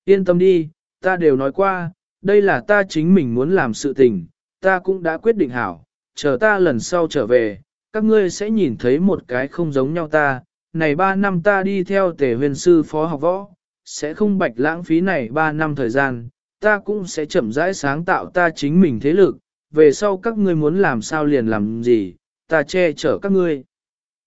Yên tâm đi, ta đều nói qua, đây là ta chính mình muốn làm sự tình, ta cũng đã quyết định hảo, chờ ta lần sau trở về, các ngươi sẽ nhìn thấy một cái không giống nhau ta, này ba năm ta đi theo tề huyền sư phó học võ, sẽ không bạch lãng phí này ba năm thời gian, ta cũng sẽ chậm rãi sáng tạo ta chính mình thế lực, về sau các ngươi muốn làm sao liền làm gì, ta che chở các ngươi.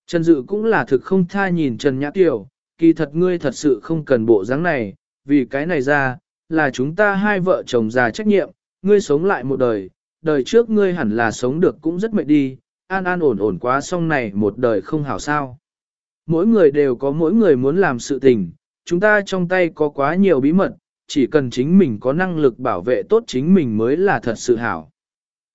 Trần Dự cũng là thực không tha nhìn Trần Nhã tiểu kỳ thật ngươi thật sự không cần bộ dáng này, vì cái này ra, là chúng ta hai vợ chồng già trách nhiệm, ngươi sống lại một đời, đời trước ngươi hẳn là sống được cũng rất mệt đi, an an ổn ổn quá xong này một đời không hảo sao. Mỗi người đều có mỗi người muốn làm sự tình, chúng ta trong tay có quá nhiều bí mật, chỉ cần chính mình có năng lực bảo vệ tốt chính mình mới là thật sự hảo.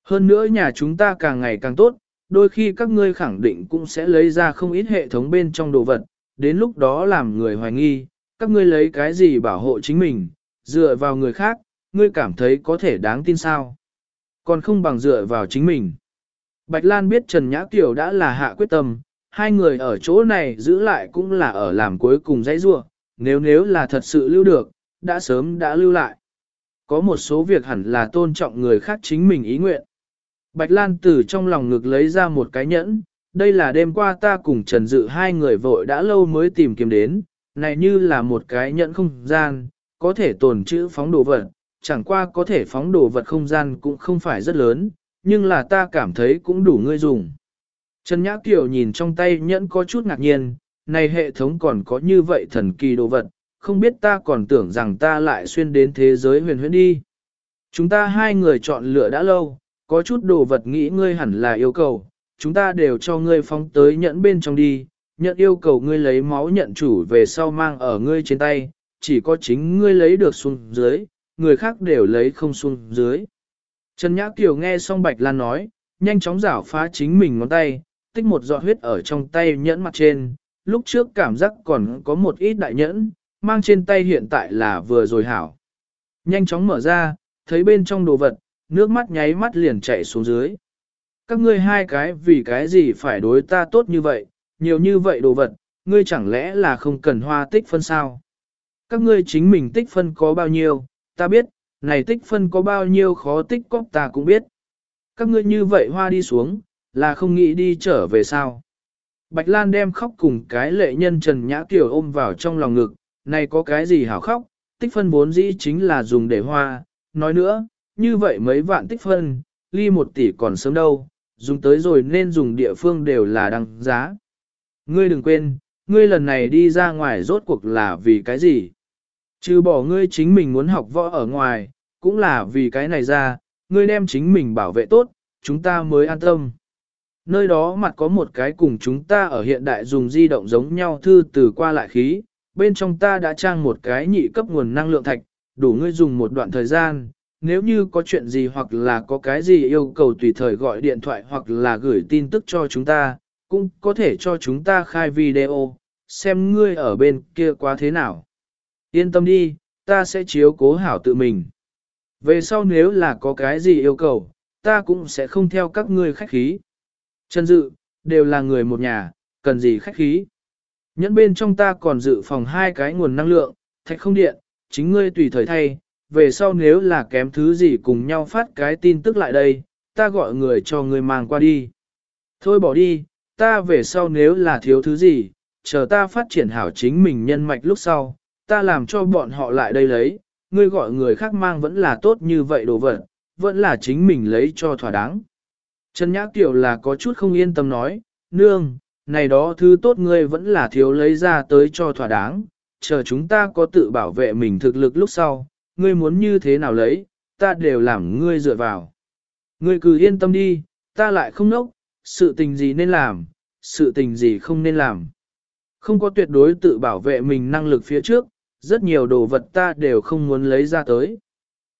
Hơn nữa nhà chúng ta càng ngày càng tốt, đôi khi các ngươi khẳng định cũng sẽ lấy ra không ít hệ thống bên trong đồ vật, đến lúc đó làm người hoài nghi, các ngươi lấy cái gì bảo hộ chính mình, dựa vào người khác, ngươi cảm thấy có thể đáng tin sao. Còn không bằng dựa vào chính mình. Bạch Lan biết Trần Nhã Kiều đã là hạ quyết tâm, hai người ở chỗ này giữ lại cũng là ở làm cuối cùng dãy rua, nếu nếu là thật sự lưu được, đã sớm đã lưu lại. Có một số việc hẳn là tôn trọng người khác chính mình ý nguyện. Bạch Lan từ trong lòng ngực lấy ra một cái nhẫn, đây là đêm qua ta cùng Trần Dự hai người vội đã lâu mới tìm kiếm đến, này như là một cái nhẫn không gian, có thể tồn trữ phóng đồ vật, chẳng qua có thể phóng đồ vật không gian cũng không phải rất lớn, nhưng là ta cảm thấy cũng đủ ngươi dùng. Trần Nhã Kiều nhìn trong tay nhẫn có chút ngạc nhiên, này hệ thống còn có như vậy thần kỳ đồ vật, không biết ta còn tưởng rằng ta lại xuyên đến thế giới huyền huyễn đi. Chúng ta hai người chọn lựa đã lâu, có chút đồ vật nghĩ ngươi hẳn là yêu cầu, chúng ta đều cho ngươi phóng tới nhẫn bên trong đi, nhận yêu cầu ngươi lấy máu nhận chủ về sau mang ở ngươi trên tay, chỉ có chính ngươi lấy được xuống dưới, người khác đều lấy không xuống dưới. Trần Nhã Kiều nghe xong Bạch Lan nói, nhanh chóng rảo phá chính mình ngón tay, tích một giọt huyết ở trong tay nhẫn mặt trên, lúc trước cảm giác còn có một ít đại nhẫn, mang trên tay hiện tại là vừa rồi hảo. Nhanh chóng mở ra, thấy bên trong đồ vật, nước mắt nháy mắt liền chạy xuống dưới. Các ngươi hai cái vì cái gì phải đối ta tốt như vậy, nhiều như vậy đồ vật, ngươi chẳng lẽ là không cần hoa tích phân sao? Các ngươi chính mình tích phân có bao nhiêu, ta biết, này tích phân có bao nhiêu khó tích cóp ta cũng biết. Các ngươi như vậy hoa đi xuống, là không nghĩ đi trở về sao? Bạch Lan đem khóc cùng cái lệ nhân Trần Nhã Kiều ôm vào trong lòng ngực, này có cái gì hảo khóc, tích phân vốn dĩ chính là dùng để hoa, nói nữa, như vậy mấy vạn tích phân, ly một tỷ còn sớm đâu, dùng tới rồi nên dùng địa phương đều là đăng giá. Ngươi đừng quên, ngươi lần này đi ra ngoài rốt cuộc là vì cái gì? Trừ bỏ ngươi chính mình muốn học võ ở ngoài, cũng là vì cái này ra, ngươi đem chính mình bảo vệ tốt, chúng ta mới an tâm. Nơi đó mặt có một cái cùng chúng ta ở hiện đại dùng di động giống nhau thư từ qua lại khí, bên trong ta đã trang một cái nhị cấp nguồn năng lượng thạch, đủ ngươi dùng một đoạn thời gian, nếu như có chuyện gì hoặc là có cái gì yêu cầu tùy thời gọi điện thoại hoặc là gửi tin tức cho chúng ta, cũng có thể cho chúng ta khai video, xem ngươi ở bên kia quá thế nào. Yên tâm đi, ta sẽ chiếu cố hảo tự mình. Về sau nếu là có cái gì yêu cầu, ta cũng sẽ không theo các ngươi khách khí. Trần Dự, đều là người một nhà, cần gì khách khí. Nhẫn bên trong ta còn dự phòng hai cái nguồn năng lượng, thạch không điện, chính ngươi tùy thời thay, về sau nếu là kém thứ gì cùng nhau phát cái tin tức lại đây, ta gọi người cho ngươi mang qua đi. Thôi bỏ đi, ta về sau nếu là thiếu thứ gì, chờ ta phát triển hảo chính mình nhân mạch lúc sau, ta làm cho bọn họ lại đây lấy, ngươi gọi người khác mang vẫn là tốt như vậy đồ vật, vẫn là chính mình lấy cho thỏa đáng. Trần Nhã Kiều là có chút không yên tâm nói, nương, này đó thứ tốt ngươi vẫn là thiếu lấy ra tới cho thỏa đáng, chờ chúng ta có tự bảo vệ mình thực lực lúc sau, ngươi muốn như thế nào lấy, ta đều làm ngươi dựa vào. Ngươi cứ yên tâm đi, ta lại không nốc, sự tình gì nên làm, sự tình gì không nên làm. Không có tuyệt đối tự bảo vệ mình năng lực phía trước, rất nhiều đồ vật ta đều không muốn lấy ra tới.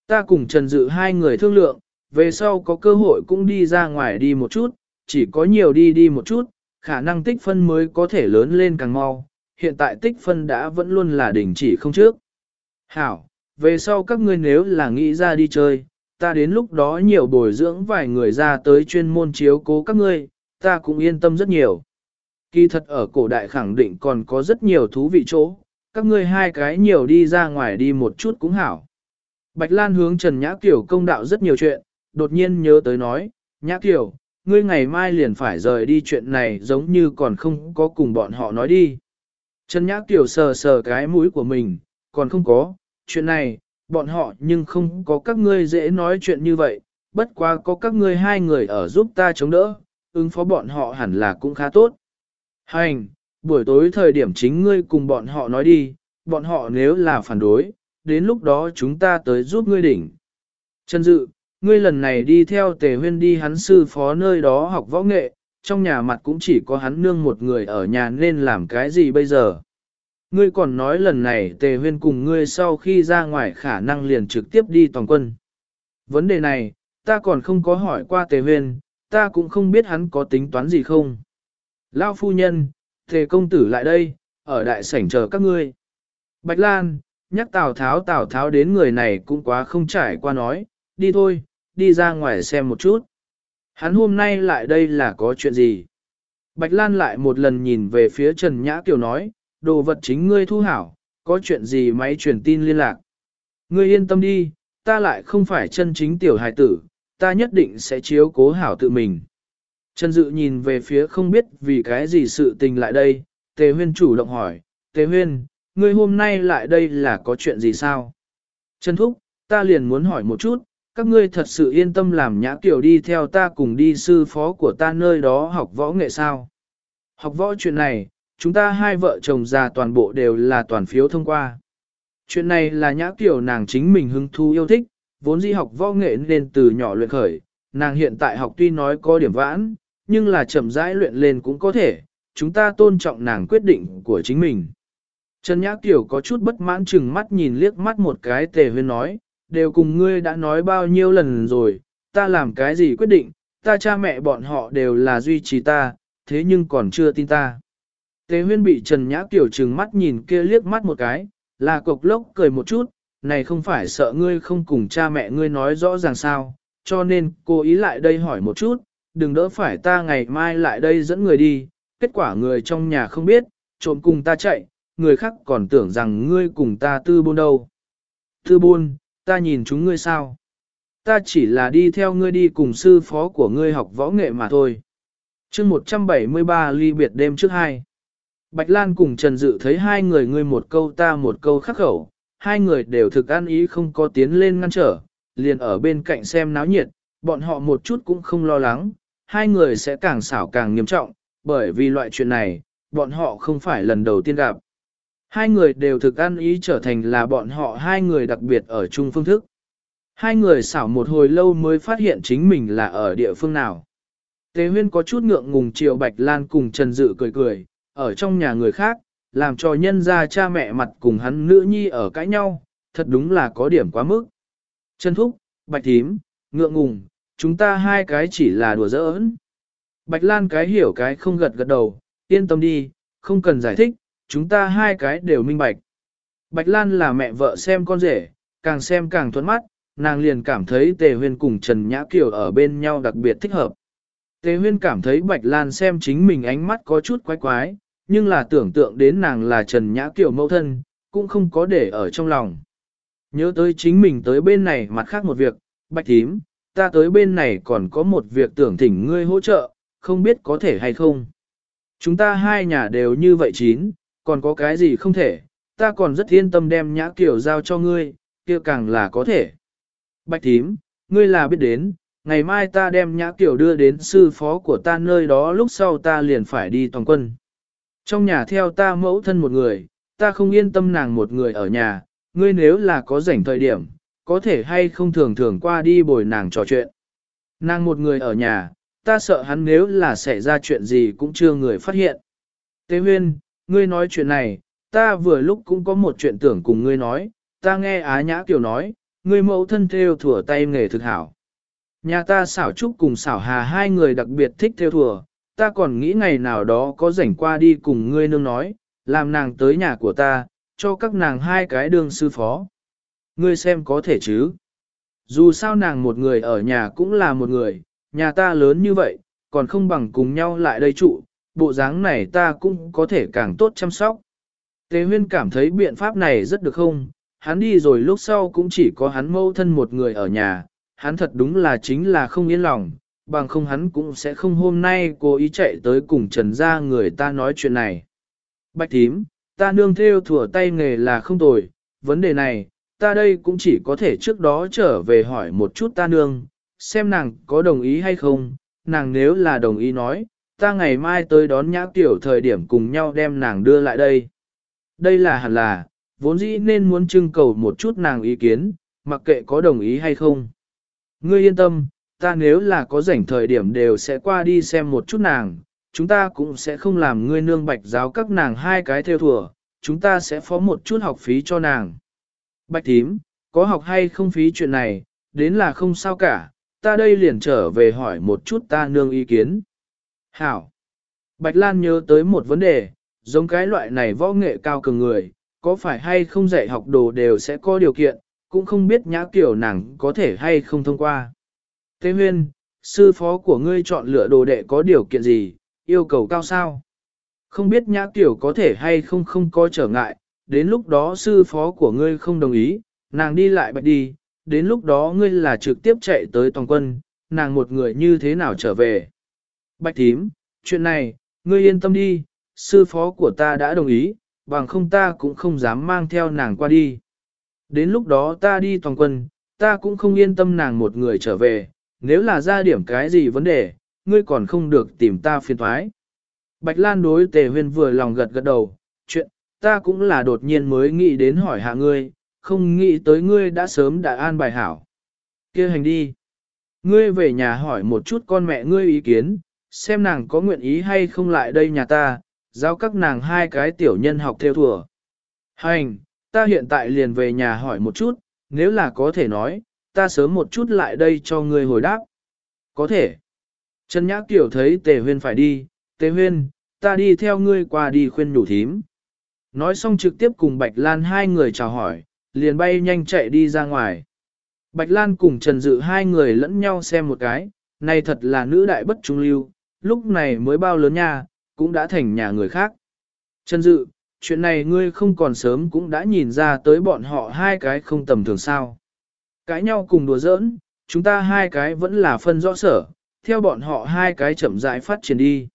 Ta cùng Trần Dự hai người thương lượng, về sau có cơ hội cũng đi ra ngoài đi một chút, chỉ có nhiều đi đi một chút, khả năng tích phân mới có thể lớn lên càng mau, hiện tại tích phân đã vẫn luôn là đỉnh chỉ không trước. Hảo, về sau các ngươi nếu là nghĩ ra đi chơi, ta đến lúc đó nhiều bồi dưỡng vài người ra tới chuyên môn chiếu cố các ngươi, ta cũng yên tâm rất nhiều. Kỳ thật ở cổ đại khẳng định còn có rất nhiều thú vị chỗ, các ngươi hai cái nhiều đi ra ngoài đi một chút cũng hảo. Bạch Lan hướng Trần Nhã Kiều công đạo rất nhiều chuyện, đột nhiên nhớ tới nói, Nhã Kiều, ngươi ngày mai liền phải rời đi chuyện này giống như còn không có cùng bọn họ nói đi. Trần Nhã Kiều sờ sờ cái mũi của mình, còn không có, chuyện này, bọn họ nhưng không có các ngươi dễ nói chuyện như vậy, bất quá có các ngươi hai người ở giúp ta chống đỡ, ứng phó bọn họ hẳn là cũng khá tốt. Hành, buổi tối thời điểm chính ngươi cùng bọn họ nói đi, bọn họ nếu là phản đối, đến lúc đó chúng ta tới giúp ngươi đỉnh. Trần Dự, ngươi lần này đi theo tề huyên đi hắn sư phó nơi đó học võ nghệ, trong nhà mặt cũng chỉ có hắn nương một người ở nhà nên làm cái gì bây giờ. Ngươi còn nói lần này tề huyên cùng ngươi sau khi ra ngoài khả năng liền trực tiếp đi toàn quân. Vấn đề này, ta còn không có hỏi qua tề huyên, ta cũng không biết hắn có tính toán gì không. Lao phu nhân, tề công tử lại đây, ở đại sảnh chờ các ngươi. Bạch Lan, nhắc Tào Tháo Tào Tháo đến người này cũng quá không trải qua nói, đi thôi, đi ra ngoài xem một chút. Hắn hôm nay lại đây là có chuyện gì? Bạch Lan lại một lần nhìn về phía Trần Nhã Kiều nói, đồ vật chính ngươi thu hảo, có chuyện gì máy truyền tin liên lạc. Ngươi yên tâm đi, ta lại không phải chân chính tiểu hài tử, ta nhất định sẽ chiếu cố hảo tự mình. Trần Dự nhìn về phía không biết vì cái gì sự tình lại đây, Tề Huyên chủ động hỏi, Tề Huyên, ngươi hôm nay lại đây là có chuyện gì sao? Trần Thúc, ta liền muốn hỏi một chút, các ngươi thật sự yên tâm làm nhã kiểu đi theo ta cùng đi sư phó của ta nơi đó học võ nghệ sao? Học võ chuyện này, chúng ta hai vợ chồng già toàn bộ đều là toàn phiếu thông qua. Chuyện này là nhã kiểu nàng chính mình hứng thú yêu thích, vốn dĩ học võ nghệ nên từ nhỏ luyện khởi, nàng hiện tại học tuy nói có điểm vãn, nhưng là chậm rãi luyện lên cũng có thể, chúng ta tôn trọng nàng quyết định của chính mình. Trần Nhã Kiều có chút bất mãn chừng mắt nhìn liếc mắt một cái tề huyên nói, đều cùng ngươi đã nói bao nhiêu lần rồi, ta làm cái gì quyết định, ta cha mẹ bọn họ đều là duy trì ta, thế nhưng còn chưa tin ta. Tề huyên bị Trần Nhã Kiều chừng mắt nhìn kia liếc mắt một cái, là cục lốc cười một chút, này không phải sợ ngươi không cùng cha mẹ ngươi nói rõ ràng sao, cho nên cô ý lại đây hỏi một chút, đừng đỡ phải ta ngày mai lại đây dẫn người đi, kết quả người trong nhà không biết, trộm cùng ta chạy, người khác còn tưởng rằng ngươi cùng ta tư buôn đâu. Tư buôn, ta nhìn chúng ngươi sao? Ta chỉ là đi theo ngươi đi cùng sư phó của ngươi học võ nghệ mà thôi. chương 173 ly biệt đêm trước hai. Bạch Lan cùng Trần Dự thấy hai người ngươi một câu ta một câu khắc khẩu, hai người đều thực an ý không có tiến lên ngăn trở, liền ở bên cạnh xem náo nhiệt, bọn họ một chút cũng không lo lắng, hai người sẽ càng xảo càng nghiêm trọng, bởi vì loại chuyện này, bọn họ không phải lần đầu tiên gặp. Hai người đều thực ăn ý trở thành là bọn họ hai người đặc biệt ở chung phương thức. Hai người xảo một hồi lâu mới phát hiện chính mình là ở địa phương nào. Tế huyên có chút ngượng ngùng chiều Bạch Lan cùng Trần Dự cười cười, ở trong nhà người khác, làm cho nhân ra cha mẹ mặt cùng hắn nữ nhi ở cãi nhau, thật đúng là có điểm quá mức. Trần Thúc, Bạch Thím, ngượng ngùng, chúng ta hai cái chỉ là đùa giỡn. Bạch Lan cái hiểu cái không gật gật đầu, yên tâm đi, không cần giải thích, chúng ta hai cái đều minh bạch. Bạch Lan là mẹ vợ xem con rể, càng xem càng thuẫn mắt, nàng liền cảm thấy Tề Huyên cùng Trần Nhã Kiều ở bên nhau đặc biệt thích hợp. Tề Huyên cảm thấy Bạch Lan xem chính mình ánh mắt có chút quái quái, nhưng là tưởng tượng đến nàng là Trần Nhã Kiều mẫu thân, cũng không có để ở trong lòng. Nhớ tới chính mình tới bên này mặt khác một việc, Bạch Thím, ta tới bên này còn có một việc tưởng thỉnh ngươi hỗ trợ, không biết có thể hay không. Chúng ta hai nhà đều như vậy chín, còn có cái gì không thể, ta còn rất yên tâm đem Nhã kiểu giao cho ngươi, kia càng là có thể. Bạch Thím, ngươi là biết đến, ngày mai ta đem Nhã kiểu đưa đến sư phó của ta nơi đó lúc sau ta liền phải đi toàn quân. Trong nhà theo ta mẫu thân một người, ta không yên tâm nàng một người ở nhà, ngươi nếu là có rảnh thời điểm, có thể hay không thường thường qua đi bồi nàng trò chuyện. Nàng một người ở nhà, ta sợ hắn nếu là xảy ra chuyện gì cũng chưa người phát hiện. Tế huyên, ngươi nói chuyện này, ta vừa lúc cũng có một chuyện tưởng cùng ngươi nói, ta nghe Á Nhã Kiều nói, ngươi mẫu thân theo thủa tay nghề thực hảo. Nhà ta xảo trúc cùng xảo hà hai người đặc biệt thích theo thùa, ta còn nghĩ ngày nào đó có rảnh qua đi cùng ngươi nương nói, làm nàng tới nhà của ta, cho các nàng hai cái đường sư phó. Ngươi xem có thể chứ. Dù sao nàng một người ở nhà cũng là một người, nhà ta lớn như vậy, còn không bằng cùng nhau lại đây trụ, bộ dáng này ta cũng có thể càng tốt chăm sóc. Tế huyên cảm thấy biện pháp này rất được không, hắn đi rồi lúc sau cũng chỉ có hắn mâu thân một người ở nhà, hắn thật đúng là chính là không yên lòng, bằng không hắn cũng sẽ không hôm nay cố ý chạy tới cùng trần ra người ta nói chuyện này. Bạch thím, ta nương theo thủa tay nghề là không tồi, vấn đề này, ta đây cũng chỉ có thể trước đó trở về hỏi một chút ta nương, xem nàng có đồng ý hay không, nàng nếu là đồng ý nói, ta ngày mai tới đón nhã tiểu thời điểm cùng nhau đem nàng đưa lại đây. Đây là hẳn là, vốn dĩ nên muốn trưng cầu một chút nàng ý kiến, mặc kệ có đồng ý hay không. Ngươi yên tâm, ta nếu là có rảnh thời điểm đều sẽ qua đi xem một chút nàng, chúng ta cũng sẽ không làm ngươi nương bạch giáo các nàng hai cái theo thùa, chúng ta sẽ phó một chút học phí cho nàng. Bạch thím, có học hay không phí chuyện này, đến là không sao cả, ta đây liền trở về hỏi một chút ta nương ý kiến. Hảo. Bạch Lan nhớ tới một vấn đề, giống cái loại này võ nghệ cao cường người, có phải hay không dạy học đồ đều sẽ có điều kiện, cũng không biết nhã kiểu nàng có thể hay không thông qua. Tế huyên, sư phó của ngươi chọn lựa đồ đệ có điều kiện gì, yêu cầu cao sao? Không biết nhã kiểu có thể hay không không có trở ngại, đến lúc đó sư phó của ngươi không đồng ý, nàng đi lại bạch đi, đến lúc đó ngươi là trực tiếp chạy tới toàn quân, nàng một người như thế nào trở về. Bạch thím, chuyện này, ngươi yên tâm đi, sư phó của ta đã đồng ý, bằng không ta cũng không dám mang theo nàng qua đi. Đến lúc đó ta đi toàn quân, ta cũng không yên tâm nàng một người trở về, nếu là ra điểm cái gì vấn đề, ngươi còn không được tìm ta phiền thoái. Bạch Lan đối tề huyên vừa lòng gật gật đầu, chuyện, ta cũng là đột nhiên mới nghĩ đến hỏi hạ ngươi, không nghĩ tới ngươi đã sớm đã an bài hảo. kia hành đi. Ngươi về nhà hỏi một chút con mẹ ngươi ý kiến, xem nàng có nguyện ý hay không lại đây nhà ta, giao các nàng hai cái tiểu nhân học theo thùa. Hành, ta hiện tại liền về nhà hỏi một chút, nếu là có thể nói, ta sớm một chút lại đây cho ngươi hồi đáp. Có thể. Trần Nhã Kiều thấy Tề Huyên phải đi, Tề Huyên, ta đi theo ngươi qua đi khuyên nhủ thím. Nói xong trực tiếp cùng Bạch Lan hai người chào hỏi, liền bay nhanh chạy đi ra ngoài. Bạch Lan cùng Trần Dự hai người lẫn nhau xem một cái, này thật là nữ đại bất trung lưu, lúc này mới bao lớn nha, cũng đã thành nhà người khác. Trần Dự, chuyện này ngươi không còn sớm cũng đã nhìn ra tới bọn họ hai cái không tầm thường sao. Cãi nhau cùng đùa giỡn, chúng ta hai cái vẫn là phân rõ sở, theo bọn họ hai cái chậm rãi phát triển đi.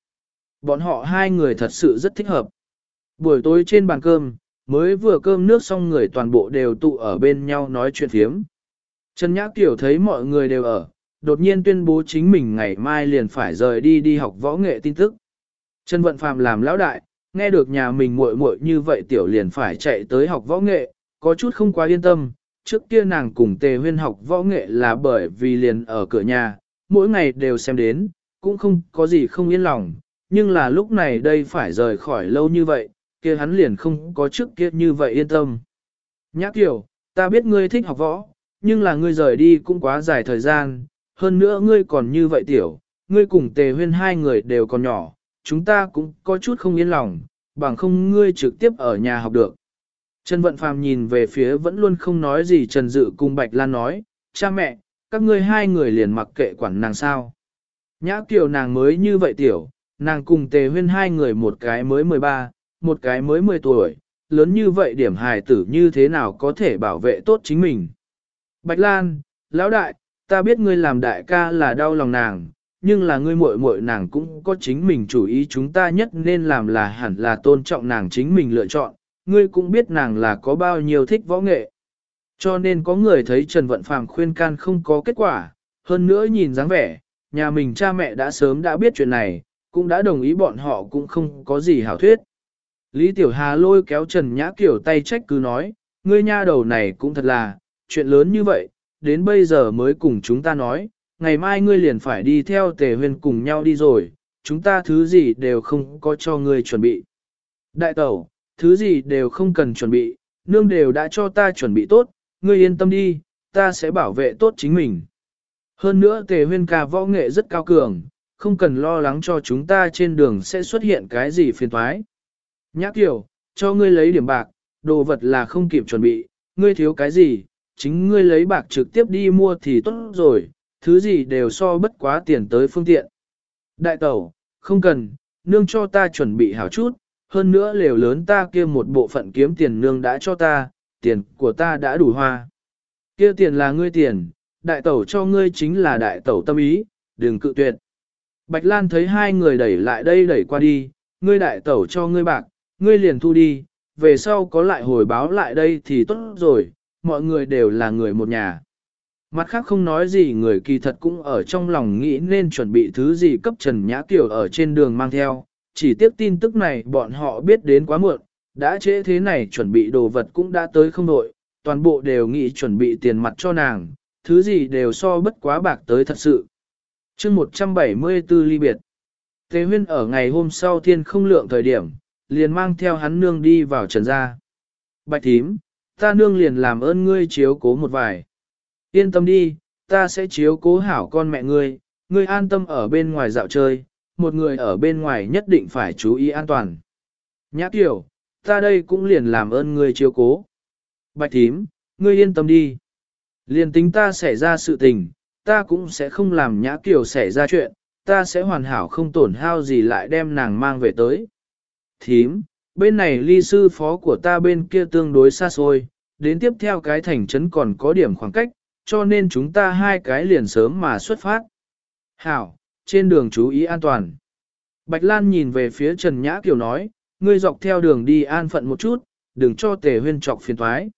Bọn họ hai người thật sự rất thích hợp. Buổi tối trên bàn cơm, mới vừa cơm nước xong người toàn bộ đều tụ ở bên nhau nói chuyện phiếm. Trần Nhã Kiều thấy mọi người đều ở, đột nhiên tuyên bố chính mình ngày mai liền phải rời đi đi học võ nghệ tin tức. Trần Vận Phạm làm lão đại, nghe được nhà mình muội muội như vậy tiểu liền phải chạy tới học võ nghệ, có chút không quá yên tâm. Trước kia nàng cùng tề huyên học võ nghệ là bởi vì liền ở cửa nhà, mỗi ngày đều xem đến, cũng không có gì không yên lòng, nhưng là lúc này đây phải rời khỏi lâu như vậy, kia hắn liền không có trước kia như vậy yên tâm. Nhã Kiều, ta biết ngươi thích học võ, nhưng là ngươi rời đi cũng quá dài thời gian, hơn nữa ngươi còn như vậy tiểu, ngươi cùng tề huyên hai người đều còn nhỏ, chúng ta cũng có chút không yên lòng, bằng không ngươi trực tiếp ở nhà học được. Trần Vận Phàm nhìn về phía vẫn luôn không nói gì Trần Dự cùng Bạch Lan nói, cha mẹ, các ngươi hai người liền mặc kệ quản nàng sao. Nhã kiều nàng mới như vậy tiểu, nàng cùng tề huyên hai người một cái mới 13, một cái mới 10 tuổi, lớn như vậy điểm hài tử như thế nào có thể bảo vệ tốt chính mình. Bạch Lan, lão đại, ta biết ngươi làm đại ca là đau lòng nàng, nhưng là ngươi muội muội nàng cũng có chính mình chủ ý chúng ta nhất nên làm là hẳn là tôn trọng nàng chính mình lựa chọn, ngươi cũng biết nàng là có bao nhiêu thích võ nghệ. Cho nên có người thấy Trần Vận Phàm khuyên can không có kết quả, hơn nữa nhìn dáng vẻ, nhà mình cha mẹ đã sớm đã biết chuyện này, cũng đã đồng ý bọn họ cũng không có gì hảo thuyết. Lý Tiểu Hà lôi kéo Trần Nhã Kiều tay trách cứ nói, ngươi nha đầu này cũng thật là, chuyện lớn như vậy, đến bây giờ mới cùng chúng ta nói, ngày mai ngươi liền phải đi theo tề huyên cùng nhau đi rồi, chúng ta thứ gì đều không có cho ngươi chuẩn bị. Đại tẩu, thứ gì đều không cần chuẩn bị, nương đều đã cho ta chuẩn bị tốt, ngươi yên tâm đi, ta sẽ bảo vệ tốt chính mình. Hơn nữa tề huyên ca võ nghệ rất cao cường, không cần lo lắng cho chúng ta trên đường sẽ xuất hiện cái gì phiền thoái. Nhã tiểu cho ngươi lấy điểm bạc, đồ vật là không kịp chuẩn bị, ngươi thiếu cái gì, chính ngươi lấy bạc trực tiếp đi mua thì tốt rồi, thứ gì đều so bất quá tiền tới phương tiện. Đại tẩu, không cần, nương cho ta chuẩn bị hảo chút, hơn nữa lều lớn ta kia một bộ phận kiếm tiền nương đã cho ta, tiền của ta đã đủ hoa. Kia tiền là ngươi tiền, đại tẩu cho ngươi chính là đại tẩu tâm ý, đừng cự tuyệt. Bạch Lan thấy hai người đẩy lại đây đẩy qua đi, ngươi đại tẩu cho ngươi bạc, ngươi liền thu đi, về sau có lại hồi báo lại đây thì tốt rồi, mọi người đều là người một nhà. Mặt khác không nói gì người kỳ thật cũng ở trong lòng nghĩ nên chuẩn bị thứ gì cấp Trần Nhã Kiều ở trên đường mang theo, chỉ tiếc tin tức này bọn họ biết đến quá muộn, đã trễ thế này chuẩn bị đồ vật cũng đã tới không đội, toàn bộ đều nghĩ chuẩn bị tiền mặt cho nàng, thứ gì đều so bất quá bạc tới thật sự. chương 174 ly biệt, Thế huyên ở ngày hôm sau thiên không lượng thời điểm, liền mang theo hắn nương đi vào trần gia. Bạch thím, ta nương liền làm ơn ngươi chiếu cố một vài. Yên tâm đi, ta sẽ chiếu cố hảo con mẹ ngươi, ngươi an tâm ở bên ngoài dạo chơi, một người ở bên ngoài nhất định phải chú ý an toàn. Nhã tiểu ta đây cũng liền làm ơn ngươi chiếu cố. Bạch thím, ngươi yên tâm đi. Liền tính ta xảy ra sự tình, ta cũng sẽ không làm nhã kiểu xảy ra chuyện, ta sẽ hoàn hảo không tổn hao gì lại đem nàng mang về tới. Thím, bên này ly sư phó của ta bên kia tương đối xa xôi, đến tiếp theo cái thành trấn còn có điểm khoảng cách, cho nên chúng ta hai cái liền sớm mà xuất phát. Hảo, trên đường chú ý an toàn. Bạch Lan nhìn về phía Trần Nhã Kiều nói, ngươi dọc theo đường đi an phận một chút, đừng cho tề huyên trọc phiền thoái.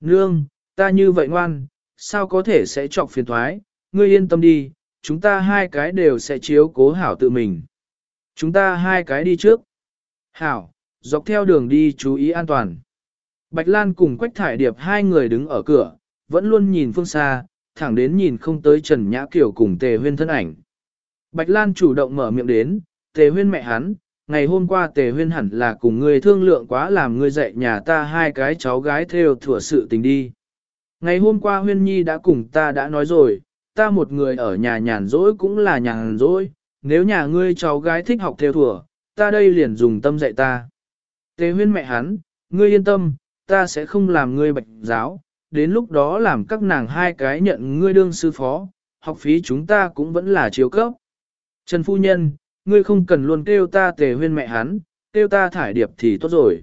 Nương, ta như vậy ngoan, sao có thể sẽ trọc phiền thoái, ngươi yên tâm đi, chúng ta hai cái đều sẽ chiếu cố hảo tự mình. Chúng ta hai cái đi trước. Hảo, dọc theo đường đi chú ý an toàn. Bạch Lan cùng Quách Thải Điệp hai người đứng ở cửa, vẫn luôn nhìn phương xa, thẳng đến nhìn không tới Trần Nhã Kiều cùng Tề Huyên thân ảnh. Bạch Lan chủ động mở miệng đến, Tề Huyên mẹ hắn, ngày hôm qua Tề Huyên hẳn là cùng ngươi thương lượng quá làm ngươi dạy nhà ta hai cái cháu gái theo thừa sự tình đi. Ngày hôm qua Huyên Nhi đã cùng ta đã nói rồi, ta một người ở nhà nhàn rỗi cũng là nhàn rỗi, nếu nhà ngươi cháu gái thích học theo thừa, ta đây liền dùng tâm dạy ta. Tề Huyên mẹ hắn, ngươi yên tâm, ta sẽ không làm ngươi bạch giáo, đến lúc đó làm các nàng hai cái nhận ngươi đương sư phó, học phí chúng ta cũng vẫn là chiếu cấp. Trần Phu Nhân, ngươi không cần luôn kêu ta tề huyên mẹ hắn, kêu ta thải điệp thì tốt rồi.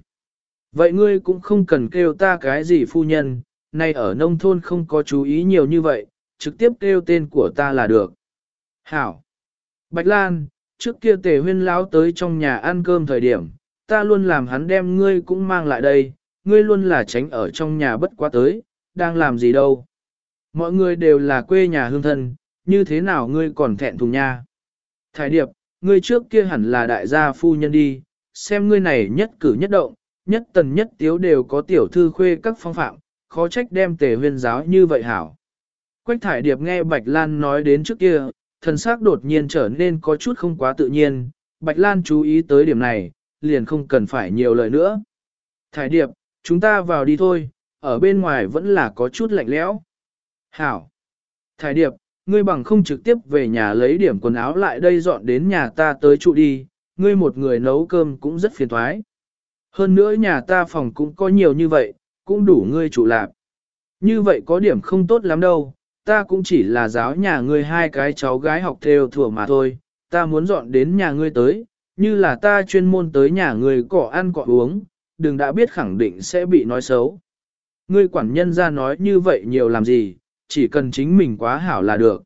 Vậy ngươi cũng không cần kêu ta cái gì phu nhân, nay ở nông thôn không có chú ý nhiều như vậy, trực tiếp kêu tên của ta là được. Hảo! Bạch Lan, trước kia tề huyên lão tới trong nhà ăn cơm thời điểm, ta luôn làm hắn đem ngươi cũng mang lại đây, ngươi luôn là tránh ở trong nhà bất quá tới, đang làm gì đâu. Mọi người đều là quê nhà hương thân, như thế nào ngươi còn thẹn thùng nha. Thái điệp, ngươi trước kia hẳn là đại gia phu nhân đi, xem ngươi này nhất cử nhất động, nhất tần nhất tiếu đều có tiểu thư khuê các phong phạm, khó trách đem tề huyên giáo như vậy hảo. Quách thải điệp nghe Bạch Lan nói đến trước kia, thần sắc đột nhiên trở nên có chút không quá tự nhiên, Bạch Lan chú ý tới điểm này, liền không cần phải nhiều lời nữa. Thải điệp, chúng ta vào đi thôi, ở bên ngoài vẫn là có chút lạnh lẽo. Hảo! Thải điệp, ngươi bằng không trực tiếp về nhà lấy điểm quần áo lại đây dọn đến nhà ta tới trụ đi, ngươi một người nấu cơm cũng rất phiền thoái. Hơn nữa nhà ta phòng cũng có nhiều như vậy, cũng đủ ngươi trụ lạp. Như vậy có điểm không tốt lắm đâu, ta cũng chỉ là giáo nhà ngươi hai cái cháu gái học theo thừa mà thôi, ta muốn dọn đến nhà ngươi tới, như là ta chuyên môn tới nhà ngươi cỏ ăn cỏ uống, đừng đã biết khẳng định sẽ bị nói xấu. Ngươi quản nhân ra nói như vậy nhiều làm gì, chỉ cần chính mình quá hảo là được.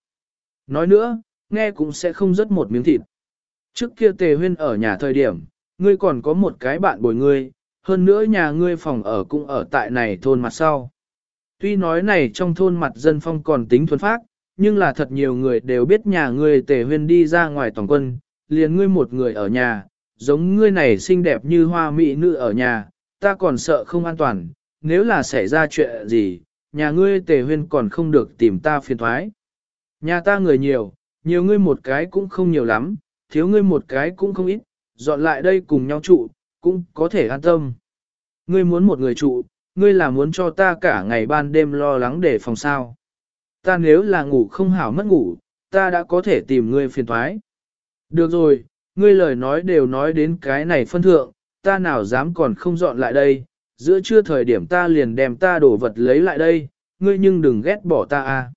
Nói nữa, nghe cũng sẽ không rớt một miếng thịt. Trước kia tề huyên ở nhà thời điểm, ngươi còn có một cái bạn bồi ngươi, hơn nữa nhà ngươi phòng ở cũng ở tại này thôn mặt sau. Tuy nói này trong thôn mặt dân phong còn tính thuần phác, nhưng là thật nhiều người đều biết nhà ngươi tề huyên đi ra ngoài toàn quân, liền ngươi một người ở nhà, giống ngươi này xinh đẹp như hoa mỹ nữ ở nhà, ta còn sợ không an toàn, nếu là xảy ra chuyện gì, nhà ngươi tề huyên còn không được tìm ta phiền thoái. Nhà ta người nhiều, nhiều ngươi một cái cũng không nhiều lắm, thiếu ngươi một cái cũng không ít, dọn lại đây cùng nhau trụ, cũng có thể an tâm. Ngươi muốn một người trụ, ngươi là muốn cho ta cả ngày ban đêm lo lắng để phòng sao. Ta nếu là ngủ không hảo mất ngủ, ta đã có thể tìm ngươi phiền thoái. Được rồi, ngươi lời nói đều nói đến cái này phân thượng, ta nào dám còn không dọn lại đây, giữa trưa thời điểm ta liền đem ta đổ vật lấy lại đây, ngươi nhưng đừng ghét bỏ ta à?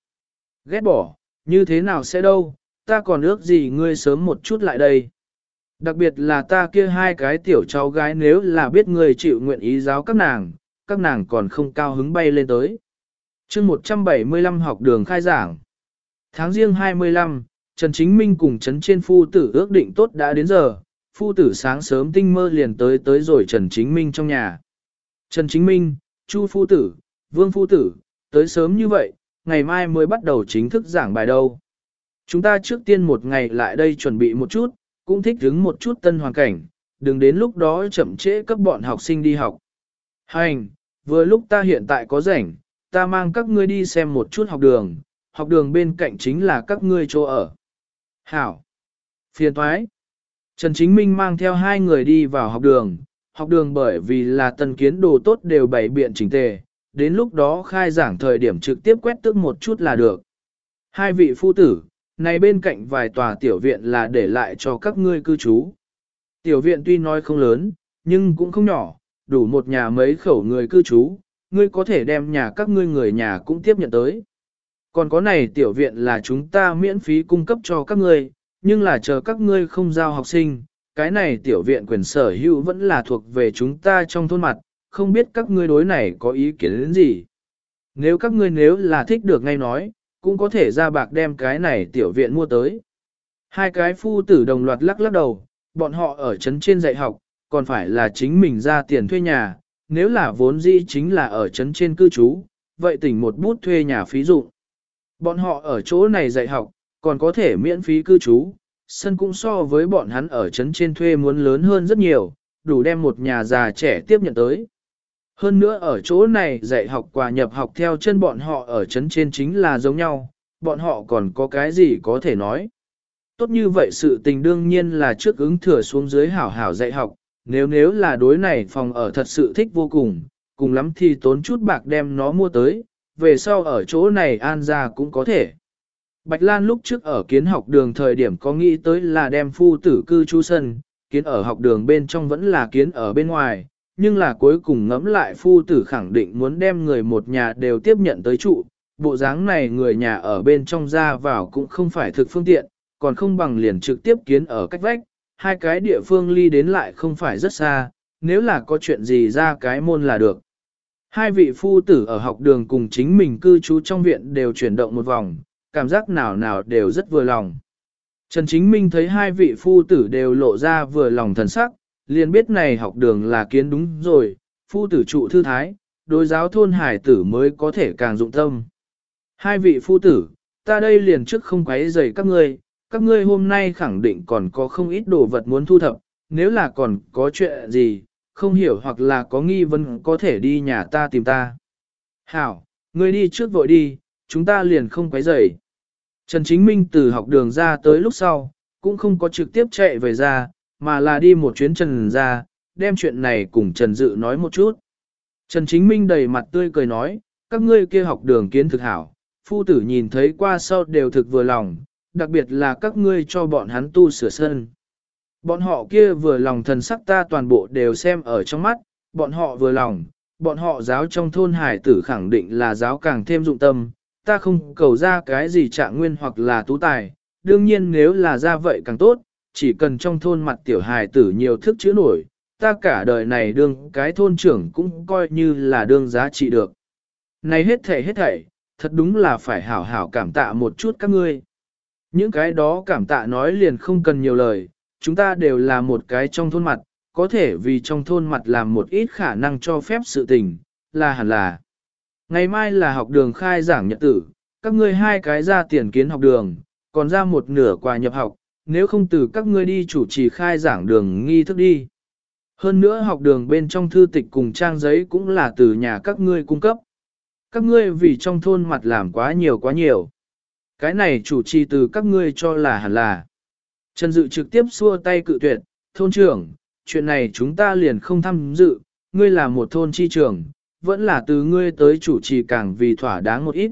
Ghét bỏ, như thế nào sẽ đâu, ta còn ước gì ngươi sớm một chút lại đây. Đặc biệt là ta kia hai cái tiểu cháu gái nếu là biết ngươi chịu nguyện ý giáo các nàng, các nàng còn không cao hứng bay lên tới. chương 175 học đường khai giảng. Tháng riêng 25, Trần Chính Minh cùng Trấn trên phu tử ước định tốt đã đến giờ, phu tử sáng sớm tinh mơ liền tới tới rồi Trần Chính Minh trong nhà. Trần Chính Minh, Chu phu tử, Vương phu tử, tới sớm như vậy, ngày mai mới bắt đầu chính thức giảng bài đâu. Chúng ta trước tiên một ngày lại đây chuẩn bị một chút, cũng thích ứng một chút tân hoàn cảnh, đừng đến lúc đó chậm trễ cấp bọn học sinh đi học. Hành, vừa lúc ta hiện tại có rảnh, ta mang các ngươi đi xem một chút học đường, học đường bên cạnh chính là các ngươi chỗ ở. Hảo, phiền thoái. Trần Chính Minh mang theo hai người đi vào học đường, học đường bởi vì là tân kiến đồ tốt đều bày biện chỉnh tề, đến lúc đó khai giảng thời điểm trực tiếp quét tước một chút là được. Hai vị phu tử, này bên cạnh vài tòa tiểu viện là để lại cho các ngươi cư trú. Tiểu viện tuy nói không lớn, nhưng cũng không nhỏ, đủ một nhà mấy khẩu người cư trú, ngươi có thể đem nhà các ngươi người nhà cũng tiếp nhận tới. Còn có này tiểu viện là chúng ta miễn phí cung cấp cho các ngươi, nhưng là chờ các ngươi không giao học sinh, cái này tiểu viện quyền sở hữu vẫn là thuộc về chúng ta trong thôn mặt, không biết các ngươi đối này có ý kiến đến gì. Nếu các ngươi nếu là thích được ngay nói, cũng có thể ra bạc đem cái này tiểu viện mua tới. Hai cái phu tử đồng loạt lắc lắc đầu, bọn họ ở trấn trên dạy học, còn phải là chính mình ra tiền thuê nhà, nếu là vốn dĩ chính là ở trấn trên cư trú, vậy tỉnh một bút thuê nhà phí dụng. Bọn họ ở chỗ này dạy học, còn có thể miễn phí cư trú, sân cũng so với bọn hắn ở trấn trên thuê muốn lớn hơn rất nhiều, đủ đem một nhà già trẻ tiếp nhận tới. Hơn nữa ở chỗ này dạy học quà nhập học theo chân bọn họ ở trấn trên chính là giống nhau, bọn họ còn có cái gì có thể nói. Tốt như vậy sự tình đương nhiên là trước ứng thừa xuống dưới hảo hảo dạy học, nếu nếu là đối này phòng ở thật sự thích vô cùng, cùng lắm thì tốn chút bạc đem nó mua tới, về sau ở chỗ này an ra cũng có thể. Bạch Lan lúc trước ở kiến học đường thời điểm có nghĩ tới là đem phu tử cư trú sân, kiến ở học đường bên trong vẫn là kiến ở bên ngoài, nhưng là cuối cùng ngẫm lại phu tử khẳng định muốn đem người một nhà đều tiếp nhận tới trụ, bộ dáng này người nhà ở bên trong ra vào cũng không phải thực phương tiện, còn không bằng liền trực tiếp kiến ở cách vách, hai cái địa phương ly đến lại không phải rất xa, nếu là có chuyện gì ra cái môn là được. Hai vị phu tử ở học đường cùng chính mình cư trú trong viện đều chuyển động một vòng, cảm giác nào nào đều rất vừa lòng. Trần Chính Minh thấy hai vị phu tử đều lộ ra vừa lòng thần sắc, liền biết này học đường là kiến đúng rồi, phu tử trụ thư thái, đối giáo thôn hải tử mới có thể càng dụng tâm. Hai vị phu tử, ta đây liền trước không quấy rầy các ngươi, các ngươi hôm nay khẳng định còn có không ít đồ vật muốn thu thập, nếu là còn có chuyện gì, không hiểu hoặc là có nghi vấn có thể đi nhà ta tìm ta. Hảo, ngươi đi trước vội đi, chúng ta liền không quấy rầy. Trần Chính Minh từ học đường ra tới lúc sau, cũng không có trực tiếp chạy về ra, mà là đi một chuyến Trần ra, đem chuyện này cùng Trần Dự nói một chút. Trần Chính Minh đầy mặt tươi cười nói, các ngươi kia học đường kiến thực hảo, phu tử nhìn thấy qua sau đều thực vừa lòng, đặc biệt là các ngươi cho bọn hắn tu sửa sân. Bọn họ kia vừa lòng thần sắc ta toàn bộ đều xem ở trong mắt, bọn họ vừa lòng, bọn họ giáo trong thôn hải tử khẳng định là giáo càng thêm dụng tâm, ta không cầu ra cái gì trạng nguyên hoặc là tú tài, đương nhiên nếu là ra vậy càng tốt, chỉ cần trong thôn mặt tiểu Hải tử nhiều thức chữ nổi, ta cả đời này đương cái thôn trưởng cũng coi như là đương giá trị được. Này hết thảy hết thảy, thật đúng là phải hảo hảo cảm tạ một chút các ngươi. Những cái đó cảm tạ nói liền không cần nhiều lời, chúng ta đều là một cái trong thôn mặt, có thể vì trong thôn mặt làm một ít khả năng cho phép sự tình, là hẳn là. Ngày mai là học đường khai giảng nhật tử, các ngươi hai cái ra tiền kiến học đường, còn ra một nửa quà nhập học, nếu không từ các ngươi đi chủ trì khai giảng đường nghi thức đi. Hơn nữa học đường bên trong thư tịch cùng trang giấy cũng là từ nhà các ngươi cung cấp. Các ngươi vì trong thôn mặt làm quá nhiều quá nhiều. Cái này chủ trì từ các ngươi cho là hẳn là. Trần Dự trực tiếp xua tay cự tuyệt, thôn trưởng, chuyện này chúng ta liền không tham dự, ngươi là một thôn chi trưởng, vẫn là từ ngươi tới chủ trì càng vì thỏa đáng một ít.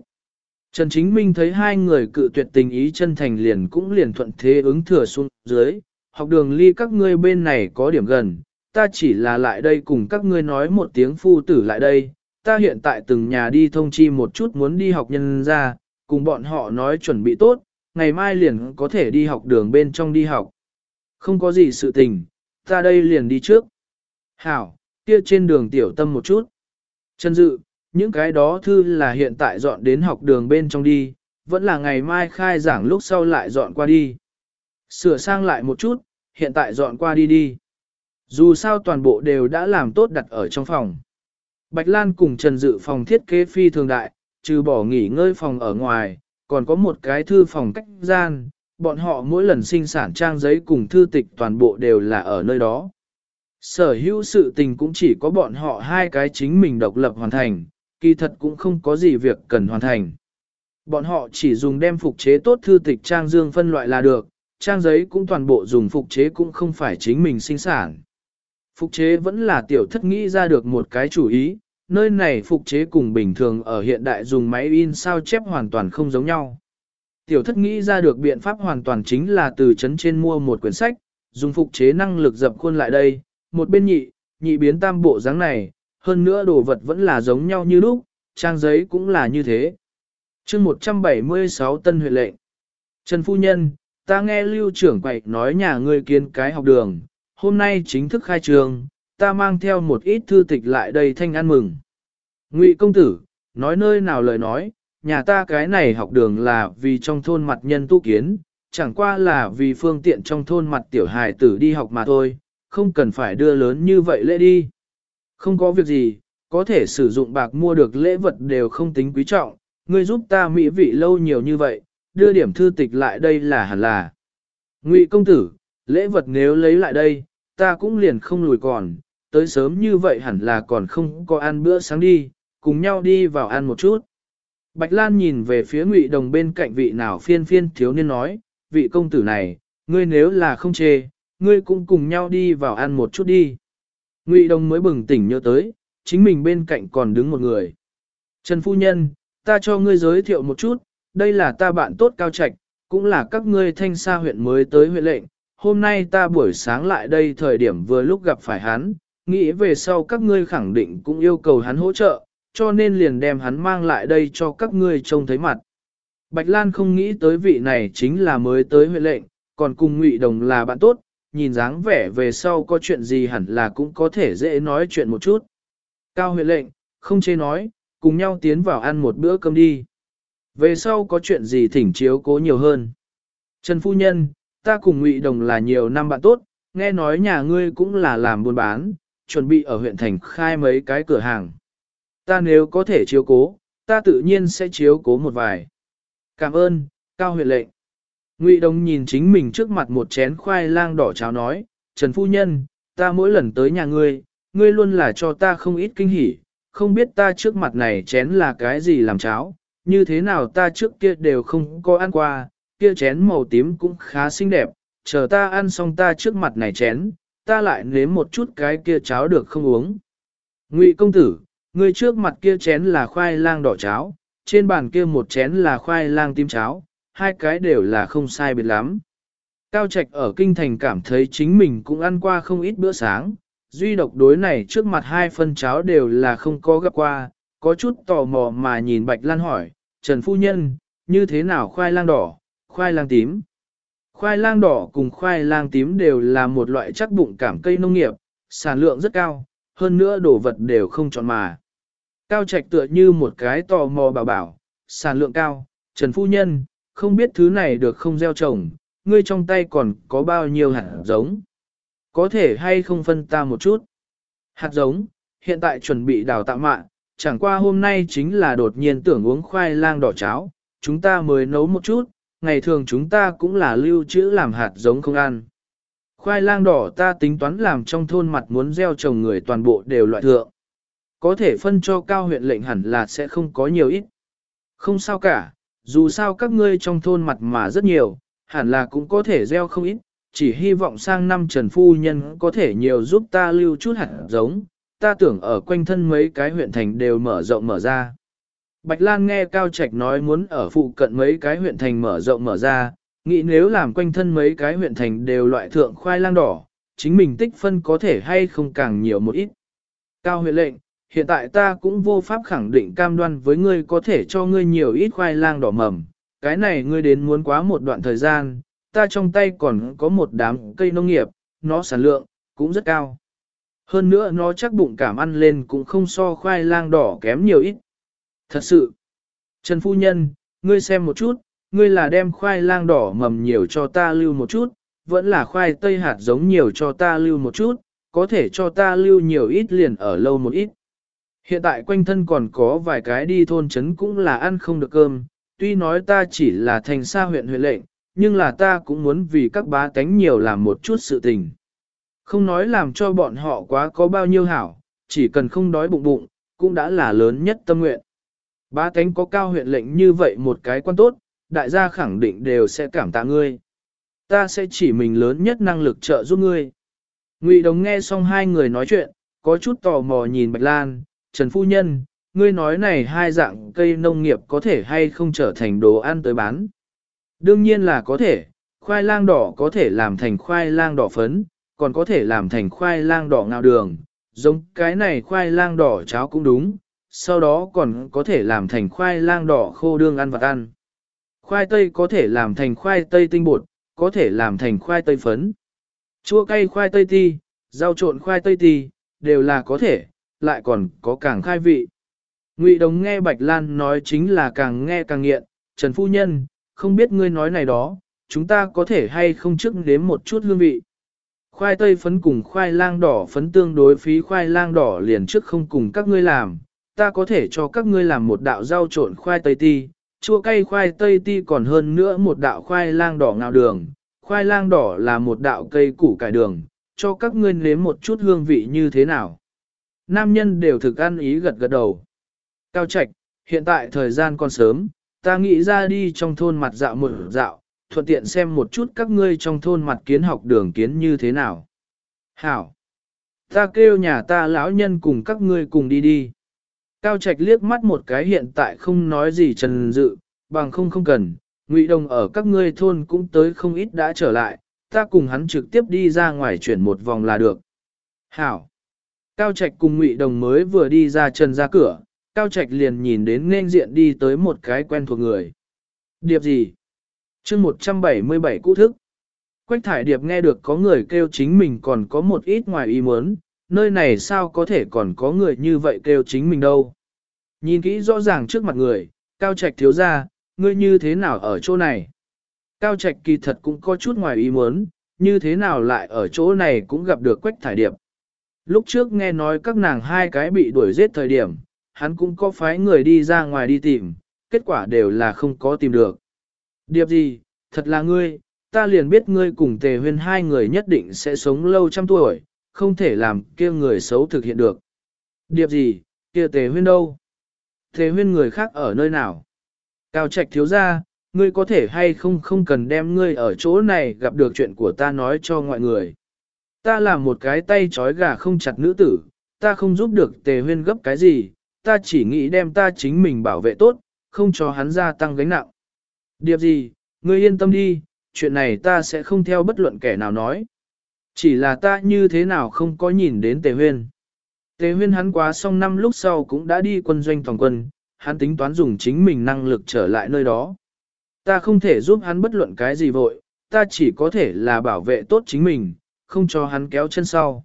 Trần Chính Minh thấy hai người cự tuyệt tình ý chân thành liền cũng liền thuận thế ứng thừa xuống dưới, học đường ly các ngươi bên này có điểm gần, ta chỉ là lại đây cùng các ngươi nói một tiếng phu tử lại đây, ta hiện tại từng nhà đi thông chi một chút muốn đi học nhân ra, cùng bọn họ nói chuẩn bị tốt, ngày mai liền có thể đi học đường bên trong đi học. Không có gì sự tình, ta đây liền đi trước. Hảo, kia trên đường tiểu tâm một chút. Trần Dự, những cái đó thư là hiện tại dọn đến học đường bên trong đi, vẫn là ngày mai khai giảng lúc sau lại dọn qua đi. Sửa sang lại một chút, hiện tại dọn qua đi đi. Dù sao toàn bộ đều đã làm tốt đặt ở trong phòng. Bạch Lan cùng Trần Dự phòng thiết kế phi thường đại, trừ bỏ nghỉ ngơi phòng ở ngoài, còn có một cái thư phòng cách gian, bọn họ mỗi lần sinh sản trang giấy cùng thư tịch toàn bộ đều là ở nơi đó. Sở hữu sự tình cũng chỉ có bọn họ hai cái chính mình độc lập hoàn thành, kỳ thật cũng không có gì việc cần hoàn thành. Bọn họ chỉ dùng đem phục chế tốt thư tịch trang dương phân loại là được, trang giấy cũng toàn bộ dùng phục chế cũng không phải chính mình sinh sản. Phục chế vẫn là tiểu thất nghĩ ra được một cái chủ ý, nơi này phục chế cùng bình thường ở hiện đại dùng máy in sao chép hoàn toàn không giống nhau. Tiểu thất nghĩ ra được biện pháp hoàn toàn chính là từ chấn trên mua một quyển sách, dùng phục chế năng lực dập khuôn lại đây, một bên nhị, nhị biến tam bộ dáng này, hơn nữa đồ vật vẫn là giống nhau như lúc, trang giấy cũng là như thế. chương 176 tân huệ lệnh. Trần Phu Nhân, ta nghe lưu trưởng quậy nói nhà ngươi kiến cái học đường, hôm nay chính thức khai trường, ta mang theo một ít thư tịch lại đây thanh ăn mừng. Ngụy công tử, nói nơi nào lời nói, nhà ta cái này học đường là vì trong thôn mặt nhân tu kiến, chẳng qua là vì phương tiện trong thôn mặt tiểu hài tử đi học mà thôi, không cần phải đưa lớn như vậy lễ đi. Không có việc gì, có thể sử dụng bạc mua được lễ vật đều không tính quý trọng, ngươi giúp ta mỹ vị lâu nhiều như vậy, đưa điểm thư tịch lại đây là hẳn là. Ngụy công tử, lễ vật nếu lấy lại đây, ta cũng liền không lùi còn, tới sớm như vậy hẳn là còn không có ăn bữa sáng đi, cùng nhau đi vào ăn một chút. Bạch Lan nhìn về phía Ngụy Đồng bên cạnh vị nào phiên phiên thiếu niên nói, vị công tử này, ngươi nếu là không chê, ngươi cũng cùng nhau đi vào ăn một chút đi. Ngụy Đồng mới bừng tỉnh nhớ tới, chính mình bên cạnh còn đứng một người. Trần Phu Nhân, ta cho ngươi giới thiệu một chút, đây là ta bạn tốt cao trạch, cũng là các ngươi thanh xa huyện mới tới huyện lệnh. Hôm nay ta buổi sáng lại đây thời điểm vừa lúc gặp phải hắn, nghĩ về sau các ngươi khẳng định cũng yêu cầu hắn hỗ trợ, cho nên liền đem hắn mang lại đây cho các ngươi trông thấy mặt. Bạch Lan không nghĩ tới vị này chính là mới tới huyện lệnh, còn cùng Ngụy Đồng là bạn tốt, nhìn dáng vẻ về sau có chuyện gì hẳn là cũng có thể dễ nói chuyện một chút. Cao huyện lệnh, không chê nói, cùng nhau tiến vào ăn một bữa cơm đi. Về sau có chuyện gì thỉnh chiếu cố nhiều hơn. Trần Phu Nhân, ta cùng Ngụy Đồng là nhiều năm bạn tốt, nghe nói nhà ngươi cũng là làm buôn bán, chuẩn bị ở huyện thành khai mấy cái cửa hàng. Ta nếu có thể chiếu cố, ta tự nhiên sẽ chiếu cố một vài. Cảm ơn, Cao huyện lệnh. Ngụy Đồng nhìn chính mình trước mặt một chén khoai lang đỏ cháo nói, Trần Phu Nhân, ta mỗi lần tới nhà ngươi, ngươi luôn là cho ta không ít kinh hỉ, không biết ta trước mặt này chén là cái gì làm cháo, như thế nào ta trước kia đều không có ăn qua, kia chén màu tím cũng khá xinh đẹp, chờ ta ăn xong ta trước mặt này chén, ta lại nếm một chút cái kia cháo được không uống. Ngụy công tử, ngươi trước mặt kia chén là khoai lang đỏ cháo, trên bàn kia một chén là khoai lang tím cháo, hai cái đều là không sai biệt lắm. Cao Trạch ở kinh thành cảm thấy chính mình cũng ăn qua không ít bữa sáng, duy độc đối này trước mặt hai phân cháo đều là không có gặp qua, có chút tò mò mà nhìn Bạch Lan hỏi, Trần Phu Nhân, như thế nào khoai lang đỏ, khoai lang tím? Khoai lang đỏ cùng khoai lang tím đều là một loại chắc bụng cảm cây nông nghiệp, sản lượng rất cao, hơn nữa đồ vật đều không chọn mà. Cao trạch tựa như một cái tò mò bảo bảo, sản lượng cao, Trần Phu Nhân, không biết thứ này được không gieo trồng, ngươi trong tay còn có bao nhiêu hạt giống. Có thể hay không phân ta một chút. Hạt giống, hiện tại chuẩn bị đào tạo mạng, chẳng qua hôm nay chính là đột nhiên tưởng uống khoai lang đỏ cháo, chúng ta mới nấu một chút, ngày thường chúng ta cũng là lưu trữ làm hạt giống không ăn. Khoai lang đỏ ta tính toán làm trong thôn mặt muốn gieo trồng người toàn bộ đều loại thượng. Có thể phân cho cao huyện lệnh hẳn là sẽ không có nhiều ít. Không sao cả, dù sao các ngươi trong thôn mặt mà rất nhiều, hẳn là cũng có thể gieo không ít, chỉ hy vọng sang năm Trần Phu Nhân có thể nhiều giúp ta lưu chút hạt giống, ta tưởng ở quanh thân mấy cái huyện thành đều mở rộng mở ra. Bạch Lan nghe Cao Trạch nói muốn ở phụ cận mấy cái huyện thành mở rộng mở ra, nghĩ nếu làm quanh thân mấy cái huyện thành đều loại thượng khoai lang đỏ, chính mình tích phân có thể hay không càng nhiều một ít. Cao huyện lệnh, hiện tại ta cũng vô pháp khẳng định cam đoan với ngươi có thể cho ngươi nhiều ít khoai lang đỏ mầm, cái này ngươi đến muốn quá một đoạn thời gian, ta trong tay còn có một đám cây nông nghiệp, nó sản lượng, cũng rất cao. Hơn nữa nó chắc bụng cảm ăn lên cũng không so khoai lang đỏ kém nhiều ít. Thật sự, Trần Phu Nhân, ngươi xem một chút, ngươi là đem khoai lang đỏ mầm nhiều cho ta lưu một chút, vẫn là khoai tây hạt giống nhiều cho ta lưu một chút, có thể cho ta lưu nhiều ít liền ở lâu một ít. Hiện tại quanh thân còn có vài cái đi thôn trấn cũng là ăn không được cơm, tuy nói ta chỉ là thành xa huyện huyện lệnh, nhưng là ta cũng muốn vì các bá tánh nhiều làm một chút sự tình. Không nói làm cho bọn họ quá có bao nhiêu hảo, chỉ cần không đói bụng bụng, cũng đã là lớn nhất tâm nguyện. Bá tánh có cao huyện lệnh như vậy một cái quan tốt, đại gia khẳng định đều sẽ cảm tạ ngươi. Ta sẽ chỉ mình lớn nhất năng lực trợ giúp ngươi. Ngụy Đồng nghe xong hai người nói chuyện, có chút tò mò nhìn Bạch Lan, Trần Phu Nhân, ngươi nói này hai dạng cây nông nghiệp có thể hay không trở thành đồ ăn tới bán. Đương nhiên là có thể, khoai lang đỏ có thể làm thành khoai lang đỏ phấn, còn có thể làm thành khoai lang đỏ ngào đường, giống cái này khoai lang đỏ cháo cũng đúng, sau đó còn có thể làm thành khoai lang đỏ khô đương ăn vặt ăn. Khoai tây có thể làm thành khoai tây tinh bột, có thể làm thành khoai tây phấn. Chua cay khoai tây ti, rau trộn khoai tây ti, đều là có thể, lại còn có càng khai vị. Ngụy Đồng nghe Bạch Lan nói chính là càng nghe càng nghiện, Trần Phu Nhân, không biết ngươi nói này đó, chúng ta có thể hay không trước đếm một chút hương vị. Khoai tây phấn cùng khoai lang đỏ phấn tương đối phí khoai lang đỏ liền trước không cùng các ngươi làm, ta có thể cho các ngươi làm một đạo rau trộn khoai tây ti, chua cay khoai tây ti còn hơn nữa một đạo khoai lang đỏ ngào đường, khoai lang đỏ là một đạo cây củ cải đường, cho các ngươi nếm một chút hương vị như thế nào. Nam nhân đều thực ăn ý gật gật đầu. Cao Trạch, hiện tại thời gian còn sớm, ta nghĩ ra đi trong thôn mặt dạo một dạo, thuận tiện xem một chút các ngươi trong thôn mặt kiến học đường kiến như thế nào. Hảo! Ta kêu nhà ta lão nhân cùng các ngươi cùng đi đi. Cao Trạch liếc mắt một cái hiện tại không nói gì trần dự, bằng không không cần, Ngụy Đồng ở các ngươi thôn cũng tới không ít đã trở lại, ta cùng hắn trực tiếp đi ra ngoài chuyển một vòng là được. Hảo! Cao Trạch cùng Ngụy Đồng mới vừa đi ra trần ra cửa, Cao Trạch liền nhìn đến nên diện đi tới một cái quen thuộc người. Điệp gì? chương 177 cũ thức. Quách thải điệp nghe được có người kêu chính mình còn có một ít ngoài ý muốn, nơi này sao có thể còn có người như vậy kêu chính mình đâu. Nhìn kỹ rõ ràng trước mặt người, Cao Trạch thiếu ra, ngươi như thế nào ở chỗ này? Cao Trạch kỳ thật cũng có chút ngoài ý muốn, như thế nào lại ở chỗ này cũng gặp được Quách thải điệp. Lúc trước nghe nói các nàng hai cái bị đuổi giết thời điểm, hắn cũng có phái người đi ra ngoài đi tìm, kết quả đều là không có tìm được. Điệp gì, thật là ngươi, ta liền biết ngươi cùng tề huyên hai người nhất định sẽ sống lâu trăm tuổi, không thể làm kia người xấu thực hiện được. Điệp gì, kia tề huyên đâu? Tề huyên người khác ở nơi nào? Cao trạch thiếu ra, ngươi có thể hay không không cần đem ngươi ở chỗ này gặp được chuyện của ta nói cho mọi người. Ta là một cái tay trói gà không chặt nữ tử, ta không giúp được tề huyên gấp cái gì, ta chỉ nghĩ đem ta chính mình bảo vệ tốt, không cho hắn gia tăng gánh nặng. Điệp gì, ngươi yên tâm đi, chuyện này ta sẽ không theo bất luận kẻ nào nói. Chỉ là ta như thế nào không có nhìn đến Tề Huyên. Tề Huyên hắn quá xong năm lúc sau cũng đã đi quân doanh toàn quân, hắn tính toán dùng chính mình năng lực trở lại nơi đó. Ta không thể giúp hắn bất luận cái gì vội, ta chỉ có thể là bảo vệ tốt chính mình, không cho hắn kéo chân sau.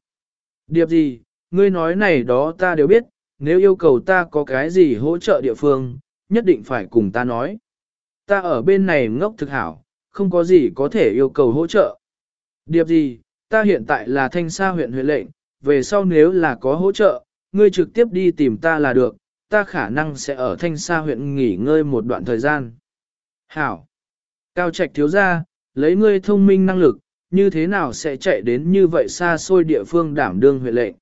Điệp gì, ngươi nói này đó ta đều biết, nếu yêu cầu ta có cái gì hỗ trợ địa phương, nhất định phải cùng ta nói. Ta ở bên này ngốc thực hảo, không có gì có thể yêu cầu hỗ trợ. Điệp gì, ta hiện tại là thanh sa huyện huyện lệnh, về sau nếu là có hỗ trợ, ngươi trực tiếp đi tìm ta là được, ta khả năng sẽ ở thanh sa huyện nghỉ ngơi một đoạn thời gian. Hảo! Cao Trạch thiếu ra, lấy ngươi thông minh năng lực, như thế nào sẽ chạy đến như vậy xa xôi địa phương đảm đương huyện lệnh?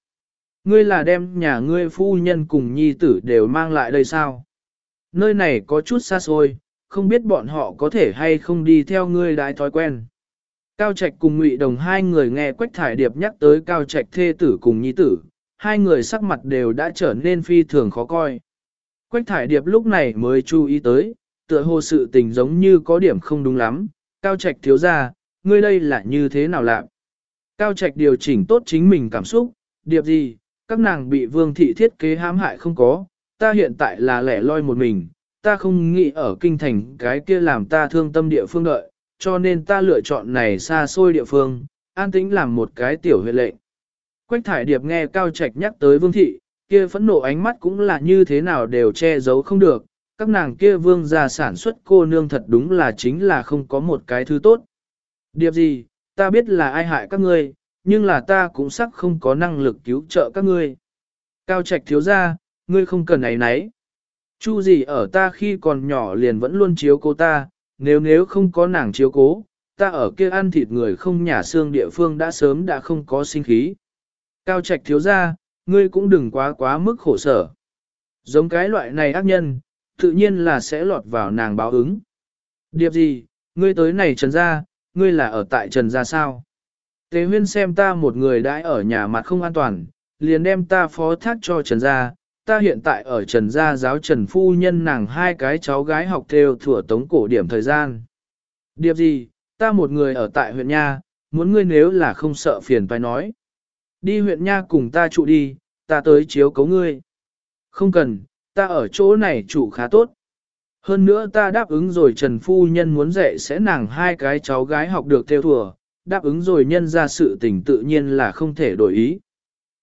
Ngươi là đem nhà ngươi phu nhân cùng nhi tử đều mang lại đây sao? Nơi này có chút xa xôi, không biết bọn họ có thể hay không đi theo ngươi đái thói quen. Cao Trạch cùng Ngụy Đồng hai người nghe Quách Thải Điệp nhắc tới Cao Trạch thê tử cùng nhi tử, hai người sắc mặt đều đã trở nên phi thường khó coi. Quách Thải Điệp lúc này mới chú ý tới, tựa hồ sự tình giống như có điểm không đúng lắm, Cao Trạch thiếu ra, ngươi đây là như thế nào lạ? Cao Trạch điều chỉnh tốt chính mình cảm xúc, điệp gì, các nàng bị vương thị thiết kế hãm hại không có, ta hiện tại là lẻ loi một mình, ta không nghĩ ở kinh thành cái kia làm ta thương tâm địa phương đợi, cho nên ta lựa chọn này xa xôi địa phương, an tĩnh làm một cái tiểu huyện lệnh. Quách thải điệp nghe Cao Trạch nhắc tới vương thị, kia phẫn nộ ánh mắt cũng là như thế nào đều che giấu không được, các nàng kia vương gia sản xuất cô nương thật đúng là chính là không có một cái thứ tốt. Điệp gì, ta biết là ai hại các ngươi, nhưng là ta cũng sắc không có năng lực cứu trợ các ngươi. Cao Trạch thiếu ra, ngươi không cần ấy nấy. Chu gì ở ta khi còn nhỏ liền vẫn luôn chiếu cô ta, nếu nếu không có nàng chiếu cố, ta ở kia ăn thịt người không nhà xương địa phương đã sớm đã không có sinh khí. Cao Trạch thiếu ra, ngươi cũng đừng quá quá mức khổ sở. Giống cái loại này ác nhân, tự nhiên là sẽ lọt vào nàng báo ứng. Điệp gì, ngươi tới này trần ra, ngươi là ở tại trần ra sao? Tế huyên xem ta một người đãi ở nhà mặt không an toàn, liền đem ta phó thác cho trần gia. Ta hiện tại ở trần gia giáo trần phu nhân nàng hai cái cháu gái học theo thừa tống cổ điểm thời gian. Điệp gì, ta một người ở tại huyện Nha, muốn ngươi nếu là không sợ phiền phải nói. Đi huyện Nha cùng ta trụ đi, ta tới chiếu cấu ngươi. Không cần, ta ở chỗ này trụ khá tốt. Hơn nữa ta đáp ứng rồi Trần Phu Nhân muốn dạy sẽ nàng hai cái cháu gái học được theo thừa, đáp ứng rồi nhân ra sự tình tự nhiên là không thể đổi ý.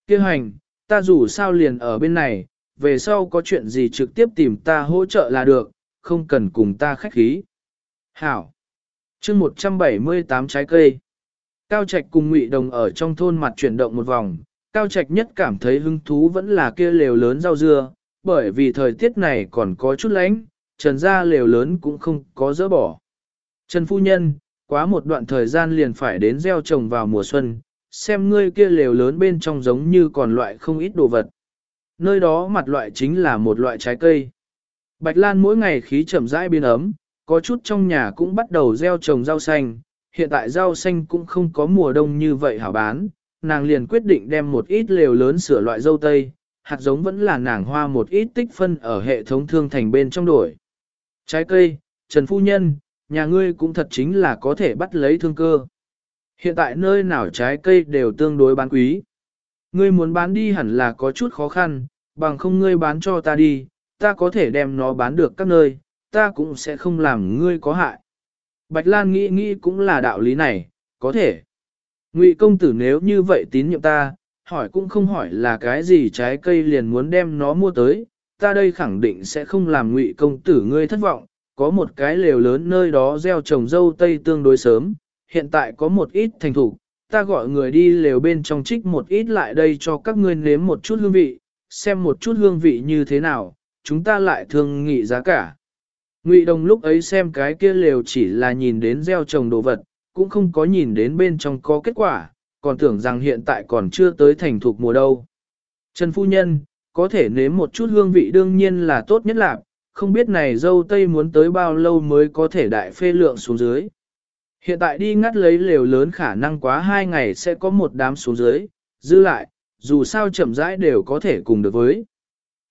Kêu hành, ta dù sao liền ở bên này, về sau có chuyện gì trực tiếp tìm ta hỗ trợ là được, không cần cùng ta khách khí. Hảo chương 178 trái cây. Cao Trạch cùng Ngụy Đồng ở trong thôn mặt chuyển động một vòng, Cao Trạch nhất cảm thấy hứng thú vẫn là kia lều lớn rau dưa, bởi vì thời tiết này còn có chút lạnh, trần ra lều lớn cũng không có dỡ bỏ. Trần Phu Nhân, quá một đoạn thời gian liền phải đến gieo trồng vào mùa xuân, xem ngươi kia lều lớn bên trong giống như còn loại không ít đồ vật. Nơi đó mặt loại chính là một loại trái cây. Bạch Lan mỗi ngày khí chậm rãi biến ấm, có chút trong nhà cũng bắt đầu gieo trồng rau xanh, hiện tại rau xanh cũng không có mùa đông như vậy hảo bán, nàng liền quyết định đem một ít lều lớn sửa loại dâu tây, hạt giống vẫn là nàng hoa một ít tích phân ở hệ thống thương thành bên trong đổi. Trái cây, Trần Phu Nhân, nhà ngươi cũng thật chính là có thể bắt lấy thương cơ. Hiện tại nơi nào trái cây đều tương đối bán quý. Ngươi muốn bán đi hẳn là có chút khó khăn, bằng không ngươi bán cho ta đi, ta có thể đem nó bán được các nơi, ta cũng sẽ không làm ngươi có hại. Bạch Lan nghĩ nghĩ cũng là đạo lý này, có thể. Ngụy công tử nếu như vậy tín nhiệm ta, hỏi cũng không hỏi là cái gì trái cây liền muốn đem nó mua tới, ta đây khẳng định sẽ không làm ngụy công tử ngươi thất vọng, có một cái lều lớn nơi đó gieo trồng dâu tây tương đối sớm, hiện tại có một ít thành thủ, ta gọi người đi lều bên trong trích một ít lại đây cho các ngươi nếm một chút hương vị, xem một chút hương vị như thế nào, chúng ta lại thương nghị giá cả. Ngụy Đồng lúc ấy xem cái kia lều chỉ là nhìn đến gieo trồng đồ vật, cũng không có nhìn đến bên trong có kết quả, còn tưởng rằng hiện tại còn chưa tới thành thục mùa đâu. Trần Phu Nhân, có thể nếm một chút hương vị đương nhiên là tốt nhất lạc, không biết này dâu tây muốn tới bao lâu mới có thể đại phê lượng xuống dưới. Hiện tại đi ngắt lấy lều lớn khả năng quá hai ngày sẽ có một đám xuống dưới, dư lại, dù sao chậm rãi đều có thể cùng được với.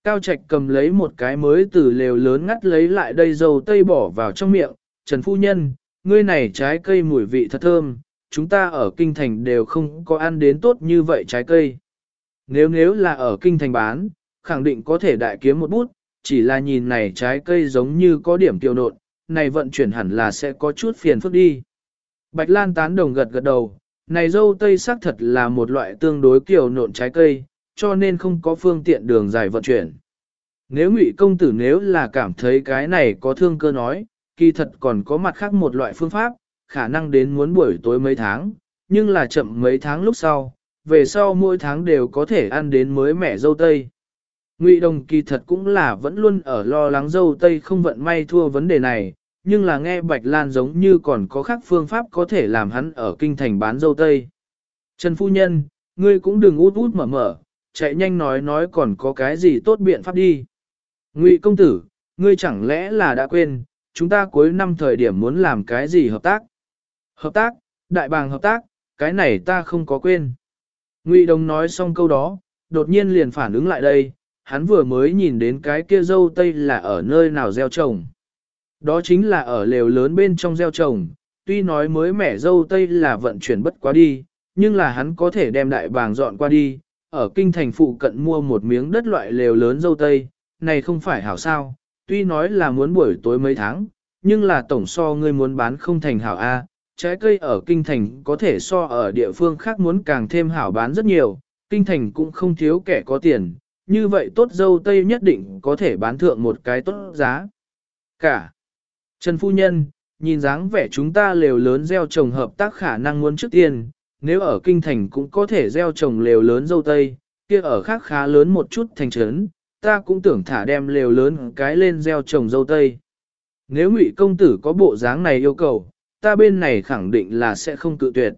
Cao Trạch cầm lấy một cái mới từ lều lớn ngắt lấy lại đây dầu tây bỏ vào trong miệng, Trần Phu Nhân, ngươi này trái cây mùi vị thật thơm, chúng ta ở Kinh Thành đều không có ăn đến tốt như vậy trái cây. Nếu nếu là ở Kinh Thành bán, khẳng định có thể đại kiếm một bút, chỉ là nhìn này trái cây giống như có điểm tiêu nộn, này vận chuyển hẳn là sẽ có chút phiền phức đi. Bạch Lan tán đồng gật gật đầu, này dâu tây xác thật là một loại tương đối kiều nộn trái cây, cho nên không có phương tiện đường dài vận chuyển. Nếu ngụy công tử nếu là cảm thấy cái này có thương cơ nói, kỳ thật còn có mặt khác một loại phương pháp, khả năng đến muốn buổi tối mấy tháng, nhưng là chậm mấy tháng lúc sau, về sau mỗi tháng đều có thể ăn đến mới mẻ dâu tây. Ngụy Đồng kỳ thật cũng là vẫn luôn ở lo lắng dâu tây không vận may thua vấn đề này, nhưng là nghe Bạch Lan giống như còn có khác phương pháp có thể làm hắn ở kinh thành bán dâu tây. Trần Phu Nhân, ngươi cũng đừng út út mở mở, chạy nhanh nói nói còn có cái gì tốt biện pháp đi. Ngụy công tử, ngươi chẳng lẽ là đã quên, chúng ta cuối năm thời điểm muốn làm cái gì hợp tác? Hợp tác, đại bàng hợp tác, cái này ta không có quên. Ngụy Đồng nói xong câu đó, đột nhiên liền phản ứng lại đây, hắn vừa mới nhìn đến cái kia dâu tây là ở nơi nào gieo trồng. Đó chính là ở lều lớn bên trong gieo trồng, tuy nói mới mẻ dâu tây là vận chuyển bất quá đi, nhưng là hắn có thể đem đại bàng dọn qua đi, ở kinh thành phụ cận mua một miếng đất loại lều lớn dâu tây, này không phải hảo sao, tuy nói là muốn buổi tối mấy tháng, nhưng là tổng so ngươi muốn bán không thành hảo A, trái cây ở kinh thành có thể so ở địa phương khác muốn càng thêm hảo bán rất nhiều, kinh thành cũng không thiếu kẻ có tiền, như vậy tốt dâu tây nhất định có thể bán thượng một cái tốt giá. Cả. Trần Phu Nhân, nhìn dáng vẻ chúng ta lều lớn gieo trồng hợp tác khả năng muốn trước tiên, nếu ở kinh thành cũng có thể gieo trồng lều lớn dâu tây, kia ở khác khá lớn một chút thành trấn, ta cũng tưởng thả đem lều lớn cái lên gieo trồng dâu tây. Nếu ngụy công tử có bộ dáng này yêu cầu, ta bên này khẳng định là sẽ không cự tuyệt.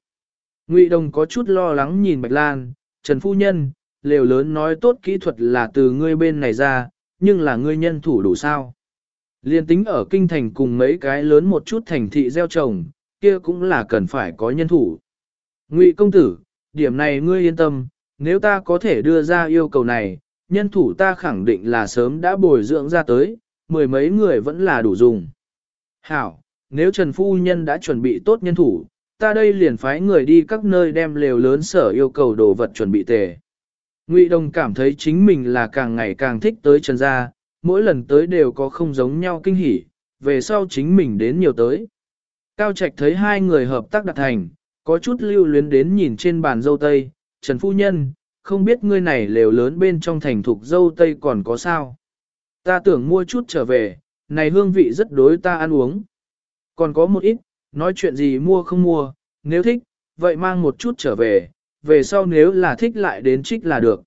Ngụy Đồng có chút lo lắng nhìn Bạch Lan, Trần Phu Nhân, lều lớn nói tốt kỹ thuật là từ ngươi bên này ra, nhưng là ngươi nhân thủ đủ sao. Liên tính ở kinh thành cùng mấy cái lớn một chút thành thị gieo trồng, kia cũng là cần phải có nhân thủ. Ngụy công tử, điểm này ngươi yên tâm, nếu ta có thể đưa ra yêu cầu này, nhân thủ ta khẳng định là sớm đã bồi dưỡng ra tới, mười mấy người vẫn là đủ dùng. Hảo, nếu Trần Phu Nhân đã chuẩn bị tốt nhân thủ, ta đây liền phái người đi các nơi đem lều lớn sở yêu cầu đồ vật chuẩn bị tề. Ngụy Đồng cảm thấy chính mình là càng ngày càng thích tới Trần Gia, mỗi lần tới đều có không giống nhau kinh hỉ, về sau chính mình đến nhiều tới. Cao Trạch thấy hai người hợp tác đạt thành, có chút lưu luyến đến nhìn trên bàn dâu tây, Trần Phu Nhân, không biết ngươi này lều lớn bên trong thành thục dâu tây còn có sao. Ta tưởng mua chút trở về, này hương vị rất đối ta ăn uống. Còn có một ít, nói chuyện gì mua không mua, nếu thích, vậy mang một chút trở về, về sau nếu là thích lại đến trích là được.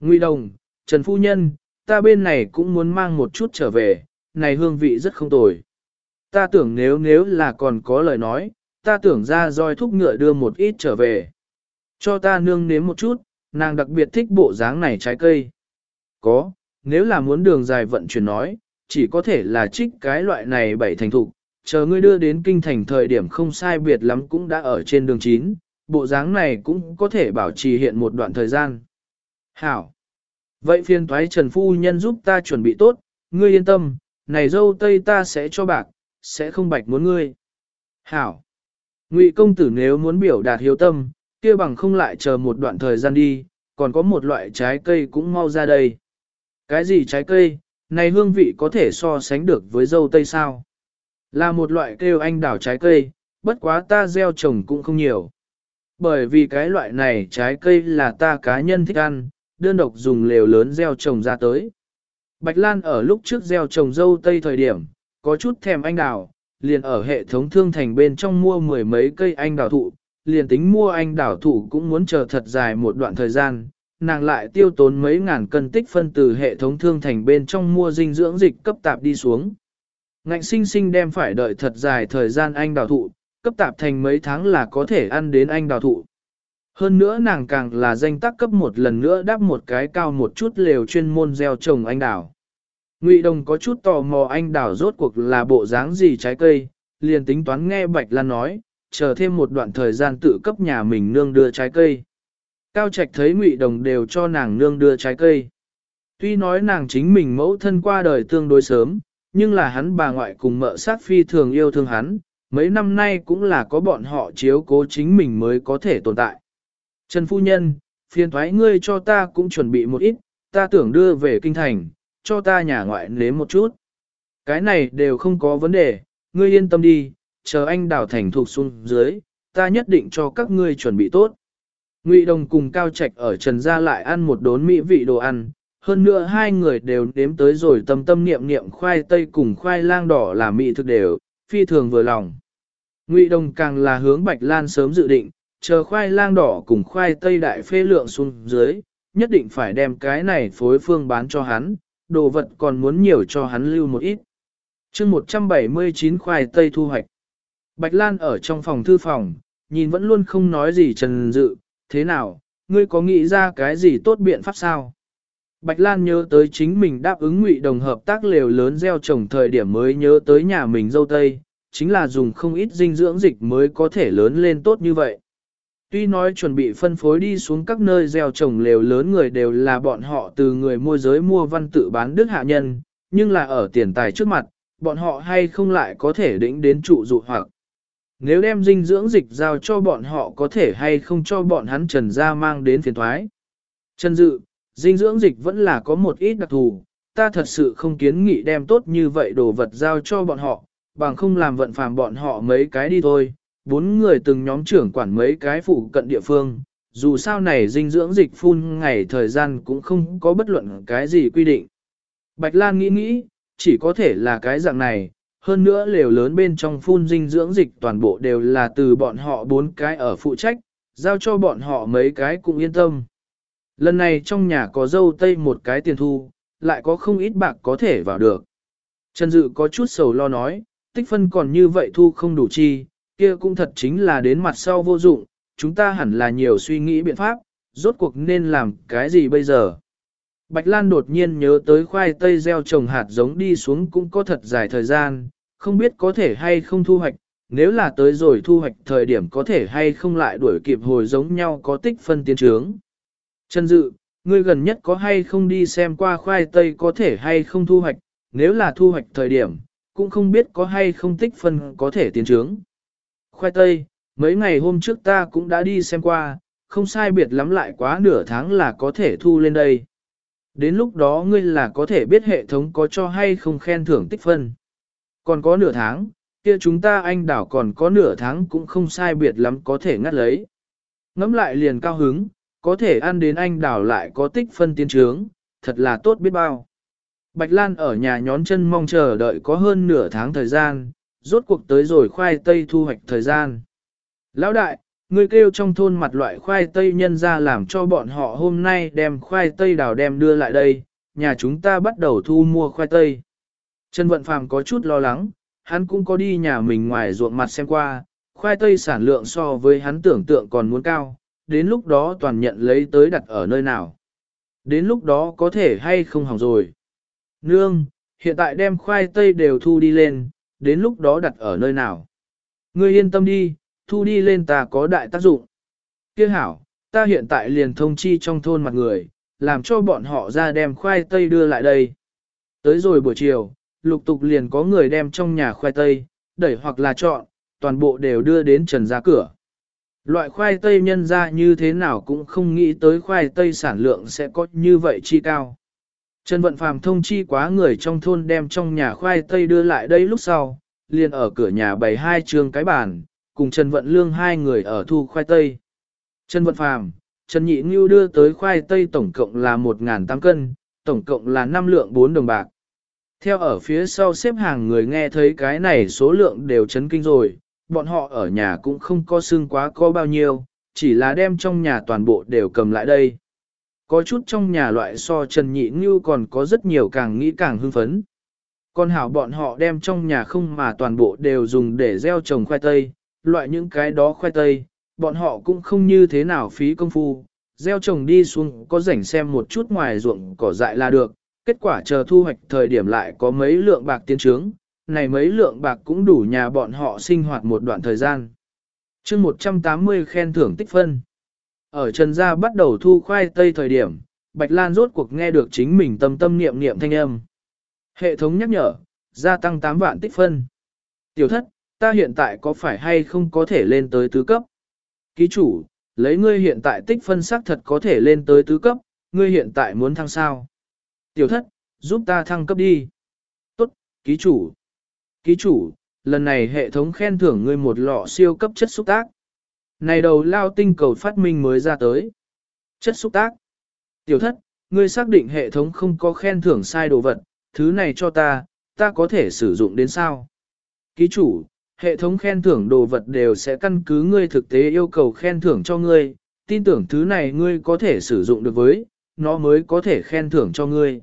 Ngụy Đồng, Trần Phu Nhân, ta bên này cũng muốn mang một chút trở về, này hương vị rất không tồi. Ta tưởng nếu nếu là còn có lời nói, ta tưởng ra roi thúc ngựa đưa một ít trở về. Cho ta nương nếm một chút, nàng đặc biệt thích bộ dáng này trái cây. Có, nếu là muốn đường dài vận chuyển nói, chỉ có thể là trích cái loại này bảy thành thục, chờ ngươi đưa đến kinh thành thời điểm không sai biệt lắm cũng đã ở trên đường 9, bộ dáng này cũng có thể bảo trì hiện một đoạn thời gian. Hảo! Vậy phiền thoái Trần Phu Nhân giúp ta chuẩn bị tốt, ngươi yên tâm, này dâu tây ta sẽ cho bạc, sẽ không bạch muốn ngươi. Hảo! Ngụy công tử nếu muốn biểu đạt hiếu tâm, kia bằng không lại chờ một đoạn thời gian đi, còn có một loại trái cây cũng mau ra đây. Cái gì trái cây, này hương vị có thể so sánh được với dâu tây sao? Là một loại kêu anh đào trái cây, bất quá ta gieo trồng cũng không nhiều. Bởi vì cái loại này trái cây là ta cá nhân thích ăn, đơn độc dùng lều lớn gieo trồng ra tới. Bạch Lan ở lúc trước gieo trồng dâu tây thời điểm, có chút thèm anh đào, liền ở hệ thống thương thành bên trong mua mười mấy cây anh đào thụ, liền tính mua anh đào thụ cũng muốn chờ thật dài một đoạn thời gian, nàng lại tiêu tốn mấy ngàn cân tích phân từ hệ thống thương thành bên trong mua dinh dưỡng dịch cấp tạp đi xuống. Ngạnh sinh sinh đem phải đợi thật dài thời gian anh đào thụ, cấp tạp thành mấy tháng là có thể ăn đến anh đào thụ. Hơn nữa nàng càng là danh tác cấp một lần nữa đắp một cái cao một chút lều chuyên môn gieo trồng anh đào. Ngụy Đồng có chút tò mò anh đào rốt cuộc là bộ dáng gì trái cây, liền tính toán nghe Bạch Lan nói, chờ thêm một đoạn thời gian tự cấp nhà mình nương đưa trái cây. Cao Trạch thấy Ngụy Đồng đều cho nàng nương đưa trái cây. Tuy nói nàng chính mình mẫu thân qua đời tương đối sớm, nhưng là hắn bà ngoại cùng mợ sát phi thường yêu thương hắn, mấy năm nay cũng là có bọn họ chiếu cố chính mình mới có thể tồn tại. Trần Phu Nhân, phiền thoái ngươi cho ta cũng chuẩn bị một ít, ta tưởng đưa về kinh thành, cho ta nhà ngoại nếm một chút. Cái này đều không có vấn đề, ngươi yên tâm đi, chờ anh đào thành thuộc xuống dưới, ta nhất định cho các ngươi chuẩn bị tốt. Ngụy Đồng cùng Cao Trạch ở Trần Gia lại ăn một đốn mỹ vị đồ ăn, hơn nữa hai người đều nếm tới rồi tâm tâm niệm niệm khoai tây cùng khoai lang đỏ là mỹ thực đều, phi thường vừa lòng. Ngụy Đồng càng là hướng Bạch Lan sớm dự định, chờ khoai lang đỏ cùng khoai tây đại phê lượng xuống dưới, nhất định phải đem cái này phối phương bán cho hắn, đồ vật còn muốn nhiều cho hắn lưu một ít. chương 179 khoai tây thu hoạch. Bạch Lan ở trong phòng thư phòng, nhìn vẫn luôn không nói gì trần dự, thế nào, ngươi có nghĩ ra cái gì tốt biện pháp sao? Bạch Lan nhớ tới chính mình đáp ứng ngụy đồng hợp tác lều lớn gieo trồng thời điểm mới nhớ tới nhà mình dâu tây, chính là dùng không ít dinh dưỡng dịch mới có thể lớn lên tốt như vậy. Tuy nói chuẩn bị phân phối đi xuống các nơi gieo trồng lều lớn người đều là bọn họ từ người môi giới mua văn tự bán đức hạ nhân, nhưng là ở tiền tài trước mặt, bọn họ hay không lại có thể đỉnh đến trụ dụ hoặc. Nếu đem dinh dưỡng dịch giao cho bọn họ có thể hay không cho bọn hắn trần ra mang đến phiền thoái. Trần dự, dinh dưỡng dịch vẫn là có một ít đặc thù, ta thật sự không kiến nghị đem tốt như vậy đồ vật giao cho bọn họ, bằng không làm vận phàm bọn họ mấy cái đi thôi. Bốn người từng nhóm trưởng quản mấy cái phụ cận địa phương, dù sao này dinh dưỡng dịch phun ngày thời gian cũng không có bất luận cái gì quy định. Bạch Lan nghĩ nghĩ, chỉ có thể là cái dạng này, hơn nữa lều lớn bên trong phun dinh dưỡng dịch toàn bộ đều là từ bọn họ bốn cái ở phụ trách, giao cho bọn họ mấy cái cũng yên tâm. Lần này trong nhà có dâu tây một cái tiền thu, lại có không ít bạc có thể vào được. Trần Dự có chút sầu lo nói, tích phân còn như vậy thu không đủ chi, kia cũng thật chính là đến mặt sau vô dụng, chúng ta hẳn là nhiều suy nghĩ biện pháp, rốt cuộc nên làm cái gì bây giờ. Bạch Lan đột nhiên nhớ tới khoai tây gieo trồng hạt giống đi xuống cũng có thật dài thời gian, không biết có thể hay không thu hoạch, nếu là tới rồi thu hoạch thời điểm có thể hay không lại đuổi kịp hồi giống nhau có tích phân tiến trướng. Trần Dự, ngươi gần nhất có hay không đi xem qua khoai tây có thể hay không thu hoạch, nếu là thu hoạch thời điểm, cũng không biết có hay không tích phân có thể tiến trướng. Khoai tây, mấy ngày hôm trước ta cũng đã đi xem qua, không sai biệt lắm lại quá nửa tháng là có thể thu lên đây. Đến lúc đó ngươi là có thể biết hệ thống có cho hay không khen thưởng tích phân. Còn có nửa tháng, kia chúng ta anh đảo còn có nửa tháng cũng không sai biệt lắm có thể ngắt lấy. Ngắm lại liền cao hứng, có thể ăn đến anh đảo lại có tích phân tiến trướng, thật là tốt biết bao. Bạch Lan ở nhà nhón chân mong chờ đợi có hơn nửa tháng thời gian, rốt cuộc tới rồi khoai tây thu hoạch thời gian. Lão đại, người kêu trong thôn mặt loại khoai tây nhân ra làm cho bọn họ hôm nay đem khoai tây đào đem đưa lại đây, nhà chúng ta bắt đầu thu mua khoai tây. Trần Vận Phàm có chút lo lắng, hắn cũng có đi nhà mình ngoài ruộng mặt xem qua, khoai tây sản lượng so với hắn tưởng tượng còn muốn cao, đến lúc đó toàn nhận lấy tới đặt ở nơi nào. Đến lúc đó có thể hay không hỏng rồi. Nương, hiện tại đem khoai tây đều thu đi lên, đến lúc đó đặt ở nơi nào. Ngươi yên tâm đi, thu đi lên ta có đại tác dụng. Kia hảo, ta hiện tại liền thông chi trong thôn mặt người, làm cho bọn họ ra đem khoai tây đưa lại đây. Tới rồi buổi chiều, lục tục liền có người đem trong nhà khoai tây, đẩy hoặc là chọn, toàn bộ đều đưa đến trần ra cửa. Loại khoai tây nhân ra như thế nào cũng không nghĩ tới khoai tây sản lượng sẽ có như vậy chi cao. Trần Vận Phàm thông chi quá người trong thôn đem trong nhà khoai tây đưa lại đây lúc sau, liền ở cửa nhà bày hai trường cái bàn, cùng Trần Vận Lương hai người ở thu khoai tây. Trần Vận Phàm, Trần Nhị Ngưu đưa tới khoai tây tổng cộng là 1.800 cân, tổng cộng là 5 lượng 4 đồng bạc. Theo ở phía sau xếp hàng người nghe thấy cái này số lượng đều chấn kinh rồi, bọn họ ở nhà cũng không có xương quá có bao nhiêu, chỉ là đem trong nhà toàn bộ đều cầm lại đây. Có chút trong nhà loại so Trần Nhị Ngưu còn có rất nhiều càng nghĩ càng hưng phấn. Còn hảo bọn họ đem trong nhà không mà toàn bộ đều dùng để gieo trồng khoai tây, loại những cái đó khoai tây, bọn họ cũng không như thế nào phí công phu, gieo trồng đi xuống có rảnh xem một chút ngoài ruộng cỏ dại là được, kết quả chờ thu hoạch thời điểm lại có mấy lượng bạc tiến trướng, này mấy lượng bạc cũng đủ nhà bọn họ sinh hoạt một đoạn thời gian. chương 180 khen thưởng tích phân. Ở Trần Gia bắt đầu thu khoai tây thời điểm, Bạch Lan rốt cuộc nghe được chính mình tâm tâm niệm niệm thanh âm. Hệ thống nhắc nhở, gia tăng 8 vạn tích phân. Tiểu thất, ta hiện tại có phải hay không có thể lên tới tứ cấp? Ký chủ, lấy ngươi hiện tại tích phân xác thật có thể lên tới tứ cấp, ngươi hiện tại muốn thăng sao? Tiểu thất, giúp ta thăng cấp đi. Tốt, ký chủ. Ký chủ, lần này hệ thống khen thưởng ngươi một lọ siêu cấp chất xúc tác. Này đầu lao tinh cầu phát minh mới ra tới. Chất xúc tác. Tiểu thất, ngươi xác định hệ thống không có khen thưởng sai đồ vật, thứ này cho ta, ta có thể sử dụng đến sao? Ký chủ, hệ thống khen thưởng đồ vật đều sẽ căn cứ ngươi thực tế yêu cầu khen thưởng cho ngươi, tin tưởng thứ này ngươi có thể sử dụng được với, nó mới có thể khen thưởng cho ngươi.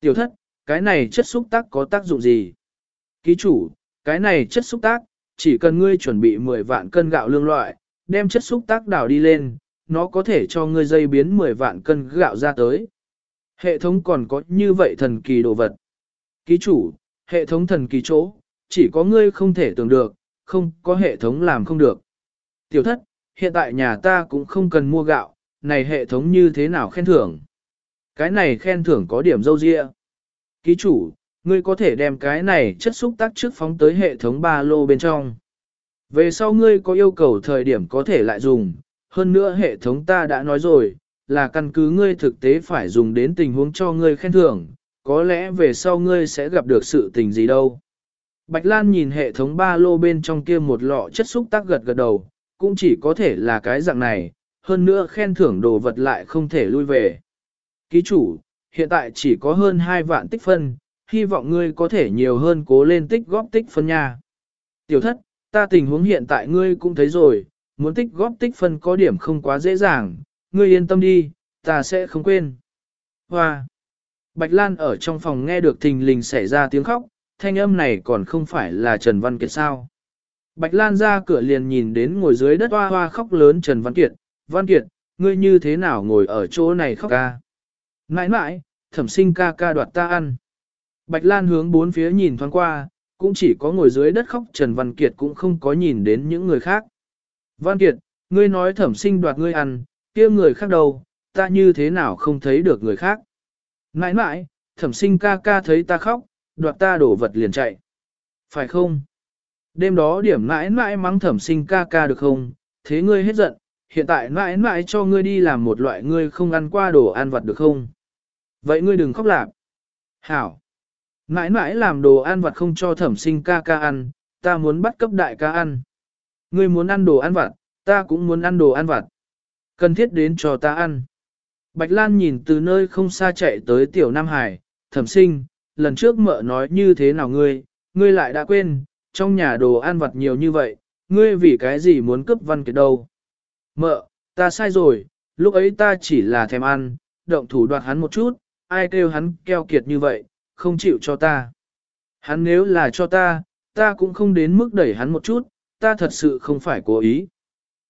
Tiểu thất, cái này chất xúc tác có tác dụng gì? Ký chủ, cái này chất xúc tác, chỉ cần ngươi chuẩn bị 10 vạn cân gạo lương loại, đem chất xúc tác đảo đi lên, nó có thể cho ngươi dây biến 10 vạn cân gạo ra tới. Hệ thống còn có như vậy thần kỳ đồ vật. Ký chủ, hệ thống thần kỳ chỗ, chỉ có ngươi không thể tưởng được, không có hệ thống làm không được. Tiểu thất, hiện tại nhà ta cũng không cần mua gạo, này hệ thống như thế nào khen thưởng? Cái này khen thưởng có điểm dâu dịa. Ký chủ, ngươi có thể đem cái này chất xúc tác trước phóng tới hệ thống ba lô bên trong. Về sau ngươi có yêu cầu thời điểm có thể lại dùng, hơn nữa hệ thống ta đã nói rồi, là căn cứ ngươi thực tế phải dùng đến tình huống cho ngươi khen thưởng, có lẽ về sau ngươi sẽ gặp được sự tình gì đâu. Bạch Lan nhìn hệ thống ba lô bên trong kia một lọ chất xúc tác gật gật đầu, cũng chỉ có thể là cái dạng này, hơn nữa khen thưởng đồ vật lại không thể lui về. Ký chủ, hiện tại chỉ có hơn 2 vạn tích phân, hy vọng ngươi có thể nhiều hơn cố lên tích góp tích phân nha. Tiểu thất, ta tình huống hiện tại ngươi cũng thấy rồi, muốn tích góp tích phân có điểm không quá dễ dàng, ngươi yên tâm đi, ta sẽ không quên. Hoa! Bạch Lan ở trong phòng nghe được thình lình xảy ra tiếng khóc, thanh âm này còn không phải là Trần Văn Kiệt sao. Bạch Lan ra cửa liền nhìn đến ngồi dưới đất hoa hoa khóc lớn Trần Văn Kiệt, Văn Kiệt, ngươi như thế nào ngồi ở chỗ này khóc ca? Nãi nãi, thẩm sinh ca ca đoạt ta ăn. Bạch Lan hướng bốn phía nhìn thoáng qua, cũng chỉ có ngồi dưới đất khóc Trần Văn Kiệt cũng không có nhìn đến những người khác. Văn Kiệt, ngươi nói thẩm sinh đoạt ngươi ăn, kia người khác đâu, ta như thế nào không thấy được người khác. Nãi nãi, thẩm sinh ca ca thấy ta khóc, đoạt ta đổ vật liền chạy. Phải không? Đêm đó điểm nãi nãi mắng thẩm sinh ca ca được không? Thế ngươi hết giận, hiện tại nãi nãi cho ngươi đi làm một loại ngươi không ăn qua đồ ăn vặt được không? Vậy ngươi đừng khóc lạp. Hảo. Mãi mãi làm đồ ăn vặt không cho thẩm sinh ca ca ăn, ta muốn bắt cấp đại ca ăn. Ngươi muốn ăn đồ ăn vặt, ta cũng muốn ăn đồ ăn vặt. Cần thiết đến cho ta ăn. Bạch Lan nhìn từ nơi không xa chạy tới tiểu Nam Hải, thẩm sinh, lần trước mợ nói như thế nào ngươi, ngươi lại đã quên, trong nhà đồ ăn vặt nhiều như vậy, ngươi vì cái gì muốn cướp văn kiệt đâu. Mợ, ta sai rồi, lúc ấy ta chỉ là thèm ăn, động thủ đoạt hắn một chút, ai kêu hắn keo kiệt như vậy, không chịu cho ta. Hắn nếu là cho ta, ta cũng không đến mức đẩy hắn một chút, ta thật sự không phải cố ý.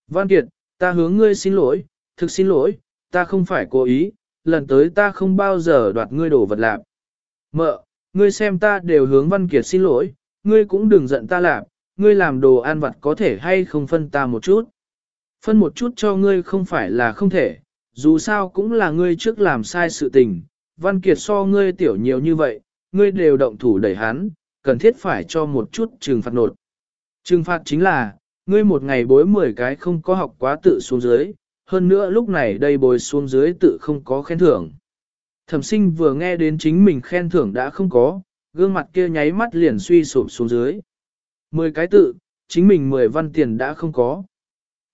Văn Kiệt, ta hướng ngươi xin lỗi, thực xin lỗi, ta không phải cố ý, lần tới ta không bao giờ đoạt ngươi đồ vật lạc. Mợ, ngươi xem ta đều hướng Văn Kiệt xin lỗi, ngươi cũng đừng giận ta lạc, ngươi làm đồ ăn vặt có thể hay không phân ta một chút. Phân một chút cho ngươi không phải là không thể, dù sao cũng là ngươi trước làm sai sự tình, Văn Kiệt so ngươi tiểu nhiều như vậy, ngươi đều động thủ đẩy hắn, cần thiết phải cho một chút trừng phạt nột. Trừng phạt chính là, ngươi một ngày bối 10 cái không có học quá tự xuống dưới, hơn nữa lúc này đây bồi xuống dưới tự không có khen thưởng. Thẩm sinh vừa nghe đến chính mình khen thưởng đã không có, gương mặt kia nháy mắt liền suy sụp xuống dưới. 10 cái tự, chính mình 10 văn tiền đã không có.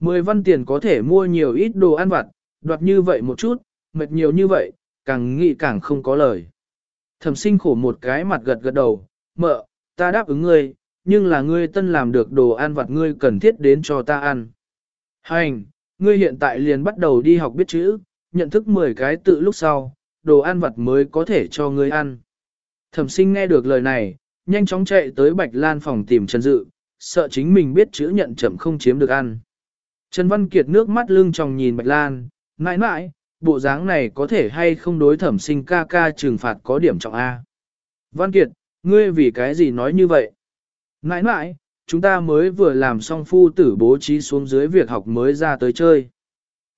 10 văn tiền có thể mua nhiều ít đồ ăn vặt, đoạt như vậy một chút, mệt nhiều như vậy, càng nghĩ càng không có lời. Thẩm sinh khổ một cái mặt gật gật đầu, mợ, ta đáp ứng ngươi, nhưng là ngươi tân làm được đồ ăn vặt ngươi cần thiết đến cho ta ăn. Hành, ngươi hiện tại liền bắt đầu đi học biết chữ, nhận thức 10 cái tự lúc sau, đồ ăn vặt mới có thể cho ngươi ăn. Thẩm sinh nghe được lời này, nhanh chóng chạy tới Bạch Lan phòng tìm Trần Dự, sợ chính mình biết chữ nhận chậm không chiếm được ăn. Trần Văn Kiệt nước mắt lưng tròng nhìn Bạch Lan, mãi mãi, bộ dáng này có thể hay không đối thẩm sinh ca ca trừng phạt có điểm trọng A. Văn Kiệt, ngươi vì cái gì nói như vậy? Nãi nãi, chúng ta mới vừa làm xong phu tử bố trí xuống dưới việc học mới ra tới chơi.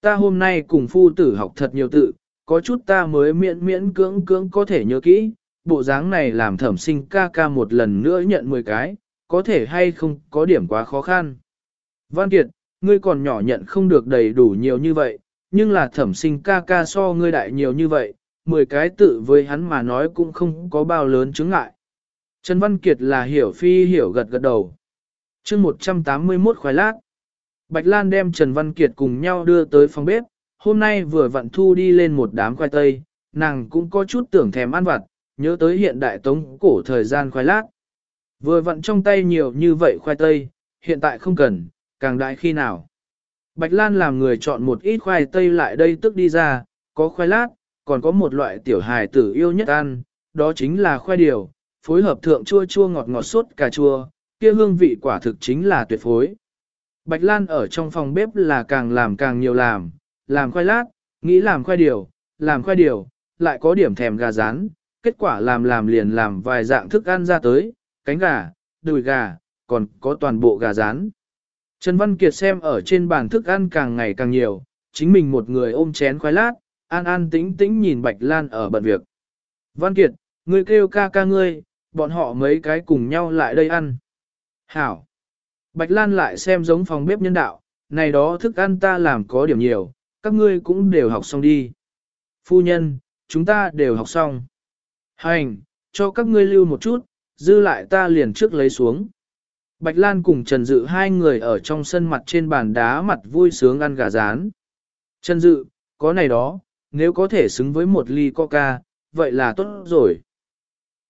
Ta hôm nay cùng phu tử học thật nhiều tự, có chút ta mới miễn miễn cưỡng cưỡng có thể nhớ kỹ, bộ dáng này làm thẩm sinh ca ca một lần nữa nhận 10 cái, có thể hay không có điểm quá khó khăn. Văn Kiệt, ngươi còn nhỏ nhận không được đầy đủ nhiều như vậy, nhưng là thẩm sinh ca ca so ngươi đại nhiều như vậy, 10 cái tự với hắn mà nói cũng không có bao lớn chứng ngại. Trần Văn Kiệt là hiểu phi hiểu gật gật đầu. chương 181 khoái lát. Bạch Lan đem Trần Văn Kiệt cùng nhau đưa tới phòng bếp, hôm nay vừa vặn thu đi lên một đám khoai tây, nàng cũng có chút tưởng thèm ăn vặt, nhớ tới hiện đại tống cổ thời gian khoai lát. Vừa vặn trong tay nhiều như vậy khoai tây, hiện tại không cần, càng đại khi nào. Bạch Lan làm người chọn một ít khoai tây lại đây tức đi ra, có khoai lát, còn có một loại tiểu hài tử yêu nhất ăn, đó chính là khoai điều, phối hợp thượng chua chua ngọt ngọt sốt cà chua, kia hương vị quả thực chính là tuyệt phối. Bạch Lan ở trong phòng bếp là càng làm càng nhiều làm, làm khoai lát, nghĩ làm khoai điều, làm khoai điều, lại có điểm thèm gà rán, kết quả làm làm liền làm vài dạng thức ăn ra tới, cánh gà, đùi gà, còn có toàn bộ gà rán. Trần Văn Kiệt xem ở trên bàn thức ăn càng ngày càng nhiều, chính mình một người ôm chén khoai lát, an an tĩnh tĩnh nhìn Bạch Lan ở bận việc. Văn Kiệt, ngươi kêu ca ca ngươi, bọn họ mấy cái cùng nhau lại đây ăn. Hảo. Bạch Lan lại xem giống phòng bếp nhân đạo, này đó thức ăn ta làm có điểm nhiều, các ngươi cũng đều học xong đi. Phu nhân, chúng ta đều học xong. Hành, cho các ngươi lưu một chút, dư lại ta liền trước lấy xuống. Bạch Lan cùng Trần Dự hai người ở trong sân mặt trên bàn đá mặt vui sướng ăn gà rán. Trần Dự, có này đó, nếu có thể xứng với một ly coca, vậy là tốt rồi.